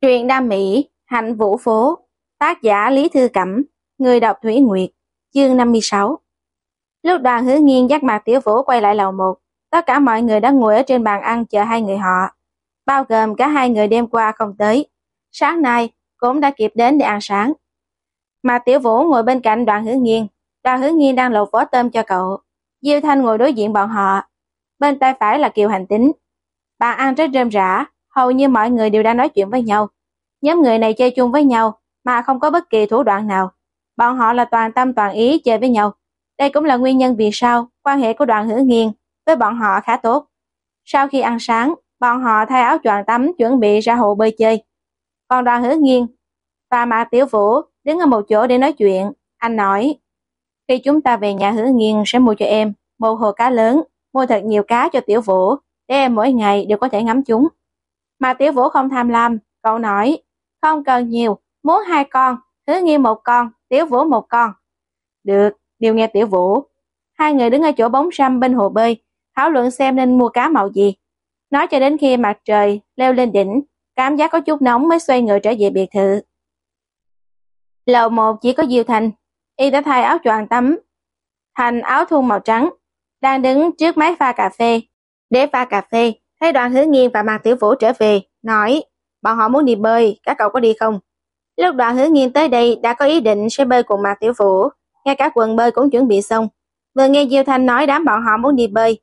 Truyện đam mỹ, hạnh vũ phố, tác giả Lý Thư Cẩm, người đọc Thủy Nguyệt, chương 56. Lúc đoàn hứa nghiên dắt mặt tiểu vũ quay lại lầu một, tất cả mọi người đã ngồi ở trên bàn ăn chờ hai người họ, bao gồm cả hai người đêm qua không tới. Sáng nay cũng đã kịp đến để ăn sáng. Mà tiểu vũ ngồi bên cạnh đoàn hứa nghiên, đoàn hứa nghiên đang lột vỏ tôm cho cậu. Diêu Thanh ngồi đối diện bọn họ, bên tay phải là Kiều Hành Tính. Bàn ăn rất rơm rã, hầu như mọi người đều đang nói chuyện với nhau. Nhóm người này chơi chung với nhau mà không có bất kỳ thủ đoạn nào. Bọn họ là toàn tâm toàn ý chơi với nhau. Đây cũng là nguyên nhân vì sao quan hệ của đoàn hữu nghiên với bọn họ khá tốt. Sau khi ăn sáng, bọn họ thay áo choàng tắm chuẩn bị ra hồ bơi chơi. Còn đoàn hữu nghiên và Mạc Tiểu Vũ đứng ở một chỗ để nói chuyện. Anh nói, khi chúng ta về nhà hữu nghiên sẽ mua cho em một hồ cá lớn, mua thật nhiều cá cho Tiểu Vũ để em mỗi ngày đều có thể ngắm chúng. Mà Tiểu Vũ không tham lam, cậu nói, không cần nhiều, muốn hai con, hứa nghiên một con, Tiểu Vũ một con. Được, đều nghe Tiểu Vũ. Hai người đứng ở chỗ bóng râm bên hồ bơi, thảo luận xem nên mua cá màu gì. Nói cho đến khi mặt trời leo lên đỉnh, cảm giác có chút nóng mới xoay người trở về biệt thự. Lầu một chỉ có Diêu Thành, y đã thay áo choàng tắm, thành áo thun màu trắng, đang đứng trước máy pha cà phê. Để pha cà phê, thấy đoàn hứa nghiên và Mạc Tiểu Vũ trở về, nói, bọn họ muốn đi bơi, các cậu có đi không? Lúc đoàn hứa nghiên tới đây đã có ý định sẽ bơi cùng Mạc Tiểu Vũ, ngay cả quần bơi cũng chuẩn bị xong. Vừa nghe Diêu Thanh nói đám bọn họ muốn đi bơi.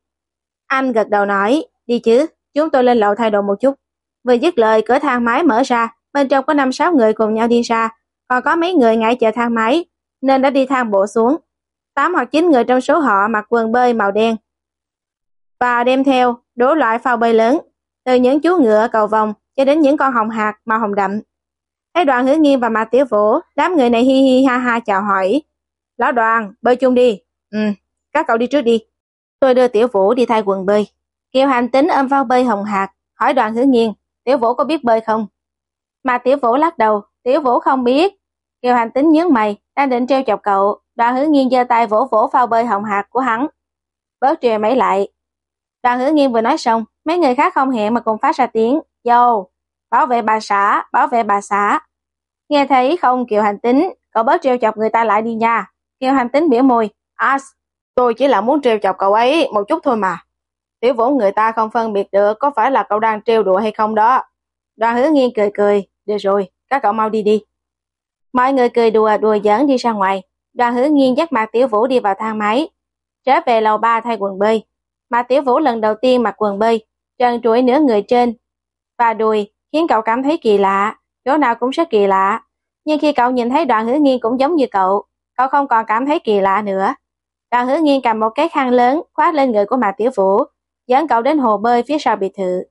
Anh gật đầu nói, đi chứ, chúng tôi lên lầu thay đồ một chút. Vừa dứt lời cửa thang máy mở ra, bên trong có năm sáu người cùng nhau đi ra, còn có mấy người ngại chờ thang máy, nên đã đi thang bộ xuống. Tám hoặc chín người trong số họ mặc quần bơi màu đen. Và đem theo đủ loại phao bơi lớn, từ những chú ngựa cầu vòng cho đến những con hồng hạt màu hồng đậm. Thấy đoàn hứa nghiêng và mà tiểu vũ, đám người này hi hi ha ha chào hỏi. Lão đoàn, bơi chung đi. Ừ, các cậu đi trước đi. Tôi đưa tiểu vũ đi thay quần bơi. Kiều hành tính ôm phao bơi hồng hạt, hỏi đoàn hứa nghiêng tiểu vũ có biết bơi không? Mà tiểu vũ lắc đầu, tiểu vũ không biết. Kiều hành tính nhướng mày, đang định treo chọc cậu, đoàn hứa nghiêng giơ tay vỗ vỗ phao bơi hồng hạt của hắn. Bớt trèo mấy lại. Đoàn hứa nghiên vừa nói xong, mấy người khác không hẹn mà cùng phát ra tiếng, Dô, bảo vệ bà xã, bảo vệ bà xã. Nghe thấy không Kiều Hành Tính, cậu bớt trêu chọc người ta lại đi nha. Kiều Hành Tính biểu môi, As, tôi chỉ là muốn trêu chọc cậu ấy một chút thôi mà. Tiểu vũ người ta không phân biệt được có phải là cậu đang trêu đùa hay không đó. Đoàn hứa nghiên cười cười, được rồi, các cậu mau đi đi. Mọi người cười đùa đùa giỡn đi ra ngoài. Đoàn hứa nghiên dắt mặt Tiểu Vũ đi vào thang máy. Trở về lầu ba thay quần bơi mà Tiểu Vũ lần đầu tiên mặc quần bơi, trần trụi nửa người trên và đùi khiến cậu cảm thấy kỳ lạ, chỗ nào cũng rất kỳ lạ. Nhưng khi cậu nhìn thấy đoàn hứa nghiên cũng giống như cậu, cậu không còn cảm thấy kỳ lạ nữa. Đoàn hứa nghiên cầm một cái khăn lớn khoác lên người của Mạc Tiểu Vũ, dẫn cậu đến hồ bơi phía sau biệt thự.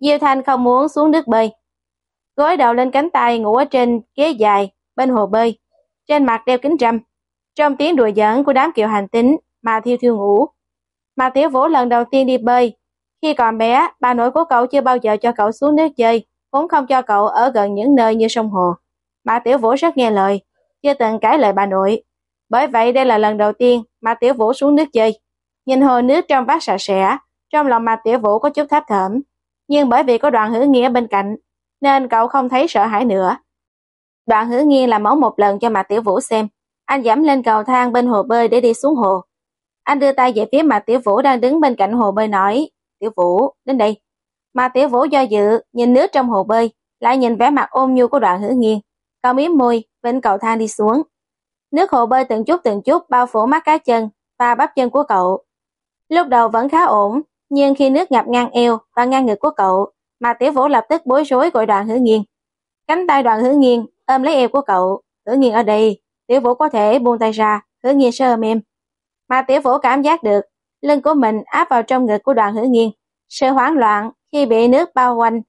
Diêu Thanh không muốn xuống nước bơi. Gối đầu lên cánh tay ngủ ở trên ghế dài bên hồ bơi, trên mặt đeo kính râm. Trong tiếng đùa giỡn của đám kiều hành tính mà thiêu thiêu ngủ mà Tiểu Vũ lần đầu tiên đi bơi khi còn bé, bà nội của cậu chưa bao giờ cho cậu xuống nước chơi, cũng không cho cậu ở gần những nơi như sông hồ. mà Tiểu Vũ rất nghe lời, chưa từng cãi lời bà nội. Bởi vậy đây là lần đầu tiên mà Tiểu Vũ xuống nước chơi. Nhìn hồ nước trong vắt sạch sẽ, trong lòng mà Tiểu Vũ có chút thấp thởm. Nhưng bởi vì có đoàn hữu nghĩa bên cạnh, nên cậu không thấy sợ hãi nữa. Đoạn hữu nghĩa làm mẫu một lần cho Mạc Tiểu Vũ xem. Anh giảm lên cầu thang bên hồ bơi để đi xuống hồ. Anh đưa tay về phía Mạc Tiểu Vũ đang đứng bên cạnh hồ bơi nói, Tiểu Vũ, đến đây. Mà Tiểu Vũ do dự, nhìn nước trong hồ bơi, lại nhìn vẻ mặt ôm nhu của đoạn Hữu nghiên. Cậu miếm môi, bên cầu thang đi xuống. Nước hồ bơi từng chút từng chút bao phủ mắt cá chân và bắp chân của cậu. Lúc đầu vẫn khá ổn, nhưng khi nước ngập ngang eo và ngang ngực của cậu, mà Tiểu Vũ lập tức bối rối gọi đoạn Hữu nghiên. Cánh tay đoạn Hữu nghiên ôm lấy eo của cậu. Hữu nghiên ở đây, Tiểu Vũ có thể buông tay ra, Hữu nghiên sơ ôm em. Mà Tiểu Vũ cảm giác được lưng của mình áp vào trong ngực của đoàn hữu nghiên. Sự hoảng loạn khi bị nước bao quanh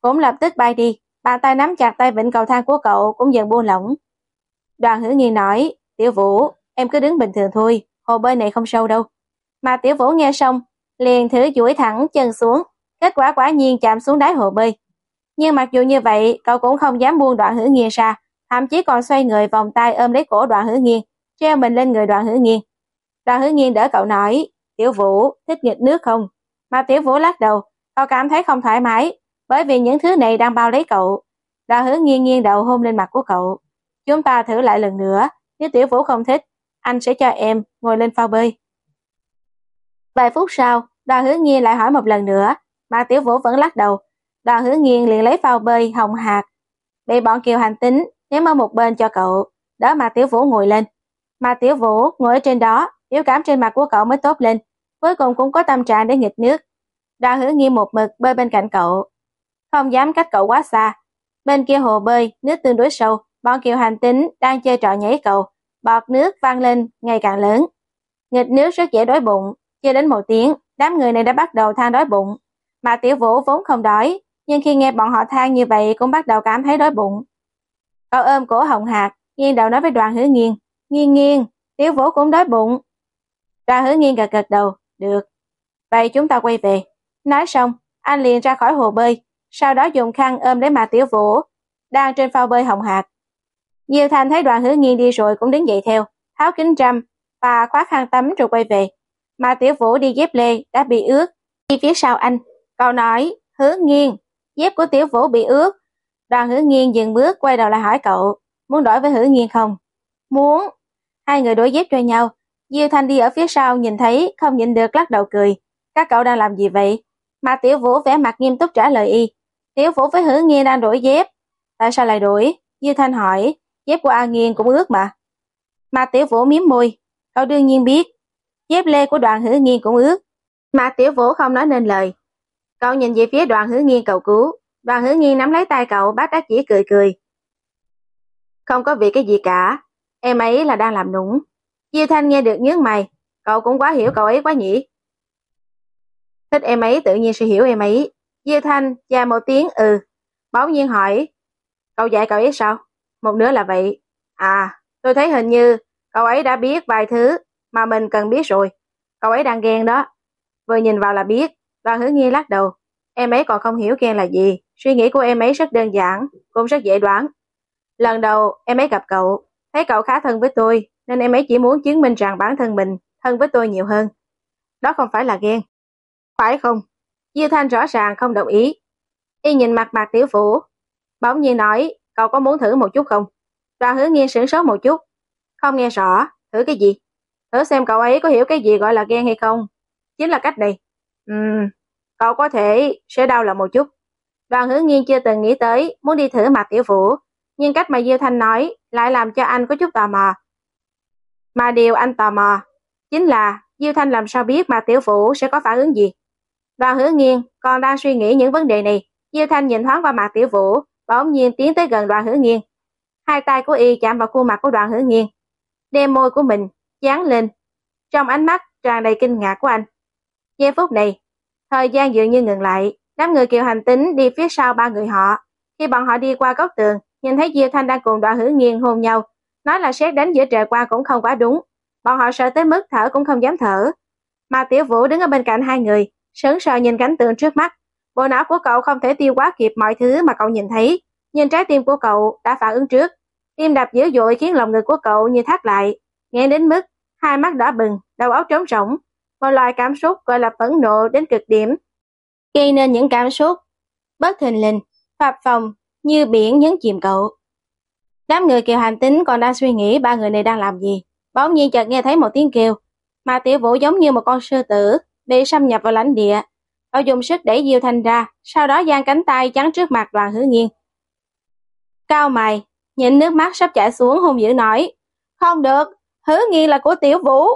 cũng lập tức bay đi, bàn tay nắm chặt tay vịnh cầu thang của cậu cũng dần buông lỏng. Đoàn hữu nghiên nói, tiểu vũ, em cứ đứng bình thường thôi, hồ bơi này không sâu đâu. Mà tiểu vũ nghe xong, liền thử duỗi thẳng chân xuống, kết quả quả nhiên chạm xuống đáy hồ bơi. Nhưng mặc dù như vậy, cậu cũng không dám buông đoạn hữu nghiên ra, thậm chí còn xoay người vòng tay ôm lấy cổ đoạn hữu nghiên, treo mình lên người đoạn hữu nghiên. Đoạn Hứa nghiên đỡ cậu nói, Tiểu Vũ thích nghịch nước không? Mà Tiểu Vũ lắc đầu, cậu cảm thấy không thoải mái, bởi vì những thứ này đang bao lấy cậu. Đoàn hứa nghiêng nghiêng đầu hôn lên mặt của cậu. Chúng ta thử lại lần nữa, nếu tiểu vũ không thích, anh sẽ cho em ngồi lên phao bơi. Vài phút sau, đoàn hứa nghiêng lại hỏi một lần nữa, mà tiểu vũ vẫn lắc đầu. Đoàn hứa nghiêng liền lấy phao bơi hồng hạt, bị bọn kiều hành tính ném ở một bên cho cậu, đó mà tiểu vũ ngồi lên. Mà tiểu vũ ngồi ở trên đó, biểu cảm trên mặt của cậu mới tốt lên, cuối cùng cũng có tâm trạng để nghịch nước. Đoàn hứa nghiêm một mực bơi bên cạnh cậu, không dám cách cậu quá xa. Bên kia hồ bơi, nước tương đối sâu, bọn kiều hành tính đang chơi trò nhảy cầu, bọt nước vang lên ngày càng lớn. Nghịch nước rất dễ đói bụng, chưa đến một tiếng, đám người này đã bắt đầu than đói bụng. Mà tiểu vũ vốn không đói, nhưng khi nghe bọn họ than như vậy cũng bắt đầu cảm thấy đói bụng. Cậu ôm cổ hồng hạt, nghiêng đầu nói với đoàn hứa nghiêng, nghiêng nghiêng, tiểu vũ cũng đói bụng. Đoàn hứa nghiêng gật gật đầu, được. Vậy chúng ta quay về. Nói xong, anh liền ra khỏi hồ bơi, sau đó dùng khăn ôm lấy mặt tiểu vũ, đang trên phao bơi hồng hạt. Diêu Thanh thấy đoàn hứa nghiêng đi rồi cũng đứng dậy theo, tháo kính râm và khóa khăn tắm rồi quay về. Mà tiểu vũ đi dép lê đã bị ướt, đi phía sau anh. Cậu nói, hứa nghiêng, dép của tiểu vũ bị ướt. Đoàn hứa nghiêng dừng bước quay đầu lại hỏi cậu, muốn đổi với hứa nghiêng không? Muốn. Hai người đổi dép cho nhau. Diêu Thanh đi ở phía sau nhìn thấy không nhìn được lắc đầu cười. Các cậu đang làm gì vậy? Mà tiểu vũ vẻ mặt nghiêm túc trả lời y. Tiểu vũ với hứa Nghiên đang đổi dép. Tại sao lại đổi? Diêu Thanh hỏi, dép của A Nghiên cũng ướt mà. Mà tiểu vũ miếm môi, cậu đương nhiên biết, dép lê của đoàn hứa nghiên cũng ướt. Mà tiểu vũ không nói nên lời. Cậu nhìn về phía đoàn hứa nghiên cầu cứu, đoàn hứa nghiên nắm lấy tay cậu bác đắc chỉ cười cười. Không có việc cái gì cả, em ấy là đang làm nũng. Diêu Thanh nghe được nhớ mày, cậu cũng quá hiểu cậu ấy quá nhỉ. Thích em ấy tự nhiên sẽ hiểu em ấy. Diêu Thanh cha một tiếng ừ, bỗng nhiên hỏi, cậu dạy cậu ấy sao? Một nửa là vậy. À, tôi thấy hình như cậu ấy đã biết vài thứ mà mình cần biết rồi. Cậu ấy đang ghen đó. Vừa nhìn vào là biết. Đoàn hứa nghi lắc đầu. Em ấy còn không hiểu ghen là gì. Suy nghĩ của em ấy rất đơn giản, cũng rất dễ đoán. Lần đầu em ấy gặp cậu, thấy cậu khá thân với tôi, nên em ấy chỉ muốn chứng minh rằng bản thân mình thân với tôi nhiều hơn. Đó không phải là ghen. Phải không? Diêu Thanh rõ ràng không đồng ý. Y nhìn mặt mạc tiểu phủ, bỗng nhiên nói cậu có muốn thử một chút không? Đoàn hứa nghiêng sửng sốt một chút. Không nghe rõ, thử cái gì? Thử xem cậu ấy có hiểu cái gì gọi là ghen hay không? Chính là cách này. Ừm, cậu có thể sẽ đau lòng một chút. Đoàn hứa nghiêng chưa từng nghĩ tới muốn đi thử mặt tiểu vũ, nhưng cách mà Diêu Thanh nói lại làm cho anh có chút tò mò. Mà điều anh tò mò chính là Diêu Thanh làm sao biết mà tiểu vũ sẽ có phản ứng gì. Đoàn hứa nghiêng còn đang suy nghĩ những vấn đề này, Diêu Thanh nhìn thoáng qua mặt tiểu vũ, bỗng nhiên tiến tới gần đoàn hứa nghiêng. Hai tay của y chạm vào khuôn mặt của đoàn hứa nghiêng. đem môi của mình dán lên, trong ánh mắt tràn đầy kinh ngạc của anh. Giây phút này, thời gian dường như ngừng lại, đám người kiều hành tính đi phía sau ba người họ. Khi bọn họ đi qua góc tường, nhìn thấy Diêu Thanh đang cùng đoàn hứa nghiêng hôn nhau, nói là xét đánh giữa trời qua cũng không quá đúng. Bọn họ sợ tới mức thở cũng không dám thở. Mà Tiểu Vũ đứng ở bên cạnh hai người, sững sờ nhìn cảnh tượng trước mắt, Bộ não của cậu không thể tiêu quá kịp mọi thứ mà cậu nhìn thấy, nhưng trái tim của cậu đã phản ứng trước. Tim đập dữ dội khiến lòng ngực của cậu như thắt lại, nghe đến mức hai mắt đỏ bừng, đầu óc trống rỗng, một loại cảm xúc gọi là phẫn nộ đến cực điểm, gây nên những cảm xúc bất thình lình, phập phồng như biển nhấn chìm cậu. Đám người kiều hành tính còn đang suy nghĩ ba người này đang làm gì, bỗng nhiên chợt nghe thấy một tiếng kêu, mà tiểu vũ giống như một con sư tử bị xâm nhập vào lãnh địa, Cậu dùng sức đẩy Diêu Thanh ra, sau đó giang cánh tay chắn trước mặt đoàn hứa nghiên. Cao mày, nhìn nước mắt sắp chảy xuống hung dữ nói, không được, hứa nghiên là của tiểu vũ.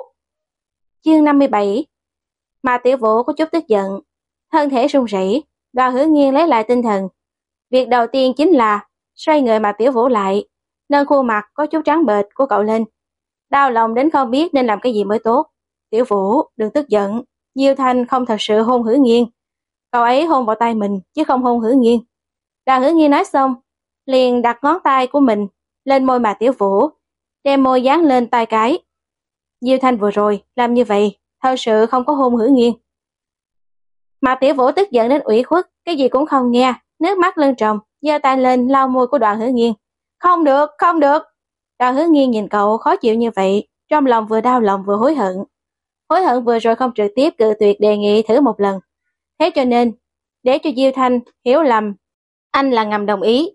Chương 57 Mà tiểu vũ có chút tức giận, thân thể run rẩy, đoàn hứa nghiên lấy lại tinh thần. Việc đầu tiên chính là xoay người mà tiểu vũ lại, nâng khuôn mặt có chút trắng bệch của cậu lên. Đau lòng đến không biết nên làm cái gì mới tốt. Tiểu vũ, đừng tức giận, Diêu Thanh không thật sự hôn hứa nghiên. Cậu ấy hôn vào tay mình, chứ không hôn hứa nghiên. Đàn hứa nghiên nói xong, liền đặt ngón tay của mình lên môi mà tiểu vũ, đem môi dán lên tay cái. Diêu Thanh vừa rồi, làm như vậy, thật sự không có hôn hứa nghiên. Mà tiểu vũ tức giận đến ủy khuất, cái gì cũng không nghe, nước mắt lưng tròng, giơ tay lên lau môi của đoàn hứa nghiên. Không được, không được. Đoàn hứa nghiêng nhìn cậu khó chịu như vậy, trong lòng vừa đau lòng vừa hối hận hối hận vừa rồi không trực tiếp cự tuyệt đề nghị thử một lần. Thế cho nên, để cho Diêu Thanh hiểu lầm, anh là ngầm đồng ý.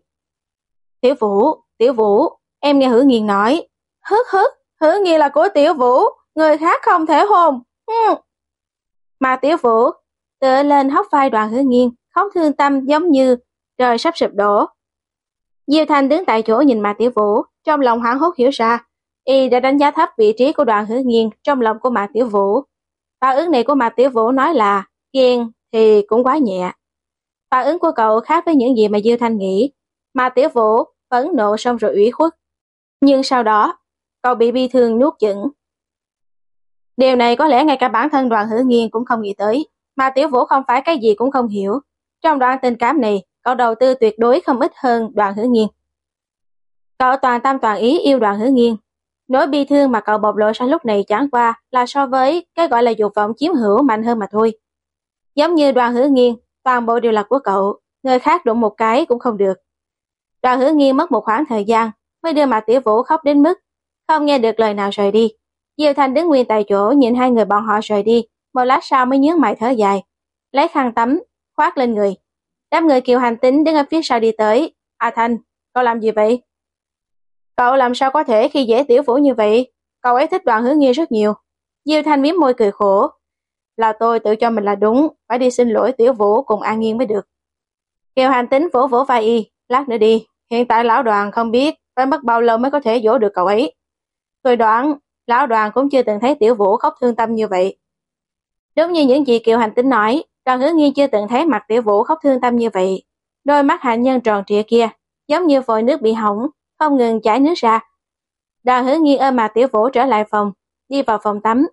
Tiểu Vũ, Tiểu Vũ, em nghe Hứa Nghiên nói. Hức hức, Hứa Nghiên là của Tiểu Vũ, người khác không thể hôn. Ừ. Mà Tiểu Vũ tựa lên hóc vai đoàn Hứa Nghiên, khóc thương tâm giống như trời sắp sụp đổ. Diêu Thanh đứng tại chỗ nhìn mà Tiểu Vũ, trong lòng hoảng hốt hiểu ra, y đã đánh giá thấp vị trí của đoàn Hứa Nghiên trong lòng của Mạc Tiểu Vũ. Phản ứng này của Mạc Tiểu Vũ nói là ghen thì cũng quá nhẹ. Phản ứng của cậu khác với những gì mà Diêu Thanh nghĩ, Mạc Tiểu Vũ phẫn nộ xong rồi ủy khuất. Nhưng sau đó, cậu bị bi thương nuốt chửng. Điều này có lẽ ngay cả bản thân đoàn hữu nghiên cũng không nghĩ tới, mà Tiểu Vũ không phải cái gì cũng không hiểu. Trong đoạn tình cảm này, cậu đầu tư tuyệt đối không ít hơn đoàn hữu nghiên. Cậu toàn tâm toàn ý yêu đoàn hữu nghiên. Nỗi bi thương mà cậu bộc lộ ra lúc này chẳng qua là so với cái gọi là dục vọng chiếm hữu mạnh hơn mà thôi. Giống như đoàn hữu nghiên, toàn bộ đều là của cậu, người khác đụng một cái cũng không được. Đoàn Hữu nghiên mất một khoảng thời gian mới đưa mặt tiểu vũ khóc đến mức không nghe được lời nào rời đi. Diêu Thanh đứng nguyên tại chỗ nhìn hai người bọn họ rời đi, một lát sau mới nhướng mày thở dài, lấy khăn tắm, khoác lên người. Đám người kiều hành tính đứng ở phía sau đi tới. À Thanh, cậu làm gì vậy? Cậu làm sao có thể khi dễ tiểu vũ như vậy? Cậu ấy thích đoàn hướng nghiêng rất nhiều. Diêu Thanh miếm môi cười khổ. Là tôi tự cho mình là đúng, phải đi xin lỗi tiểu vũ cùng An nghiêng mới được. Kiều hành tính vỗ vỗ vai y, lát nữa đi, hiện tại lão đoàn không biết phải mất bao lâu mới có thể dỗ được cậu ấy. Tôi đoán, lão đoàn cũng chưa từng thấy tiểu vũ khóc thương tâm như vậy. Đúng như những gì Kiều Hành Tính nói, đoàn hứa nghiên chưa từng thấy mặt tiểu vũ khóc thương tâm như vậy. Đôi mắt hạnh nhân tròn trịa kia, giống như vòi nước bị hỏng, không ngừng chảy nước ra. Đoàn hứa nghiên ôm mặt tiểu vũ trở lại phòng, đi vào phòng tắm,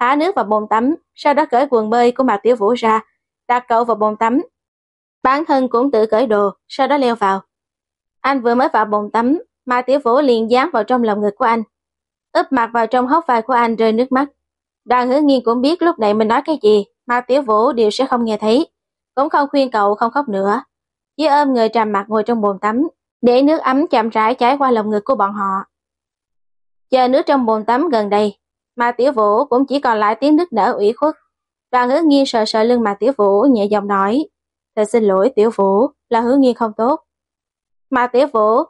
thả nước vào bồn tắm, sau đó cởi quần bơi của mặt tiểu vũ ra, đặt cậu vào bồn tắm. Bản thân cũng tự cởi đồ, sau đó leo vào. Anh vừa mới vào bồn tắm, mà tiểu vũ liền dán vào trong lòng ngực của anh. úp mặt vào trong hốc vai của anh rơi nước mắt. Đoàn hứa nghiên cũng biết lúc này mình nói cái gì, mà tiểu vũ đều sẽ không nghe thấy. Cũng không khuyên cậu không khóc nữa. Chỉ ôm người trầm mặt ngồi trong bồn tắm, để nước ấm chậm rãi chảy qua lòng ngực của bọn họ. Chờ nước trong bồn tắm gần đây, mà tiểu vũ cũng chỉ còn lại tiếng nước nở ủy khuất. Đoàn hứa nghiêng sờ sờ lưng mà tiểu vũ nhẹ giọng nói. Thật xin lỗi tiểu vũ, là hứa nghiêng không tốt. Mà tiểu vũ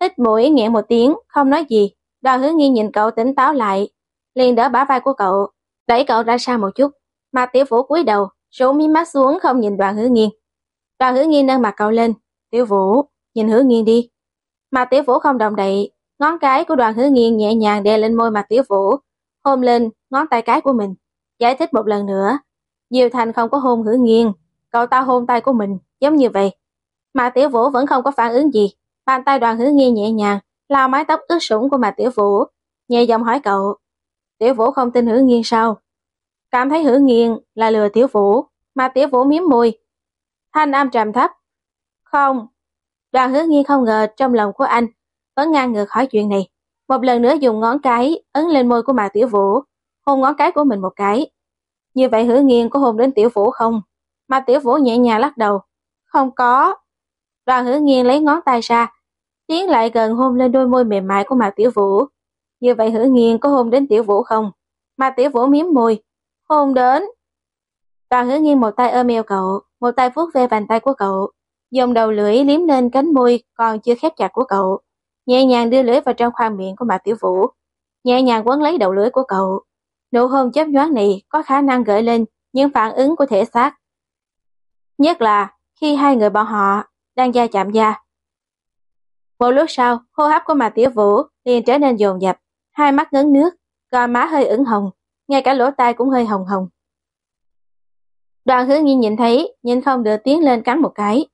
hít mũi nghẹn một tiếng, không nói gì. Đoàn hứa nghiêng nhìn cậu tỉnh táo lại, liền đỡ bả vai của cậu, đẩy cậu ra xa một chút. Mà tiểu vũ cúi đầu, rủ mí mắt xuống không nhìn đoàn hứa nghiên. Đoàn hứa nghiên nâng mặt cậu lên. Tiểu vũ, nhìn hứa nghiên đi. Mà tiểu vũ không động đậy, ngón cái của đoàn hứa nghiên nhẹ nhàng đè lên môi mặt tiểu vũ, hôn lên ngón tay cái của mình. Giải thích một lần nữa, Diêu Thành không có hôn hứa nghiên, cậu ta hôn tay của mình, giống như vậy. Mà Tiểu Vũ vẫn không có phản ứng gì. Bàn tay đoàn hứa nghiên nhẹ nhàng, lau mái tóc ướt sũng của mà Tiểu Vũ, nhẹ giọng hỏi cậu. Tiểu Vũ không tin hứa nghiên sao? Cảm thấy hứa nghiền là lừa Tiểu Vũ, mà Tiểu Vũ miếm môi. Thanh âm trầm thấp. Không. Đoàn hứa nghiên không ngờ trong lòng của anh vẫn ngang ngược hỏi chuyện này. Một lần nữa dùng ngón cái ấn lên môi của mà Tiểu Vũ, hôn ngón cái của mình một cái. Như vậy hứa nghiên có hôn đến Tiểu Vũ không? Mà Tiểu Vũ nhẹ nhàng lắc đầu. Không có. Đoàn hứa nghiên lấy ngón tay ra, tiến lại gần hôn lên đôi môi mềm mại của mà Tiểu Vũ. Như vậy hứa nghiên có hôn đến Tiểu Vũ không? mà Tiểu Vũ miếm môi. Hôn đến. Đoàn hứa nghiêng một tay ôm eo cậu, một tay vuốt ve bàn tay của cậu, dùng đầu lưỡi liếm lên cánh môi còn chưa khép chặt của cậu, nhẹ nhàng đưa lưỡi vào trong khoang miệng của Mạc Tiểu Vũ, nhẹ nhàng quấn lấy đầu lưỡi của cậu. Nụ hôn chớp nhoáng này có khả năng gợi lên những phản ứng của thể xác. Nhất là khi hai người bọn họ đang da chạm da. Một lúc sau, hô hấp của Mạc Tiểu Vũ liền trở nên dồn dập, hai mắt ngấn nước, gò má hơi ửng hồng, ngay cả lỗ tai cũng hơi hồng hồng. Đoàn hứa Nhiên nhìn thấy, nhìn không được tiến lên cắn một cái.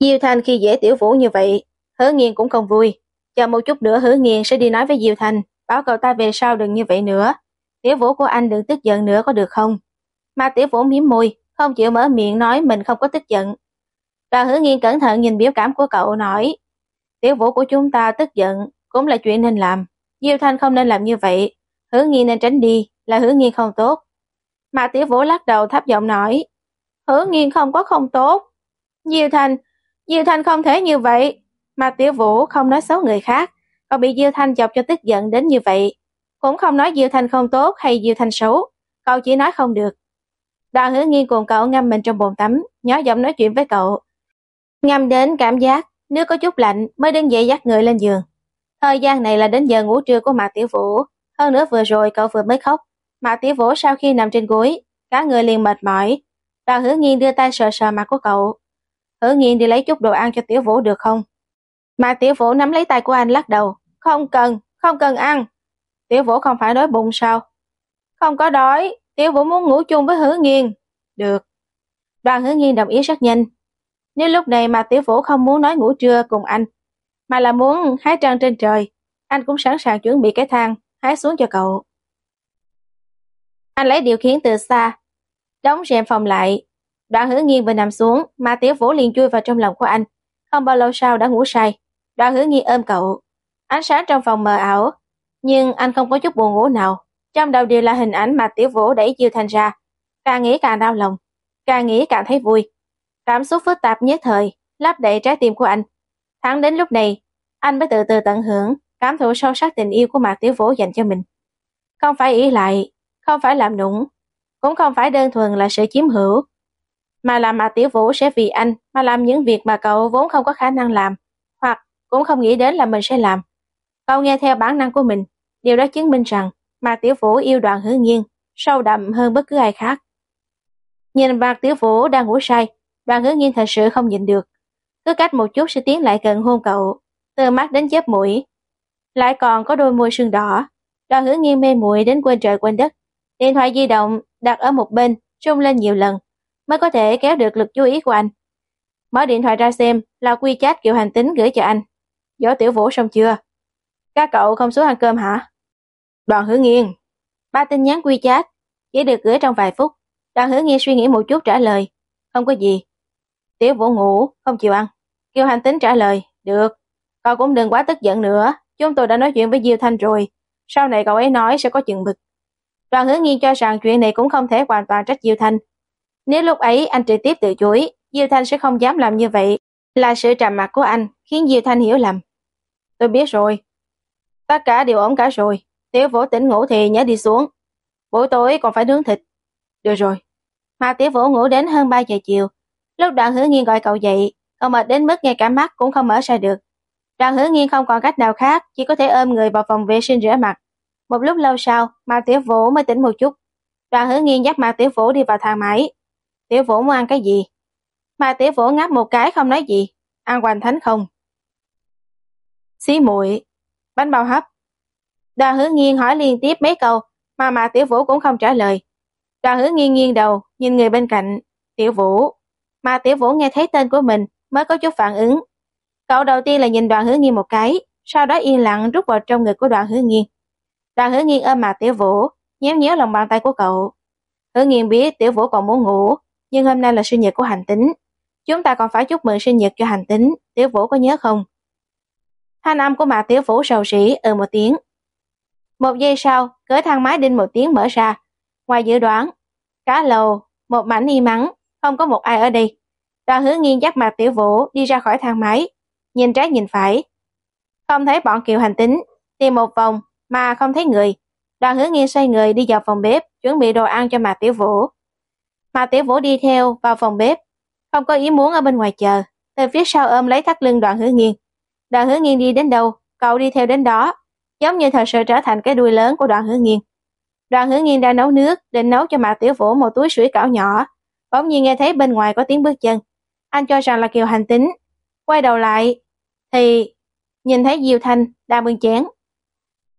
Diêu Thanh khi dễ Tiểu Vũ như vậy, hứa nghiên cũng không vui. Chờ một chút nữa hứa nghiên sẽ đi nói với Diêu Thanh, bảo cậu ta về sau đừng như vậy nữa. Tiểu Vũ của anh đừng tức giận nữa có được không? Mà Tiểu Vũ miếm môi, không chịu mở miệng nói mình không có tức giận. Đoàn hứa nghiên cẩn thận nhìn biểu cảm của cậu nói, tiểu vũ của chúng ta tức giận, cũng là chuyện nên làm. Diêu Thanh không nên làm như vậy, hứa nghi nên tránh đi, là hứa nghi không tốt. Mà tiểu vũ lắc đầu thấp giọng nói, hứa nghi không có không tốt. Diêu Thanh, Diêu Thanh không thể như vậy. Mà tiểu vũ không nói xấu người khác, còn bị Diêu Thanh chọc cho tức giận đến như vậy. Cũng không nói Diêu Thanh không tốt hay Diêu Thanh xấu, cậu chỉ nói không được. Đoàn hứa nghiên cùng cậu ngâm mình trong bồn tắm, nhỏ giọng nói chuyện với cậu, ngâm đến cảm giác nước có chút lạnh mới đứng dậy dắt người lên giường. Thời gian này là đến giờ ngủ trưa của Mạc Tiểu Vũ, hơn nữa vừa rồi cậu vừa mới khóc. Mạc Tiểu Vũ sau khi nằm trên gối, cả người liền mệt mỏi. Đoàn hứa nghiên đưa tay sờ sờ mặt của cậu. Hứa nghiên đi lấy chút đồ ăn cho Tiểu Vũ được không? Mạc Tiểu Vũ nắm lấy tay của anh lắc đầu. Không cần, không cần ăn. Tiểu Vũ không phải đói bụng sao? Không có đói, Tiểu Vũ muốn ngủ chung với hứa nghiên. Được. Đoàn hứa nghiên đồng ý rất nhanh. Nếu lúc này mà Tiểu Vũ không muốn nói ngủ trưa cùng anh, mà là muốn hái trăng trên trời, anh cũng sẵn sàng chuẩn bị cái thang, hái xuống cho cậu. Anh lấy điều khiển từ xa, đóng rèm phòng lại. Đoạn hứa nghiêng vừa nằm xuống, mà Tiểu Vũ liền chui vào trong lòng của anh. Không bao lâu sau đã ngủ say. Đoạn hứa nghiêng ôm cậu. Ánh sáng trong phòng mờ ảo, nhưng anh không có chút buồn ngủ nào. Trong đầu đều là hình ảnh mà Tiểu Vũ đẩy chiêu Thành ra. Càng nghĩ càng đau lòng, càng nghĩ càng thấy vui. Cảm xúc phức tạp nhất thời, lấp đầy trái tim của anh. Thẳng đến lúc này, anh mới từ từ tận hưởng, cảm thụ sâu sắc tình yêu của Mạc Tiểu Vũ dành cho mình. Không phải ý lại, không phải làm nũng, cũng không phải đơn thuần là sự chiếm hữu, mà là Mạc Tiểu Vũ sẽ vì anh mà làm những việc mà cậu vốn không có khả năng làm, hoặc cũng không nghĩ đến là mình sẽ làm. Cậu nghe theo bản năng của mình, điều đó chứng minh rằng Mạc Tiểu Vũ yêu đoàn hứa nghiêng, sâu đậm hơn bất cứ ai khác. Nhìn Mạc Tiểu Vũ đang ngủ say, đoàn hứa nghiêng thật sự không nhịn được. Cứ cách một chút sẽ tiến lại gần hôn cậu, từ mắt đến chớp mũi. Lại còn có đôi môi sương đỏ. Đoàn hứa nghiêng mê muội đến quên trời quên đất. Điện thoại di động đặt ở một bên, rung lên nhiều lần, mới có thể kéo được lực chú ý của anh. Mở điện thoại ra xem là quy chat kiểu hành tính gửi cho anh. Gió tiểu vũ xong chưa? Các cậu không xuống ăn cơm hả? Đoàn hứa nghiêng. Ba tin nhắn quy chat, chỉ được gửi trong vài phút. Đoàn hứa nghiêng suy nghĩ một chút trả lời. Không có gì. Tiểu vũ ngủ, không chịu ăn. Kiều hành tính trả lời. Được. Cậu cũng đừng quá tức giận nữa. Chúng tôi đã nói chuyện với Diêu Thanh rồi. Sau này cậu ấy nói sẽ có chừng mực. Đoàn hứa nghiên cho rằng chuyện này cũng không thể hoàn toàn trách Diêu Thanh. Nếu lúc ấy anh trực tiếp từ chối, Diêu Thanh sẽ không dám làm như vậy. Là sự trầm mặc của anh khiến Diêu Thanh hiểu lầm. Tôi biết rồi. Tất cả đều ổn cả rồi. Tiểu vũ tỉnh ngủ thì nhớ đi xuống. Buổi tối còn phải nướng thịt. Được rồi. Mà tiểu vũ ngủ đến hơn 3 giờ chiều. Lúc đoạn hứa nghiên gọi cậu dậy, cậu mệt đến mức ngay cả mắt cũng không mở ra được đoàn hứa nghiên không còn cách nào khác, chỉ có thể ôm người vào phòng vệ sinh rửa mặt. Một lúc lâu sau, Mạc Tiểu Vũ mới tỉnh một chút. Đoàn hứa nghiên dắt Mạc Tiểu Vũ đi vào thang máy. Tiểu Vũ muốn ăn cái gì? Mạc Tiểu Vũ ngáp một cái không nói gì. Ăn hoành thánh không? Xí muội bánh bao hấp. Đoàn hứa nghiên hỏi liên tiếp mấy câu, mà Mạc Tiểu Vũ cũng không trả lời. Đoàn hứa nghiêng nghiêng đầu, nhìn người bên cạnh. Tiểu Vũ. Mà Tiểu Vũ nghe thấy tên của mình mới có chút phản ứng. Cậu đầu tiên là nhìn đoàn hứa nghiên một cái, sau đó yên lặng rút vào trong ngực của đoàn hứa nghiên. Đoàn hứa nghiên ôm mặt tiểu vũ, nhéo nhéo lòng bàn tay của cậu. Hứa nghiên biết tiểu vũ còn muốn ngủ, nhưng hôm nay là sinh nhật của hành tính. Chúng ta còn phải chúc mừng sinh nhật cho hành tính, tiểu vũ có nhớ không? Thanh âm của mạc tiểu vũ sầu sỉ ừ một tiếng. Một giây sau, cửa thang máy đinh một tiếng mở ra. Ngoài dự đoán, cả lầu, một mảnh y mắng, không có một ai ở đây. Đoàn hứa nghiên dắt mặt tiểu vũ đi ra khỏi thang máy, nhìn trái nhìn phải. Không thấy bọn kiều hành tính, tìm một vòng mà không thấy người. Đoàn hứa nghiên xoay người đi vào phòng bếp, chuẩn bị đồ ăn cho Mạc Tiểu Vũ. Mạc Tiểu Vũ đi theo vào phòng bếp, không có ý muốn ở bên ngoài chờ, từ phía sau ôm lấy thắt lưng đoàn hứa nghiên. Đoàn hứa nghiên đi đến đâu, cậu đi theo đến đó, giống như thật sự trở thành cái đuôi lớn của đoàn hứa nghiên. Đoàn hứa nghiên đang nấu nước, định nấu cho Mạc Tiểu Vũ một túi sủi cảo nhỏ, bỗng nhiên nghe thấy bên ngoài có tiếng bước chân. Anh cho rằng là Kiều Hành Tính, quay đầu lại, thì nhìn thấy Diêu Thanh đang bưng chén.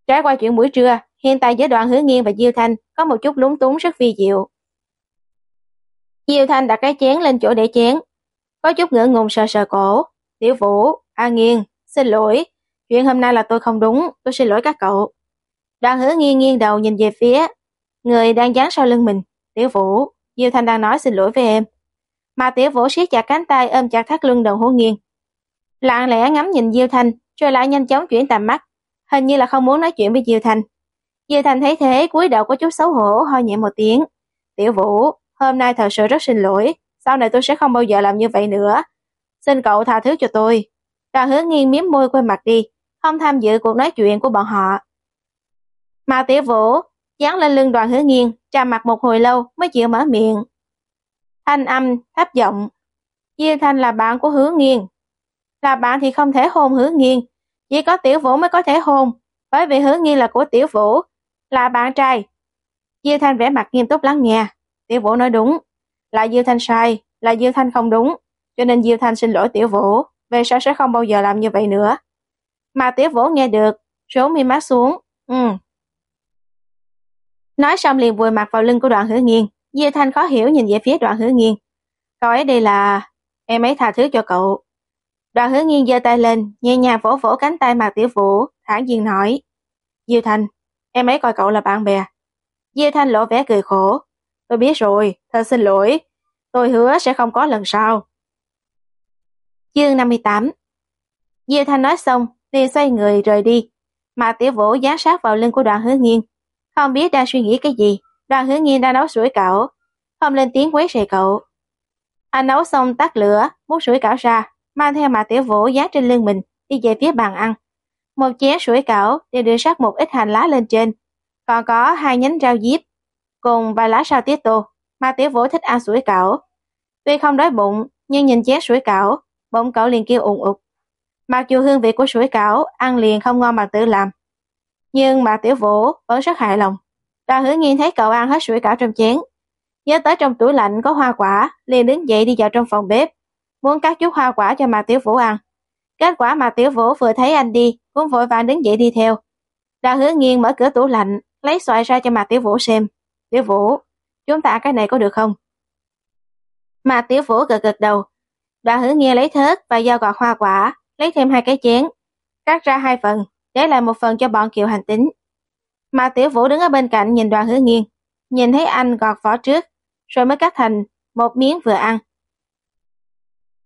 Trải qua chuyện buổi trưa, hiện tại giữa đoạn hứa nghiên và Diêu Thanh có một chút lúng túng rất vi diệu. Diêu Thanh đặt cái chén lên chỗ để chén, có chút ngỡ ngùng sờ sờ cổ. Tiểu Vũ, A Nghiên, xin lỗi, chuyện hôm nay là tôi không đúng, tôi xin lỗi các cậu. Đoạn hứa nghiêng nghiêng đầu nhìn về phía người đang dán sau lưng mình. Tiểu Vũ, Diêu Thanh đang nói xin lỗi với em. Mà Tiểu Vũ siết chặt cánh tay ôm chặt thắt lưng đầu hứa nghiêng. Lặng lẽ ngắm nhìn Diêu Thanh, rồi lại nhanh chóng chuyển tầm mắt hình như là không muốn nói chuyện với Diêu Thành. Diêu Thành thấy thế cúi đầu có chút xấu hổ ho nhẹ một tiếng. Tiểu Vũ, hôm nay thật sự rất xin lỗi, sau này tôi sẽ không bao giờ làm như vậy nữa. Xin cậu tha thứ cho tôi. Đoàn hứa nghiêng miếm môi quay mặt đi, không tham dự cuộc nói chuyện của bọn họ. Mà Tiểu Vũ dán lên lưng đoàn hứa nghiêng, trà mặt một hồi lâu mới chịu mở miệng. Thanh âm, thấp giọng. Diêu Thanh là bạn của hứa nghiêng. Là bạn thì không thể hôn hứa nghiên, chỉ có tiểu vũ mới có thể hôn, bởi vì hứa nghiên là của tiểu vũ, là bạn trai. Diêu Thanh vẻ mặt nghiêm túc lắng nghe, tiểu vũ nói đúng, là Diêu Thanh sai, là Diêu Thanh không đúng, cho nên Diêu Thanh xin lỗi tiểu vũ, về sau sẽ không bao giờ làm như vậy nữa. Mà tiểu vũ nghe được, rốn mi mắt xuống, ừ. Nói xong liền vùi mặt vào lưng của đoạn hứa nghiên, Diêu Thanh khó hiểu nhìn về phía đoạn hứa nghiên. Cậu ấy đây là... em ấy tha thứ cho cậu đoàn hứa nghiêng giơ tay lên, nhẹ nhàng vỗ vỗ cánh tay Mạc Tiểu Vũ, thản nhiên nói. Diêu Thanh, em ấy coi cậu là bạn bè. Diêu Thanh lộ vẻ cười khổ. Tôi biết rồi, thật xin lỗi. Tôi hứa sẽ không có lần sau. Chương 58 Diêu Thanh nói xong, liền xoay người rời đi. Mạc Tiểu Vũ dán sát vào lưng của đoàn hứa nghiêng. Không biết đang suy nghĩ cái gì, đoàn hứa nghiêng đang nấu sủi cảo. Không lên tiếng quấy rầy cậu. Anh nấu xong tắt lửa, múc sủi cảo ra, mang theo Mạc Tiểu Vũ giá trên lưng mình, đi về phía bàn ăn. Một chén sủi cảo đều đưa sát một ít hành lá lên trên, còn có hai nhánh rau diếp, cùng vài lá sao tía tô. Mạc Tiểu Vũ thích ăn sủi cảo. Tuy không đói bụng, nhưng nhìn chén sủi cảo, bỗng cậu liền kêu ụng ụt. Mặc dù hương vị của sủi cảo ăn liền không ngon bằng tự làm, nhưng mà Tiểu Vũ vẫn rất hài lòng. Đoàn hứa nghiên thấy cậu ăn hết sủi cảo trong chén, nhớ tới trong tủ lạnh có hoa quả, liền đứng dậy đi vào trong phòng bếp, muốn cắt chút hoa quả cho Mạc Tiểu Vũ ăn. Kết quả Mạc Tiểu Vũ vừa thấy anh đi, cũng vội vàng đứng dậy đi theo. Đoàn hứa nghiên mở cửa tủ lạnh, lấy xoài ra cho Mạc Tiểu Vũ xem. Tiểu Vũ, chúng ta cái này có được không? Mạc Tiểu Vũ gật gật đầu. Đoàn hứa nghiên lấy thớt và dao gọt hoa quả, lấy thêm hai cái chén, cắt ra hai phần, để lại một phần cho bọn kiều hành tính. Mạc Tiểu Vũ đứng ở bên cạnh nhìn đoàn hứa nghiên, nhìn thấy anh gọt vỏ trước, rồi mới cắt thành một miếng vừa ăn.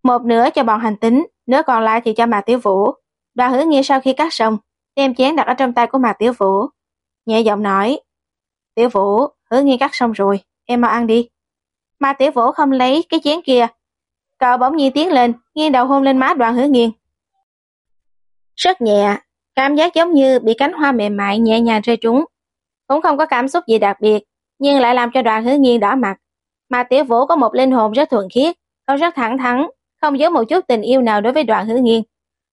Một nửa cho bọn hành tính, nửa còn lại thì cho Mạc Tiểu Vũ. Đoàn hứa nghiêng sau khi cắt xong, đem chén đặt ở trong tay của Mạc Tiểu Vũ. Nhẹ giọng nói, Tiểu Vũ, hứa nghiêng cắt xong rồi, em mau ăn đi. Mạc Tiểu Vũ không lấy cái chén kia. Cậu bỗng nhiên tiến lên, nghiêng đầu hôn lên má đoàn hứa nghiêng, Rất nhẹ, cảm giác giống như bị cánh hoa mềm mại nhẹ nhàng rơi trúng. Cũng không có cảm xúc gì đặc biệt, nhưng lại làm cho đoàn hứa nghiêng đỏ mặt. Mà tiểu vũ có một linh hồn rất thuần khiết, cậu rất thẳng thắn, không giấu một chút tình yêu nào đối với đoạn Hữu nghiên.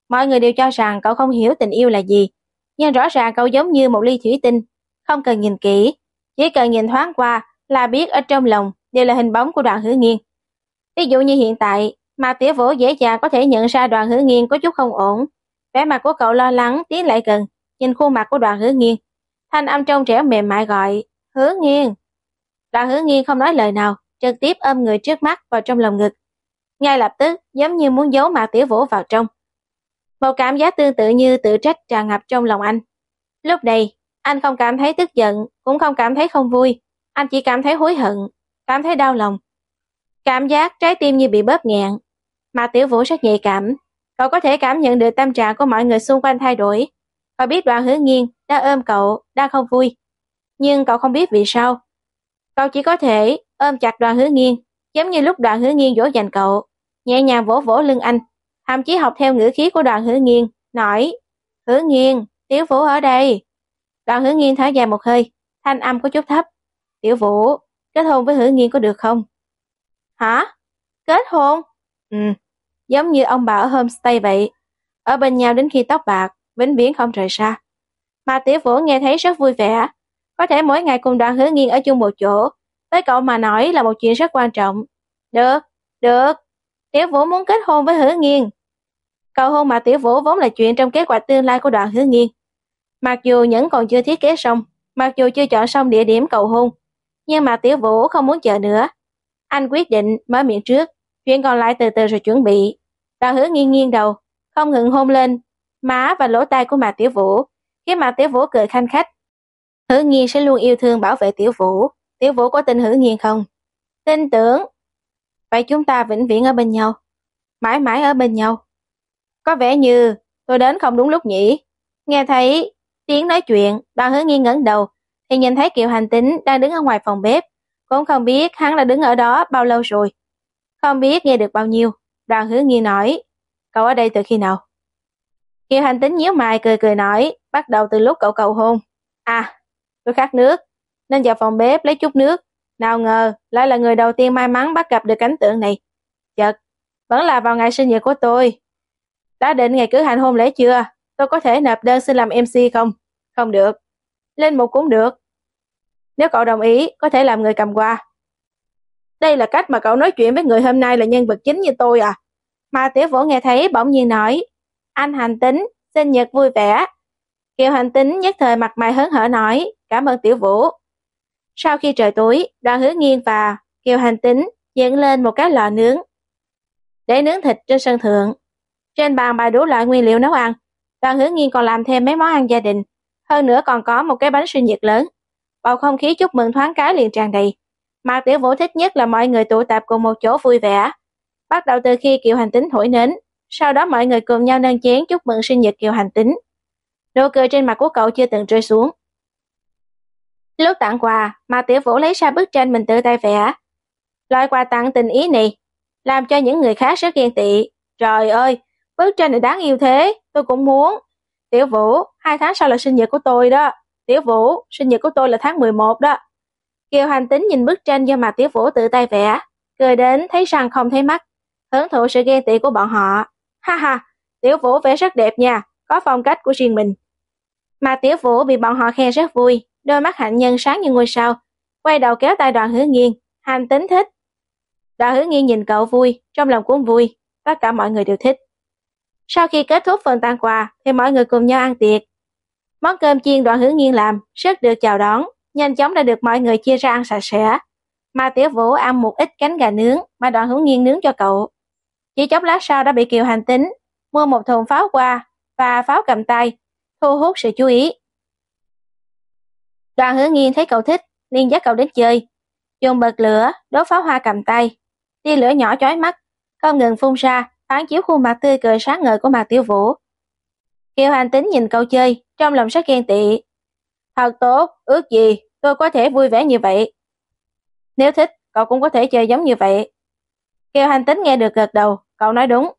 Mọi người đều cho rằng cậu không hiểu tình yêu là gì, nhưng rõ ràng cậu giống như một ly thủy tinh, không cần nhìn kỹ, chỉ cần nhìn thoáng qua là biết ở trong lòng đều là hình bóng của đoạn Hữu nghiên. Ví dụ như hiện tại, mà tiểu vũ dễ dàng có thể nhận ra đoàn Hữu nghiên có chút không ổn. Vẻ mặt của cậu lo lắng tiến lại gần, nhìn khuôn mặt của đoàn Hữu nghiên. Thanh âm trong trẻo mềm mại gọi, hứa nghiên. Đoàn hứa nghiên không nói lời nào, trực tiếp ôm người trước mắt vào trong lòng ngực. Ngay lập tức, giống như muốn giấu Mạc Tiểu Vũ vào trong. Một cảm giác tương tự như tự trách tràn ngập trong lòng anh. Lúc này, anh không cảm thấy tức giận, cũng không cảm thấy không vui. Anh chỉ cảm thấy hối hận, cảm thấy đau lòng. Cảm giác trái tim như bị bóp nghẹn. Mạc Tiểu Vũ rất nhạy cảm. Cậu có thể cảm nhận được tâm trạng của mọi người xung quanh thay đổi. Cậu biết đoạn hứa nghiêng, đã ôm cậu, đang không vui. Nhưng cậu không biết vì sao. Cậu chỉ có thể ôm chặt đoàn hứa nghiêng, giống như lúc đoàn hứa nghiêng dỗ dành cậu, nhẹ nhàng vỗ vỗ lưng anh, thậm chí học theo ngữ khí của đoàn hứa nghiêng, nói, hứa nghiêng, tiểu vũ ở đây. Đoàn hứa nghiêng thở dài một hơi, thanh âm có chút thấp. Tiểu vũ, kết hôn với hứa nghiêng có được không? Hả? Kết hôn? Ừ, giống như ông bà ở homestay vậy. Ở bên nhau đến khi tóc bạc, vĩnh viễn không rời xa. Mà tiểu vũ nghe thấy rất vui vẻ. Có thể mỗi ngày cùng đoàn hứa nghiêng ở chung một chỗ, với cậu mà nói là một chuyện rất quan trọng. Được, được. Tiểu Vũ muốn kết hôn với Hứa Nghiên. Cầu hôn mà Tiểu Vũ vốn là chuyện trong kế hoạch tương lai của đoàn Hứa Nghiên. Mặc dù nhẫn còn chưa thiết kế xong, mặc dù chưa chọn xong địa điểm cầu hôn, nhưng mà Tiểu Vũ không muốn chờ nữa. Anh quyết định mở miệng trước, chuyện còn lại từ từ rồi chuẩn bị. Đoàn Hứa Nghiên nghiêng đầu, không ngừng hôn lên má và lỗ tai của Mạc Tiểu Vũ, khiến Mạc Tiểu Vũ cười khanh khách. Hứa Nghiên sẽ luôn yêu thương bảo vệ Tiểu Vũ, Tiểu Vũ có tin hữu nghiên không? Tin tưởng. Vậy chúng ta vĩnh viễn ở bên nhau. Mãi mãi ở bên nhau. Có vẻ như tôi đến không đúng lúc nhỉ. Nghe thấy tiếng nói chuyện, đoàn Hữu nghiên ngẩng đầu, thì nhìn thấy Kiều Hành Tính đang đứng ở ngoài phòng bếp. Cũng không biết hắn đã đứng ở đó bao lâu rồi. Không biết nghe được bao nhiêu. Đoàn Hữu nghiên nói, cậu ở đây từ khi nào? Kiều Hành Tính nhíu mày cười cười nói, bắt đầu từ lúc cậu cầu hôn. À, tôi khát nước nên vào phòng bếp lấy chút nước. Nào ngờ, lại là người đầu tiên may mắn bắt gặp được cảnh tượng này. Chật, vẫn là vào ngày sinh nhật của tôi. Đã định ngày cử hành hôn lễ chưa? Tôi có thể nộp đơn xin làm MC không? Không được. Lên một cũng được. Nếu cậu đồng ý, có thể làm người cầm qua. Đây là cách mà cậu nói chuyện với người hôm nay là nhân vật chính như tôi à? Mà tiểu vũ nghe thấy bỗng nhiên nói, anh hành tính, sinh nhật vui vẻ. Kiều hành tính nhất thời mặt mày hớn hở nói, cảm ơn tiểu vũ. Sau khi trời tối, đoàn hứa nghiêng và Kiều hành tính dựng lên một cái lò nướng. Để nướng thịt trên sân thượng. Trên bàn bày đủ loại nguyên liệu nấu ăn. Đoàn hứa nghiêng còn làm thêm mấy món ăn gia đình. Hơn nữa còn có một cái bánh sinh nhật lớn. Bầu không khí chúc mừng thoáng cái liền tràn đầy. Mà tiểu vũ thích nhất là mọi người tụ tập cùng một chỗ vui vẻ. Bắt đầu từ khi Kiều Hành Tính thổi nến, sau đó mọi người cùng nhau nâng chén chúc mừng sinh nhật Kiều Hành Tính. Nụ cười trên mặt của cậu chưa từng rơi xuống. Lúc tặng quà, mà tiểu vũ lấy ra bức tranh mình tự tay vẽ. Loại quà tặng tình ý này, làm cho những người khác rất ghen tị. Trời ơi, bức tranh này đáng yêu thế, tôi cũng muốn. Tiểu vũ, hai tháng sau là sinh nhật của tôi đó. Tiểu vũ, sinh nhật của tôi là tháng 11 đó. Kiều Hành Tính nhìn bức tranh do mà Tiểu Vũ tự tay vẽ, cười đến thấy răng không thấy mắt, hưởng thụ sự ghen tị của bọn họ. Ha ha, Tiểu Vũ vẽ rất đẹp nha, có phong cách của riêng mình. Mà Tiểu Vũ bị bọn họ khen rất vui, đôi mắt hạnh nhân sáng như ngôi sao, quay đầu kéo tay đoàn hứa nghiêng, hành tính thích. Đoàn hứa nghiêng nhìn cậu vui, trong lòng cũng vui, tất cả mọi người đều thích. Sau khi kết thúc phần tặng quà thì mọi người cùng nhau ăn tiệc. Món cơm chiên đoàn hứa nghiêng làm rất được chào đón, nhanh chóng đã được mọi người chia ra ăn sạch sẽ. Mà Tiểu Vũ ăn một ít cánh gà nướng mà đoàn hữu nghiên nướng cho cậu. Chỉ chốc lát sau đã bị Kiều hành tính, mua một thùng pháo qua và pháo cầm tay, thu hút sự chú ý. Đoàn hữu nghiên thấy cậu thích, liền dắt cậu đến chơi. Dùng bật lửa, đốt pháo hoa cầm tay. Tia lửa nhỏ chói mắt, không ngừng phun ra, phán chiếu khuôn mặt tươi cười sáng ngời của Mạc Tiểu Vũ. Kiều hành tính nhìn cậu chơi, trong lòng rất ghen tị. Thật tốt, ước gì, tôi có thể vui vẻ như vậy. Nếu thích, cậu cũng có thể chơi giống như vậy. Kiều hành tính nghe được gật đầu, cậu nói đúng.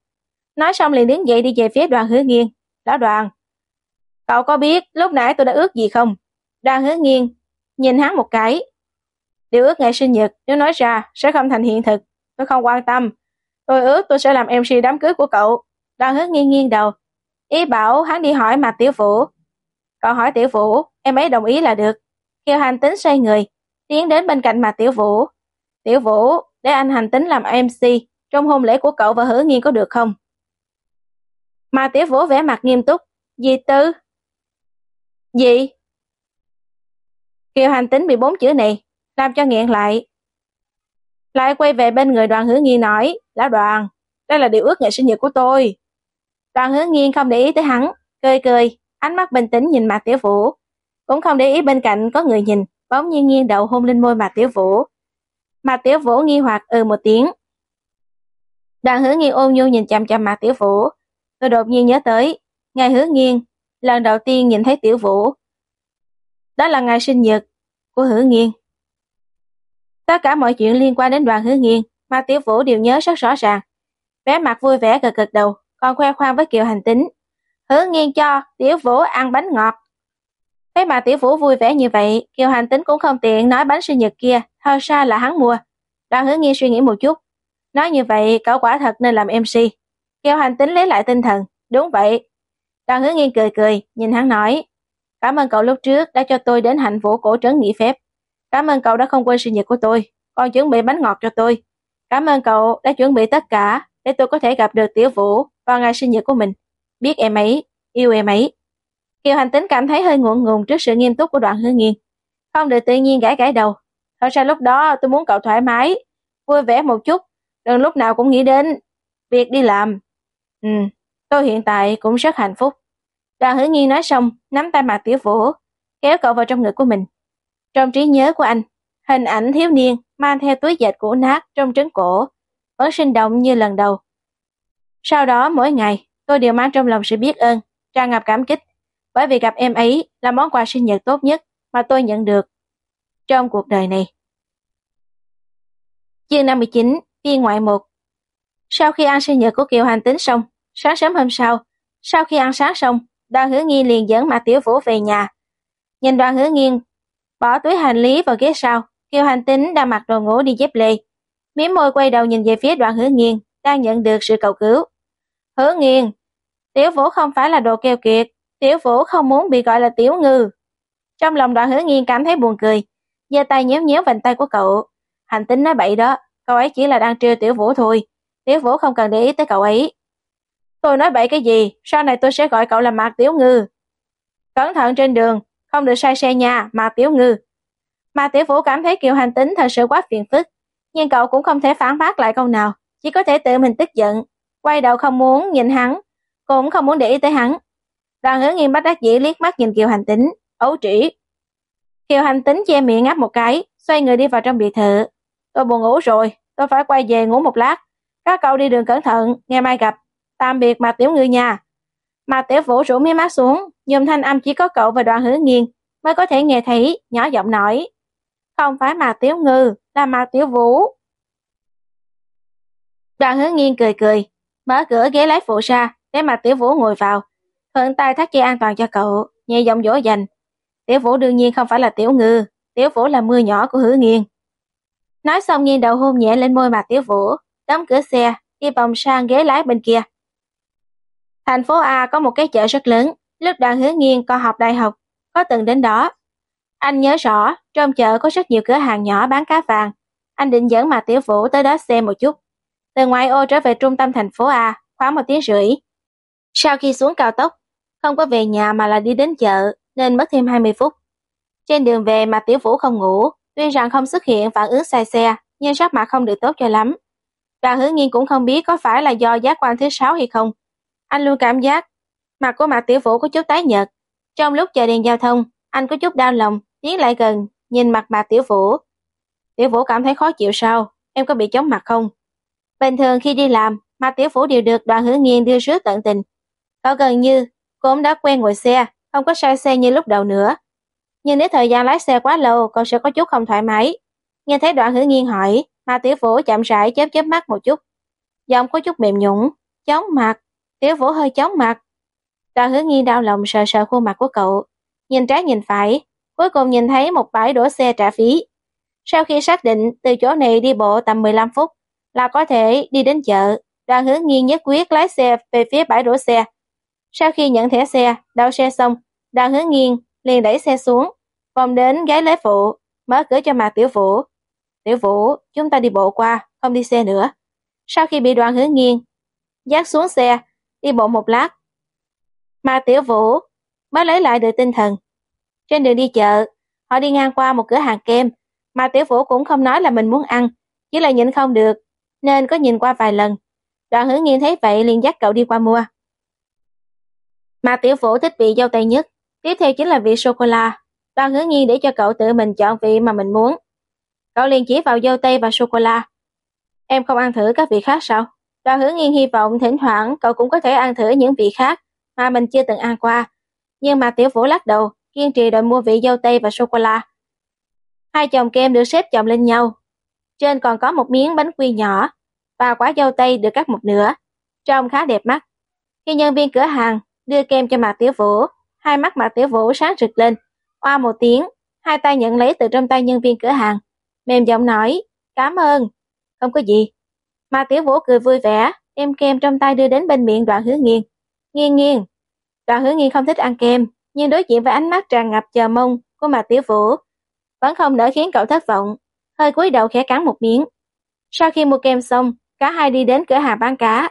Nói xong liền đứng dậy đi về phía đoàn hứa nghiêng. Đó đoàn. Cậu có biết lúc nãy tôi đã ước gì không? Đang hứa nghiêng, nhìn hắn một cái. Điều ước ngày sinh nhật, nếu nói ra, sẽ không thành hiện thực. Tôi không quan tâm. Tôi ước tôi sẽ làm MC đám cưới của cậu. đang hứa nghiêng nghiêng đầu. Ý bảo hắn đi hỏi mặt tiểu vũ. Cậu hỏi tiểu vũ, em ấy đồng ý là được. Kiều hành tính xoay người, tiến đến bên cạnh mặt tiểu vũ. Tiểu vũ, để anh hành tính làm MC trong hôn lễ của cậu và hứa nghiên có được không? Mà tiểu vũ vẻ mặt nghiêm túc. Gì tư? Gì? Kiều hành tính bị bốn chữ này, làm cho nghiện lại. Lại quay về bên người đoàn hứa nghi nói, lão đoàn, đây là điều ước ngày sinh nhật của tôi. Đoàn hứa nghiên không để ý tới hắn, cười cười, ánh mắt bình tĩnh nhìn mặt tiểu vũ, cũng không để ý bên cạnh có người nhìn, bỗng nhiên nghiêng đầu hôn lên môi mặt tiểu vũ. Mặt tiểu vũ nghi hoặc ừ một tiếng. Đoàn hứa nghiêng ôn nhu nhìn chăm chăm mặt tiểu vũ, tôi đột nhiên nhớ tới, ngày hứa nghiêng, lần đầu tiên nhìn thấy tiểu vũ. Đó là ngày sinh nhật của hứa Nghiên. Tất cả mọi chuyện liên quan đến đoàn hứa Nghiên mà tiểu vũ đều nhớ rất rõ ràng. Bé mặt vui vẻ gật gật đầu, còn khoe khoang với kiều hành tính. Hứa nghiêng cho tiểu vũ ăn bánh ngọt, Thấy mà tiểu vũ vui vẻ như vậy, Kiều Hành tính cũng không tiện nói bánh sinh nhật kia, thôi ra là hắn mua. Đoàn hứa nghiên suy nghĩ một chút. Nói như vậy, cậu quả thật nên làm MC. Kiều Hành tính lấy lại tinh thần. Đúng vậy. Đoàn hứa nghiên cười cười, nhìn hắn nói. Cảm ơn cậu lúc trước đã cho tôi đến hạnh vũ cổ trấn nghỉ phép. Cảm ơn cậu đã không quên sinh nhật của tôi, còn chuẩn bị bánh ngọt cho tôi. Cảm ơn cậu đã chuẩn bị tất cả để tôi có thể gặp được tiểu vũ vào ngày sinh nhật của mình. Biết em ấy, yêu em ấy. Kiều Hành Tính cảm thấy hơi ngượng ngùng trước sự nghiêm túc của đoạn hứa nghiên. Không được tự nhiên gãi gãi đầu. Thật ra lúc đó tôi muốn cậu thoải mái, vui vẻ một chút, đừng lúc nào cũng nghĩ đến việc đi làm. Ừ, tôi hiện tại cũng rất hạnh phúc. Đoàn hữu nghi nói xong, nắm tay mặt tiểu vũ, kéo cậu vào trong ngực của mình. Trong trí nhớ của anh, hình ảnh thiếu niên mang theo túi dệt cũ nát trong trấn cổ, vẫn sinh động như lần đầu. Sau đó mỗi ngày, tôi đều mang trong lòng sự biết ơn, tràn ngập cảm kích bởi vì gặp em ấy là món quà sinh nhật tốt nhất mà tôi nhận được trong cuộc đời này. Chương 59, phiên ngoại 1 Sau khi ăn sinh nhật của Kiều Hành tính xong, sáng sớm hôm sau, sau khi ăn sáng xong, đoàn hứa nghiên liền dẫn Mạc Tiểu Vũ về nhà. Nhìn đoàn hứa nghiên, bỏ túi hành lý vào ghế sau, kêu Hành tính đang mặc đồ ngủ đi dép lê. Miếm môi quay đầu nhìn về phía đoàn hứa nghiên, đang nhận được sự cầu cứu. Hứa nghiên, Tiểu vũ không phải là đồ keo kiệt, tiểu vũ không muốn bị gọi là tiểu ngư. Trong lòng đoàn hứa nghiên cảm thấy buồn cười, giơ tay nhéo nhéo vành tay của cậu. Hành tính nói bậy đó, cậu ấy chỉ là đang trêu tiểu vũ thôi, tiểu vũ không cần để ý tới cậu ấy. Tôi nói bậy cái gì, sau này tôi sẽ gọi cậu là Mạc Tiểu Ngư. Cẩn thận trên đường, không được sai xe nha, Mạc Tiểu Ngư. Mạc Tiểu Vũ cảm thấy Kiều Hành tính thật sự quá phiền phức, nhưng cậu cũng không thể phản bác lại câu nào, chỉ có thể tự mình tức giận, quay đầu không muốn nhìn hắn, cũng không muốn để ý tới hắn. Đoàn hứa nghiêm bắt đắc dĩ liếc mắt nhìn Kiều Hành tính, ấu trĩ. Kiều Hành tính che miệng ngáp một cái, xoay người đi vào trong biệt thự. Tôi buồn ngủ rồi, tôi phải quay về ngủ một lát. Các cậu đi đường cẩn thận, ngày mai gặp. Tạm biệt mà Tiểu Ngư nhà mà Tiểu Vũ rủ mí mắt xuống, nhùm thanh âm chỉ có cậu và đoàn hứa nghiêng mới có thể nghe thấy, nhỏ giọng nói. Không phải mà Tiểu Ngư, là mà Tiểu Vũ. Đoàn hứa nghiêng cười cười, mở cửa ghế lái phụ ra, để mà Tiểu Vũ ngồi vào. Thuận tay thắt dây an toàn cho cậu, nhẹ giọng dỗ dành. Tiểu Vũ đương nhiên không phải là Tiểu Ngư, Tiểu Vũ là mưa nhỏ của hứa nghiêng. Nói xong nghiêng đầu hôn nhẹ lên môi mặt Tiểu Vũ, đóng cửa xe, đi vòng sang ghế lái bên kia. Thành phố A có một cái chợ rất lớn, lúc đoàn hứa nghiêng còn học đại học, có từng đến đó. Anh nhớ rõ, trong chợ có rất nhiều cửa hàng nhỏ bán cá vàng. Anh định dẫn mà Tiểu Vũ tới đó xem một chút. Từ ngoại ô trở về trung tâm thành phố A, khoảng một tiếng rưỡi. Sau khi xuống cao tốc, không có về nhà mà là đi đến chợ, nên mất thêm 20 phút. Trên đường về mà Tiểu Vũ không ngủ, tuy rằng không xuất hiện phản ứng sai xe, nhưng sắc mặt không được tốt cho lắm. Đoàn hứa nghiên cũng không biết có phải là do giác quan thứ sáu hay không, anh luôn cảm giác mặt của Mạc Tiểu Vũ có chút tái nhợt. Trong lúc chờ đèn giao thông, anh có chút đau lòng, tiến lại gần, nhìn mặt Mạc Tiểu Vũ. Tiểu Vũ cảm thấy khó chịu sao? Em có bị chóng mặt không? Bình thường khi đi làm, Mạc Tiểu Vũ đều được đoàn hữu nghiên đưa rước tận tình. Cậu gần như cũng đã quen ngồi xe, không có sai xe như lúc đầu nữa. Nhưng nếu thời gian lái xe quá lâu, cậu sẽ có chút không thoải mái. Nghe thấy đoạn hữu nghiên hỏi, Mạc Tiểu Vũ chậm rãi chớp chớp mắt một chút. Giọng có chút mềm nhũng, chóng mặt. Tiểu Vũ hơi chóng mặt. Đoàn hứa nghi đau lòng sờ sờ khuôn mặt của cậu. Nhìn trái nhìn phải, cuối cùng nhìn thấy một bãi đổ xe trả phí. Sau khi xác định từ chỗ này đi bộ tầm 15 phút là có thể đi đến chợ, đoàn hứa nghi nhất quyết lái xe về phía bãi đổ xe. Sau khi nhận thẻ xe, đậu xe xong, đoàn hứa nghiêng liền đẩy xe xuống, vòng đến gái lái phụ, mở cửa cho mặt tiểu vũ. Tiểu vũ, chúng ta đi bộ qua, không đi xe nữa. Sau khi bị đoàn hứa nghiêng, dắt xuống xe, đi bộ một lát. Mà tiểu vũ mới lấy lại được tinh thần. Trên đường đi chợ, họ đi ngang qua một cửa hàng kem, mà tiểu vũ cũng không nói là mình muốn ăn, chỉ là nhịn không được, nên có nhìn qua vài lần. Đoạn hứa nghiên thấy vậy liền dắt cậu đi qua mua. Mà tiểu vũ thích vị dâu tây nhất, tiếp theo chính là vị sô-cô-la. Đoàn hứa nghiên để cho cậu tự mình chọn vị mà mình muốn. Cậu liền chỉ vào dâu tây và sô-cô-la. Em không ăn thử các vị khác sao? Đoàn hứa nghiên hy vọng thỉnh thoảng cậu cũng có thể ăn thử những vị khác mà mình chưa từng ăn qua. Nhưng mà tiểu vũ lắc đầu, kiên trì đòi mua vị dâu tây và sô-cô-la. Hai chồng kem được xếp chồng lên nhau. Trên còn có một miếng bánh quy nhỏ và quả dâu tây được cắt một nửa. Trông khá đẹp mắt. Khi nhân viên cửa hàng đưa kem cho mặt tiểu vũ, hai mắt mặt tiểu vũ sáng rực lên. Oa một tiếng, hai tay nhận lấy từ trong tay nhân viên cửa hàng. Mềm giọng nói, cảm ơn. Không có gì, mà Tiểu Vũ cười vui vẻ, đem kem trong tay đưa đến bên miệng đoạn hứa nghiêng. Nghiêng nghiêng. Đoạn hứa nghiêng không thích ăn kem, nhưng đối diện với ánh mắt tràn ngập chờ mong của mà Tiểu Vũ, vẫn không nỡ khiến cậu thất vọng, hơi cúi đầu khẽ cắn một miếng. Sau khi mua kem xong, cả hai đi đến cửa hàng bán cá.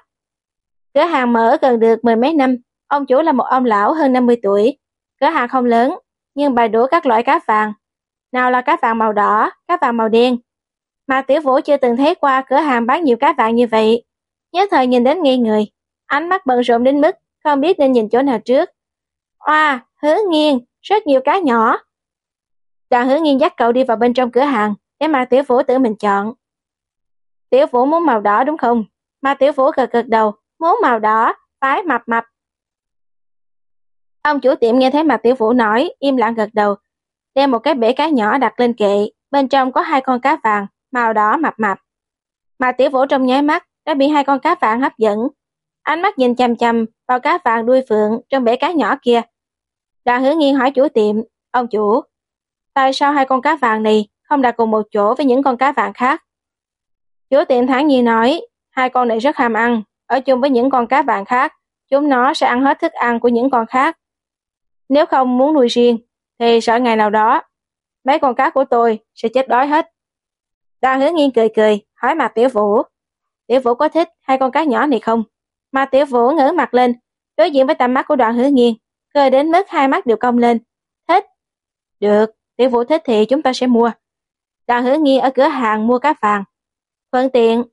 Cửa hàng mở gần được mười mấy năm, ông chủ là một ông lão hơn 50 tuổi. Cửa hàng không lớn, nhưng bày đủ các loại cá vàng. Nào là cá vàng màu đỏ, cá vàng màu đen, mà Tiểu Vũ chưa từng thấy qua cửa hàng bán nhiều cá vàng như vậy. Nhớ thời nhìn đến nghi người, ánh mắt bận rộn đến mức không biết nên nhìn chỗ nào trước. Oa, hứa nghiêng, rất nhiều cá nhỏ. Đoàn hứa nghiêng dắt cậu đi vào bên trong cửa hàng để mà Tiểu Vũ tự mình chọn. Tiểu Vũ muốn màu đỏ đúng không? Mà Tiểu Vũ gật gật đầu, muốn màu đỏ, phái mập mập. Ông chủ tiệm nghe thấy mà Tiểu Vũ nói, im lặng gật đầu, đem một cái bể cá nhỏ đặt lên kệ, bên trong có hai con cá vàng, màu đỏ mập mập. Mà tiểu vũ trong nháy mắt đã bị hai con cá vàng hấp dẫn. Ánh mắt nhìn chăm chăm vào cá vàng đuôi phượng trong bể cá nhỏ kia. Đoàn hứa nghiêng hỏi chủ tiệm, ông chủ, tại sao hai con cá vàng này không đặt cùng một chỗ với những con cá vàng khác? Chủ tiệm tháng nhiên nói, hai con này rất ham ăn, ở chung với những con cá vàng khác, chúng nó sẽ ăn hết thức ăn của những con khác. Nếu không muốn nuôi riêng, thì sợ ngày nào đó, mấy con cá của tôi sẽ chết đói hết. Đoàn hứa nghiêng cười cười, hỏi mặt tiểu vũ. Tiểu vũ có thích hai con cá nhỏ này không? Mà tiểu vũ ngỡ mặt lên, đối diện với tầm mắt của đoàn hứa nghiêng, cười đến mức hai mắt đều cong lên. Thích. Được, tiểu vũ thích thì chúng ta sẽ mua. Đoàn hứa nghiêng ở cửa hàng mua cá vàng. Thuận tiện,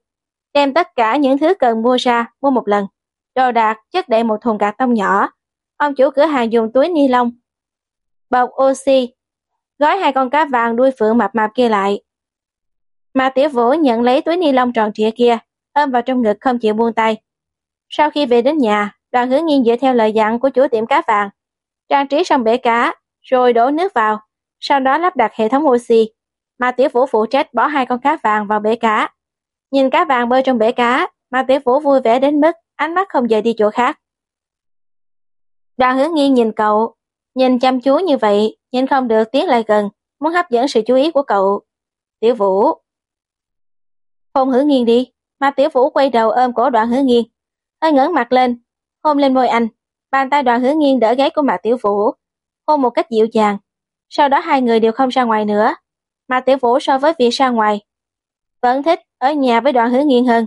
đem tất cả những thứ cần mua ra, mua một lần. Đồ đạc chất đầy một thùng gạt tông nhỏ. Ông chủ cửa hàng dùng túi ni lông. Bọc oxy, gói hai con cá vàng đuôi phượng mập mạp kia lại. Mà tiểu vũ nhận lấy túi ni lông tròn trịa kia, ôm vào trong ngực không chịu buông tay. Sau khi về đến nhà, đoàn hướng nghiên dựa theo lời dặn của chủ tiệm cá vàng, trang trí xong bể cá, rồi đổ nước vào, sau đó lắp đặt hệ thống oxy, mà tiểu vũ phụ trách bỏ hai con cá vàng vào bể cá. Nhìn cá vàng bơi trong bể cá, mà tiểu vũ vui vẻ đến mức ánh mắt không rời đi chỗ khác. Đoàn hướng nghiên nhìn cậu, nhìn chăm chú như vậy, nhìn không được tiến lại gần, muốn hấp dẫn sự chú ý của cậu. Tiểu vũ. Hôn hứa nghiên đi, mà tiểu vũ quay đầu ôm cổ đoạn hứa nghiên, hơi ngẩng mặt lên, hôn lên môi anh, bàn tay đoạn hứa nghiên đỡ gáy của Mạc Tiểu Vũ, hôn một cách dịu dàng. Sau đó hai người đều không ra ngoài nữa. Mạc Tiểu Vũ so với việc ra ngoài, vẫn thích ở nhà với đoạn hứa nghiên hơn.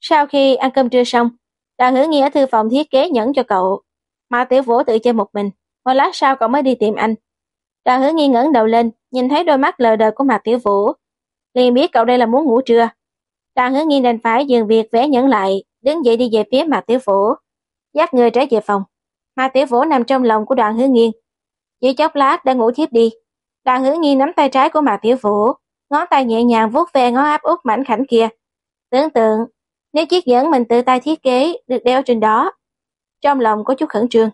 Sau khi ăn cơm trưa xong, đoạn hứa nghiên ở thư phòng thiết kế nhẫn cho cậu. Mạc Tiểu Vũ tự chơi một mình, một lát sau cậu mới đi tìm anh. Đoạn hứa nghiên ngẩng đầu lên, nhìn thấy đôi mắt lờ đờ của Mạc Tiểu Vũ. liền biết cậu đây là muốn ngủ trưa đoàn hứa nghiên đành phải dừng việc vẽ nhẫn lại, đứng dậy đi về phía Mạc Tiểu phủ, dắt người trở về phòng. Mạc Tiểu phủ nằm trong lòng của Đoàn Hứa Nghiên. Chỉ chốc lát đã ngủ thiếp đi. Đoàn Hứa Nghiên nắm tay trái của Mạc Tiểu phủ, ngón tay nhẹ nhàng vuốt ve ngón áp út mảnh khảnh kia. Tưởng tượng, nếu chiếc nhẫn mình tự tay thiết kế được đeo trên đó, trong lòng có chút khẩn trương.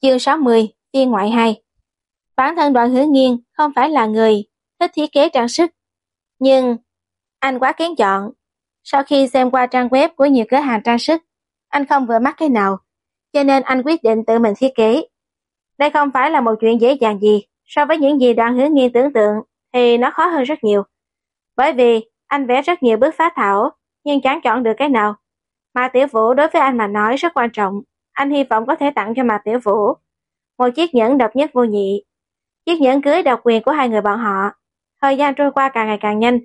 Chương 60, phiên ngoại 2 Bản thân đoàn hứa nghiên không phải là người thích thiết kế trang sức, nhưng anh quá kén chọn, sau khi xem qua trang web của nhiều cửa hàng trang sức, anh không vừa mắt cái nào, cho nên anh quyết định tự mình thiết kế. Đây không phải là một chuyện dễ dàng gì, so với những gì đoàn hướng nghiên tưởng tượng thì nó khó hơn rất nhiều. Bởi vì anh vẽ rất nhiều bước phá thảo, nhưng chẳng chọn được cái nào. Mà tiểu vũ đối với anh mà nói rất quan trọng, anh hy vọng có thể tặng cho mà Tiểu Vũ một chiếc nhẫn độc nhất vô nhị. Chiếc nhẫn cưới độc quyền của hai người bọn họ. Thời gian trôi qua càng ngày càng nhanh,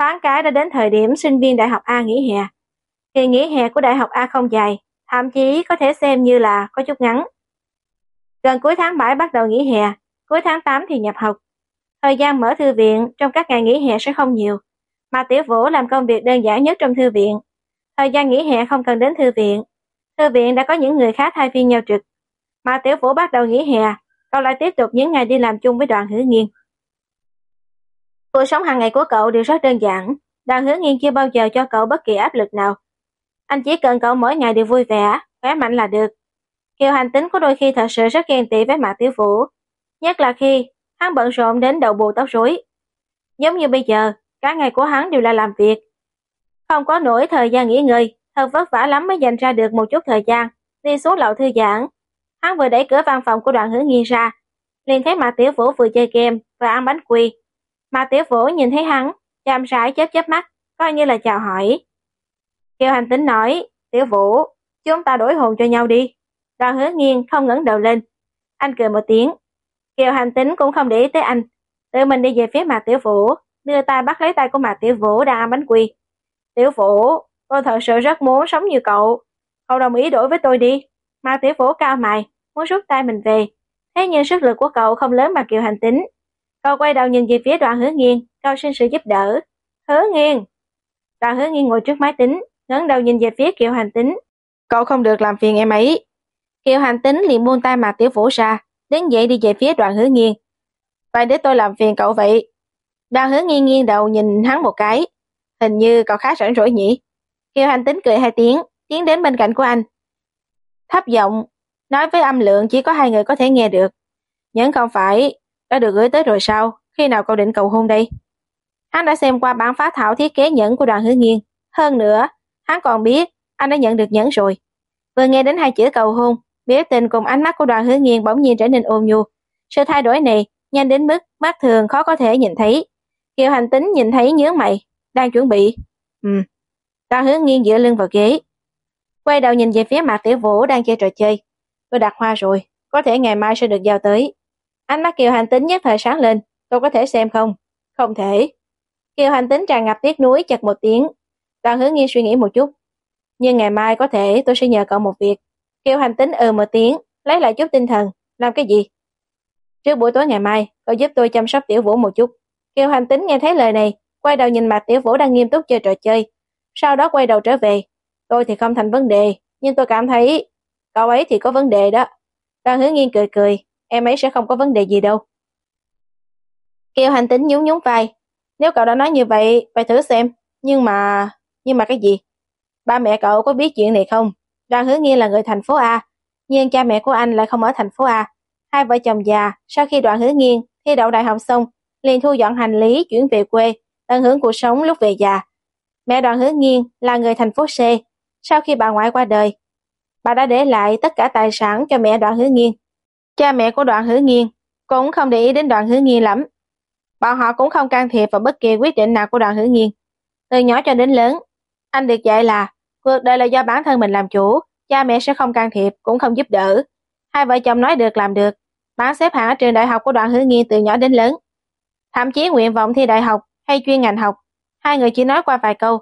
Thoáng cái đã đến thời điểm sinh viên Đại học A nghỉ hè. Kỳ nghỉ hè của Đại học A không dài, thậm chí có thể xem như là có chút ngắn. Gần cuối tháng 7 bắt đầu nghỉ hè, cuối tháng 8 thì nhập học. Thời gian mở thư viện trong các ngày nghỉ hè sẽ không nhiều, mà Tiểu Vũ làm công việc đơn giản nhất trong thư viện. Thời gian nghỉ hè không cần đến thư viện. Thư viện đã có những người khác thay phiên nhau trực. Mà Tiểu Vũ bắt đầu nghỉ hè, cậu lại tiếp tục những ngày đi làm chung với đoàn hữu nghiên. Cuộc sống hàng ngày của cậu đều rất đơn giản, đoàn hứa nghiên chưa bao giờ cho cậu bất kỳ áp lực nào. Anh chỉ cần cậu mỗi ngày đều vui vẻ, khỏe mạnh là được. Kiều hành tính có đôi khi thật sự rất ghen tị với Mạc Tiểu Vũ, nhất là khi hắn bận rộn đến đầu bù tóc rối. Giống như bây giờ, cả ngày của hắn đều là làm việc. Không có nổi thời gian nghỉ ngơi, thật vất vả lắm mới dành ra được một chút thời gian, đi xuống lầu thư giãn. Hắn vừa đẩy cửa văn phòng của đoàn hứa nghiên ra, liền thấy Mạc Tiểu Vũ vừa chơi game và ăn bánh quy, mà tiểu vũ nhìn thấy hắn, chăm rãi chớp chớp mắt, coi như là chào hỏi. Kiều hành tính nói, tiểu vũ, chúng ta đổi hồn cho nhau đi. Đoàn hứa nghiêng không ngẩng đầu lên. Anh cười một tiếng. Kiều hành tính cũng không để ý tới anh. Tự mình đi về phía mặt tiểu vũ, đưa tay bắt lấy tay của mặt tiểu vũ đang ăn bánh quy. Tiểu vũ, tôi thật sự rất muốn sống như cậu. Cậu đồng ý đổi với tôi đi. Mà tiểu vũ cao mày, muốn rút tay mình về. Thế nhưng sức lực của cậu không lớn bằng kiều hành tính. Cậu quay đầu nhìn về phía đoàn hứa nghiên, cầu xin sự giúp đỡ. Hứa nghiên! Đoàn hứa nghiên ngồi trước máy tính, ngẩng đầu nhìn về phía Kiều Hành Tính. Cậu không được làm phiền em ấy. Kiều Hành Tính liền buông tay mặt tiểu phủ ra, đứng dậy đi về phía đoàn hứa nghiên. Vậy để tôi làm phiền cậu vậy. Đoàn hứa nghiên nghiêng đầu nhìn hắn một cái. Hình như cậu khá rảnh rỗi nhỉ. Kiều Hành Tính cười hai tiếng, tiến đến bên cạnh của anh. Thấp giọng, nói với âm lượng chỉ có hai người có thể nghe được. Nhưng không phải đã được gửi tới rồi sao? Khi nào cậu định cầu hôn đây? Hắn đã xem qua bản phá thảo thiết kế nhẫn của đoàn hứa nghiên. Hơn nữa, hắn còn biết anh đã nhận được nhẫn rồi. Vừa nghe đến hai chữ cầu hôn, biểu tình cùng ánh mắt của đoàn hứa nghiên bỗng nhiên trở nên ôn nhu. Sự thay đổi này nhanh đến mức mắt thường khó có thể nhìn thấy. Kiều hành tính nhìn thấy nhớ mày, đang chuẩn bị. Ừ. Đoàn hứa nghiên dựa lưng vào ghế. Quay đầu nhìn về phía mặt Tiểu Vũ đang chơi trò chơi. Tôi đặt hoa rồi, có thể ngày mai sẽ được giao tới. Ánh mắt Kiều Hành Tính nhất thời sáng lên, tôi có thể xem không? Không thể. Kiều Hành Tính tràn ngập tiếc nuối chật một tiếng. Đoàn hướng nghiên suy nghĩ một chút. Nhưng ngày mai có thể tôi sẽ nhờ cậu một việc. Kiều Hành Tính ừ một tiếng, lấy lại chút tinh thần. Làm cái gì? Trước buổi tối ngày mai, cậu giúp tôi chăm sóc Tiểu Vũ một chút. Kiều Hành Tính nghe thấy lời này, quay đầu nhìn mặt Tiểu Vũ đang nghiêm túc chơi trò chơi. Sau đó quay đầu trở về. Tôi thì không thành vấn đề, nhưng tôi cảm thấy cậu ấy thì có vấn đề đó. Đoàn hướng nghiên cười cười, em ấy sẽ không có vấn đề gì đâu. Kiều hành tính nhún nhún vai. Nếu cậu đã nói như vậy, phải thử xem. Nhưng mà... Nhưng mà cái gì? Ba mẹ cậu có biết chuyện này không? Đoàn Hứa nghiên là người thành phố A, nhưng cha mẹ của anh lại không ở thành phố A. Hai vợ chồng già, sau khi đoàn Hứa nghiên thi đậu đại học xong, liền thu dọn hành lý chuyển về quê, tận hưởng cuộc sống lúc về già. Mẹ đoàn Hứa nghiên là người thành phố C. Sau khi bà ngoại qua đời, bà đã để lại tất cả tài sản cho mẹ Đoàn hứa nghiên. Cha mẹ của đoạn hứa nghiên cũng không để ý đến đoạn hứa nghiên lắm. Bọn họ cũng không can thiệp vào bất kỳ quyết định nào của đoạn hứa nghiên. Từ nhỏ cho đến lớn, anh được dạy là cuộc đời là do bản thân mình làm chủ, cha mẹ sẽ không can thiệp, cũng không giúp đỡ. Hai vợ chồng nói được làm được, bán xếp hạng ở trường đại học của đoạn hứa nghiên từ nhỏ đến lớn. Thậm chí nguyện vọng thi đại học hay chuyên ngành học, hai người chỉ nói qua vài câu,